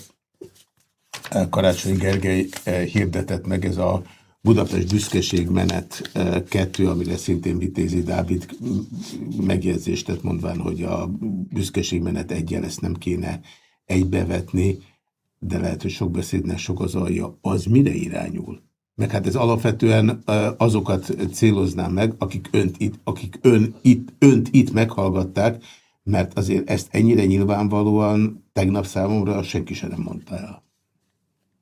Karácsony Gergely eh, hirdetett meg, ez a Budapest büszkeség menet kettő, amire szintén Vitézi Dávid megjegyzést tett mondván, hogy a büszkeség menet egyen ezt nem kéne egybevetni, de lehet, hogy sok beszédnek sok az alja. Az mire irányul? Meg hát ez alapvetően azokat célozná meg, akik önt itt, akik ön itt, önt itt meghallgatták, mert azért ezt ennyire nyilvánvalóan tegnap számomra senki sem nem mondta el.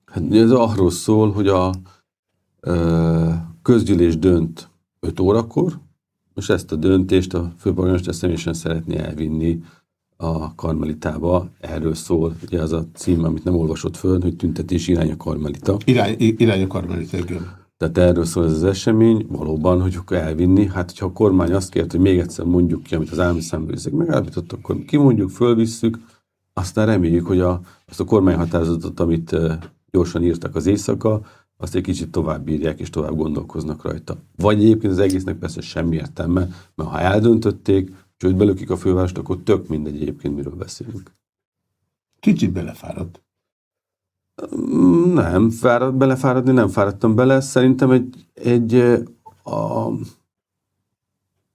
Hát ez arról szól, hogy a közgyűlés dönt 5 órakor, és ezt a döntést a főpolgármester személyesen szeretné elvinni a karmelitába. Erről szól, ugye az a cím, amit nem olvasott föl, hogy tüntetés irány a karmelita. Irány, irány a karmelita, igen. Tehát erről szól ez az esemény, valóban, hogy elvinni. Hát, hogyha a kormány azt kért, hogy még egyszer mondjuk ki, amit az állami szemlőzék megállapított, akkor kimondjuk, fölvisszük, aztán reméljük, hogy a, azt a kormányhatározatot, amit gyorsan írtak az éjszaka, azt egy kicsit tovább bírják és tovább gondolkoznak rajta. Vagy egyébként az egésznek persze semmi értelme, mert ha eldöntötték, hogy belökik a fővárost, akkor tök mindegy egyébként miről beszélünk. Kicsit belefáradt. Nem, fárad, belefáradni nem fáradtam bele. Szerintem egy, egy a,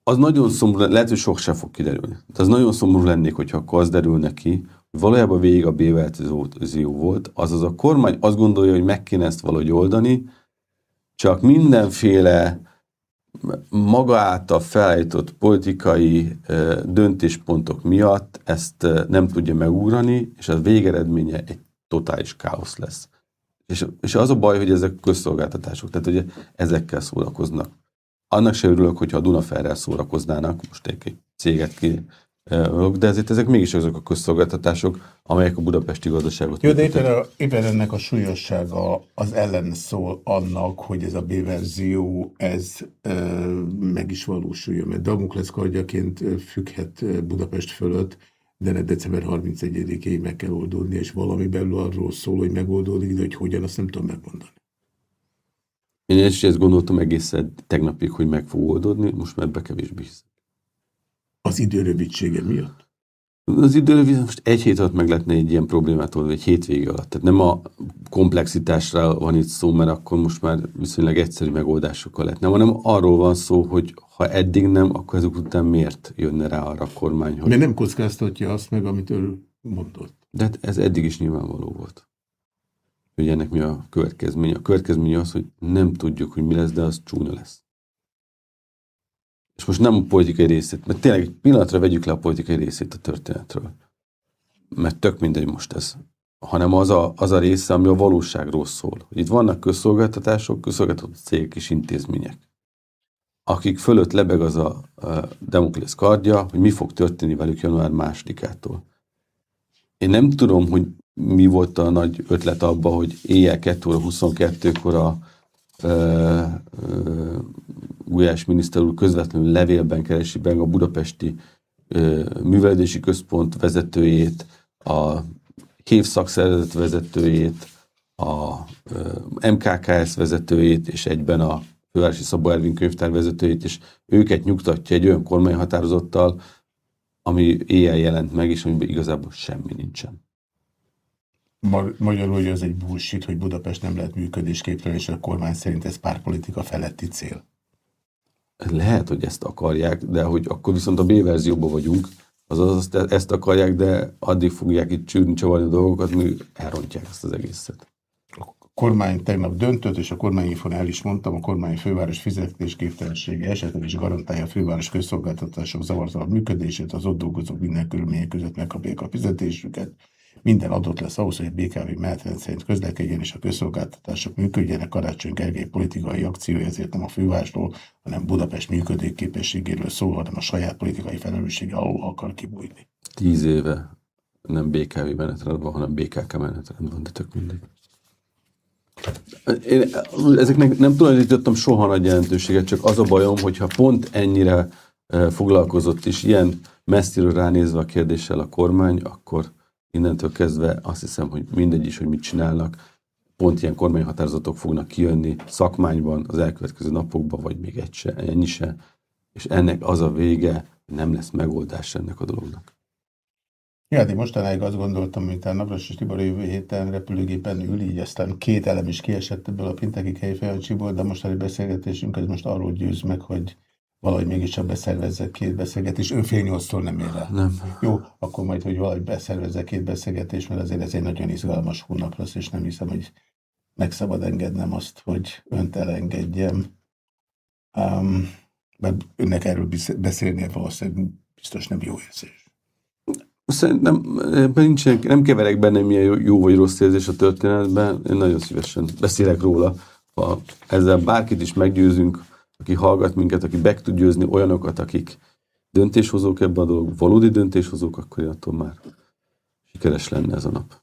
az nagyon szomorú, lehet, hogy sok sem fog kiderülni. De az nagyon szomorú lennék, hogyha akkor az derül neki, valójában végig a B verzió volt, azaz a kormány azt gondolja, hogy meg kéne ezt valahogy oldani, csak mindenféle maga által felállított politikai döntéspontok miatt ezt nem tudja megugrani, és a végeredménye egy totális káosz lesz. És, és az a baj, hogy ezek közszolgáltatások, tehát ugye ezekkel szórakoznak. Annak se örülök, hogyha a Dunaferrel szórakoznának, most egy céget ki de ezért ezek mégis azok a közszolgáltatások, amelyek a budapesti gazdaságot... Jó, de éppen, a, éppen ennek a súlyossága az ellen szól annak, hogy ez a B-verzió, ez e, meg is valósuljon, mert Damoklesz kardjaként függhet Budapest fölött, de ne december 31-ig meg kell oldódni, és valami belül arról szól, hogy megoldódik, de hogy hogyan, azt nem tudom megmondani. Én is ezt gondoltam egészen tegnapig, hogy meg fog oldódni, most már ebbe kevésbé hiszem. Az idő rövidsége miatt? Az idő rövid, most egy hét alatt meg lehetne egy ilyen problémát oldani, egy hétvége alatt. Tehát nem a komplexitásra van itt szó, mert akkor most már viszonylag egyszerű megoldásokkal lehetne, hanem arról van szó, hogy ha eddig nem, akkor ezek után miért jönne rá arra a kormány, hogy... Mert nem kockáztatja azt meg, amit ő mondott. De hát ez eddig is nyilvánvaló volt. Hogy ennek mi a következménye. A következménye az, hogy nem tudjuk, hogy mi lesz, de az csúnya lesz és most nem a politikai részét, mert tényleg egy pillanatra vegyük le a politikai részét a történetről. Mert tök mindegy most ez. Hanem az a, az a része, ami a valóságról szól. Hogy itt vannak közszolgáltatások, közszolgáltató cégek és intézmények, akik fölött lebeg az a, a Demoklész kardja, hogy mi fog történni velük január másodikától. Én nem tudom, hogy mi volt a nagy ötlet abba, hogy éjjel 2 óra 22-kor a Gulyás miniszter úr közvetlenül levélben keresi meg a budapesti művelési központ vezetőjét, a HÉV szakszervezet vezetőjét, a MKKS vezetőjét, és egyben a Fővárosi Szabó Ervin könyvtár vezetőjét, és őket nyugtatja egy olyan kormányhatározattal, ami éjjel jelent meg, és amiben igazából semmi nincsen. Magyarul, hogy az egy bullshit, hogy Budapest nem lehet működésképtelen, és a kormány szerint ez párpolitika feletti cél. Lehet, hogy ezt akarják, de hogy akkor viszont a B-verzióban vagyunk, azaz ezt akarják, de addig fogják itt csűrni, csavarni a dolgokat, míg elrontják ezt az egészet. A kormány tegnap döntött, és a kormányinfon el is mondtam, a kormány főváros fizetésképtelensége esetleg is garantálja a főváros közszolgáltatások zavartalan működését, az ott dolgozók minden körülmények között megkapják a fizetésüket, minden adott lesz ahhoz, hogy a BKV menetrend szerint közlekedjen és a közszolgáltatások működjenek. Karácsony Gergely politikai akció ezért nem a fővárosról, hanem Budapest működőképességéről szól, hanem a saját politikai felelőssége alól akar kibújni. Tíz éve nem BKV menetrend van, hanem BKK menetrend van, de tök mindegy. Én ezeknek nem tulajdonítottam soha nagy jelentőséget, csak az a bajom, hogyha pont ennyire eh, foglalkozott, és ilyen messziről ránézve a kérdéssel a kormány, akkor innentől kezdve azt hiszem, hogy mindegy is, hogy mit csinálnak, pont ilyen kormányhatározatok fognak kijönni szakmányban az elkövetkező napokban, vagy még egy se, ennyi se, és ennek az a vége, nem lesz megoldás ennek a dolognak. Ja, de mostanáig azt gondoltam, a Navras és Tibor jövő héten repülőgépen ül, így aztán két elem is kiesett ebből a pinteki kejfejancsiból, de mostani beszélgetésünk ez most arról győz meg, hogy valahogy mégiscsak beszervezzek két beszélgetés. Ő fél nyolctól nem ér el. Nem. Jó, akkor majd, hogy valahogy beszervezzek két beszélgetés, mert azért ez egy nagyon izgalmas hónap lesz, és nem hiszem, hogy meg szabad engednem azt, hogy önt elengedjem. Um, mert önnek erről beszélnie valószínűleg biztos nem jó érzés. Szerintem nincsen, nem keverek benne milyen jó vagy rossz érzés a történetben. Én nagyon szívesen beszélek róla. Ha ezzel bárkit is meggyőzünk, aki hallgat minket, aki meg tud győzni olyanokat, akik döntéshozók ebben a dolog, valódi döntéshozók, akkor attól már sikeres lenne ez a nap.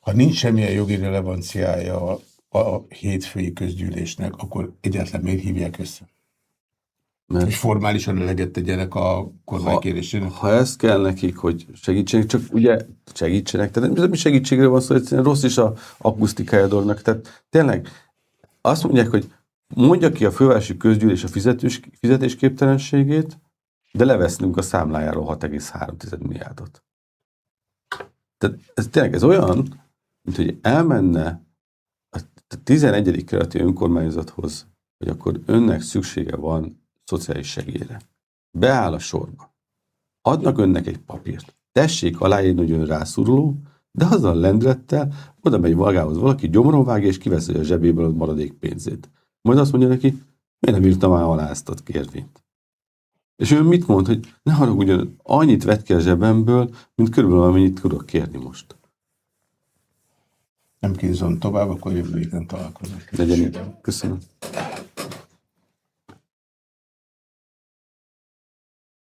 Ha nincs semmilyen jogi relevanciája a, a hétfői közgyűlésnek, akkor egyáltalán miért hívják össze? Mert hogy formálisan eleget tegyenek a kormánykérésének? Ha, ha ez kell nekik, hogy segítsenek, csak ugye segítsenek, tehát nem segítségre van szó, egyszerűen rossz is a akusztikája dolognak. Tehát tényleg azt mondják, hogy mondja ki a fővárosi közgyűlés a fizetős, fizetésképtelenségét, de leveszünk a számlájáról 6,3 milliárdot. Tehát ez tényleg ez olyan, mint hogy elmenne a 11. kerületi önkormányzathoz, hogy akkor önnek szüksége van szociális segélyre. Beáll a sorba. Adnak önnek egy papírt. Tessék aláírni, hogy ön rászoruló, de azzal lendülettel oda megy magához valaki, gyomron vágja, és kiveszi a zsebéből a maradék pénzét. Majd azt mondja neki, miért nem írtam már alá ezt a kérvényt? És ő mit mond, hogy ne haragudjon, annyit vett ki a zsebemből, mint körülbelül amennyit tudok kérni most. Nem kínzom tovább, akkor jövő héten találkozunk. Legyen Köszönöm.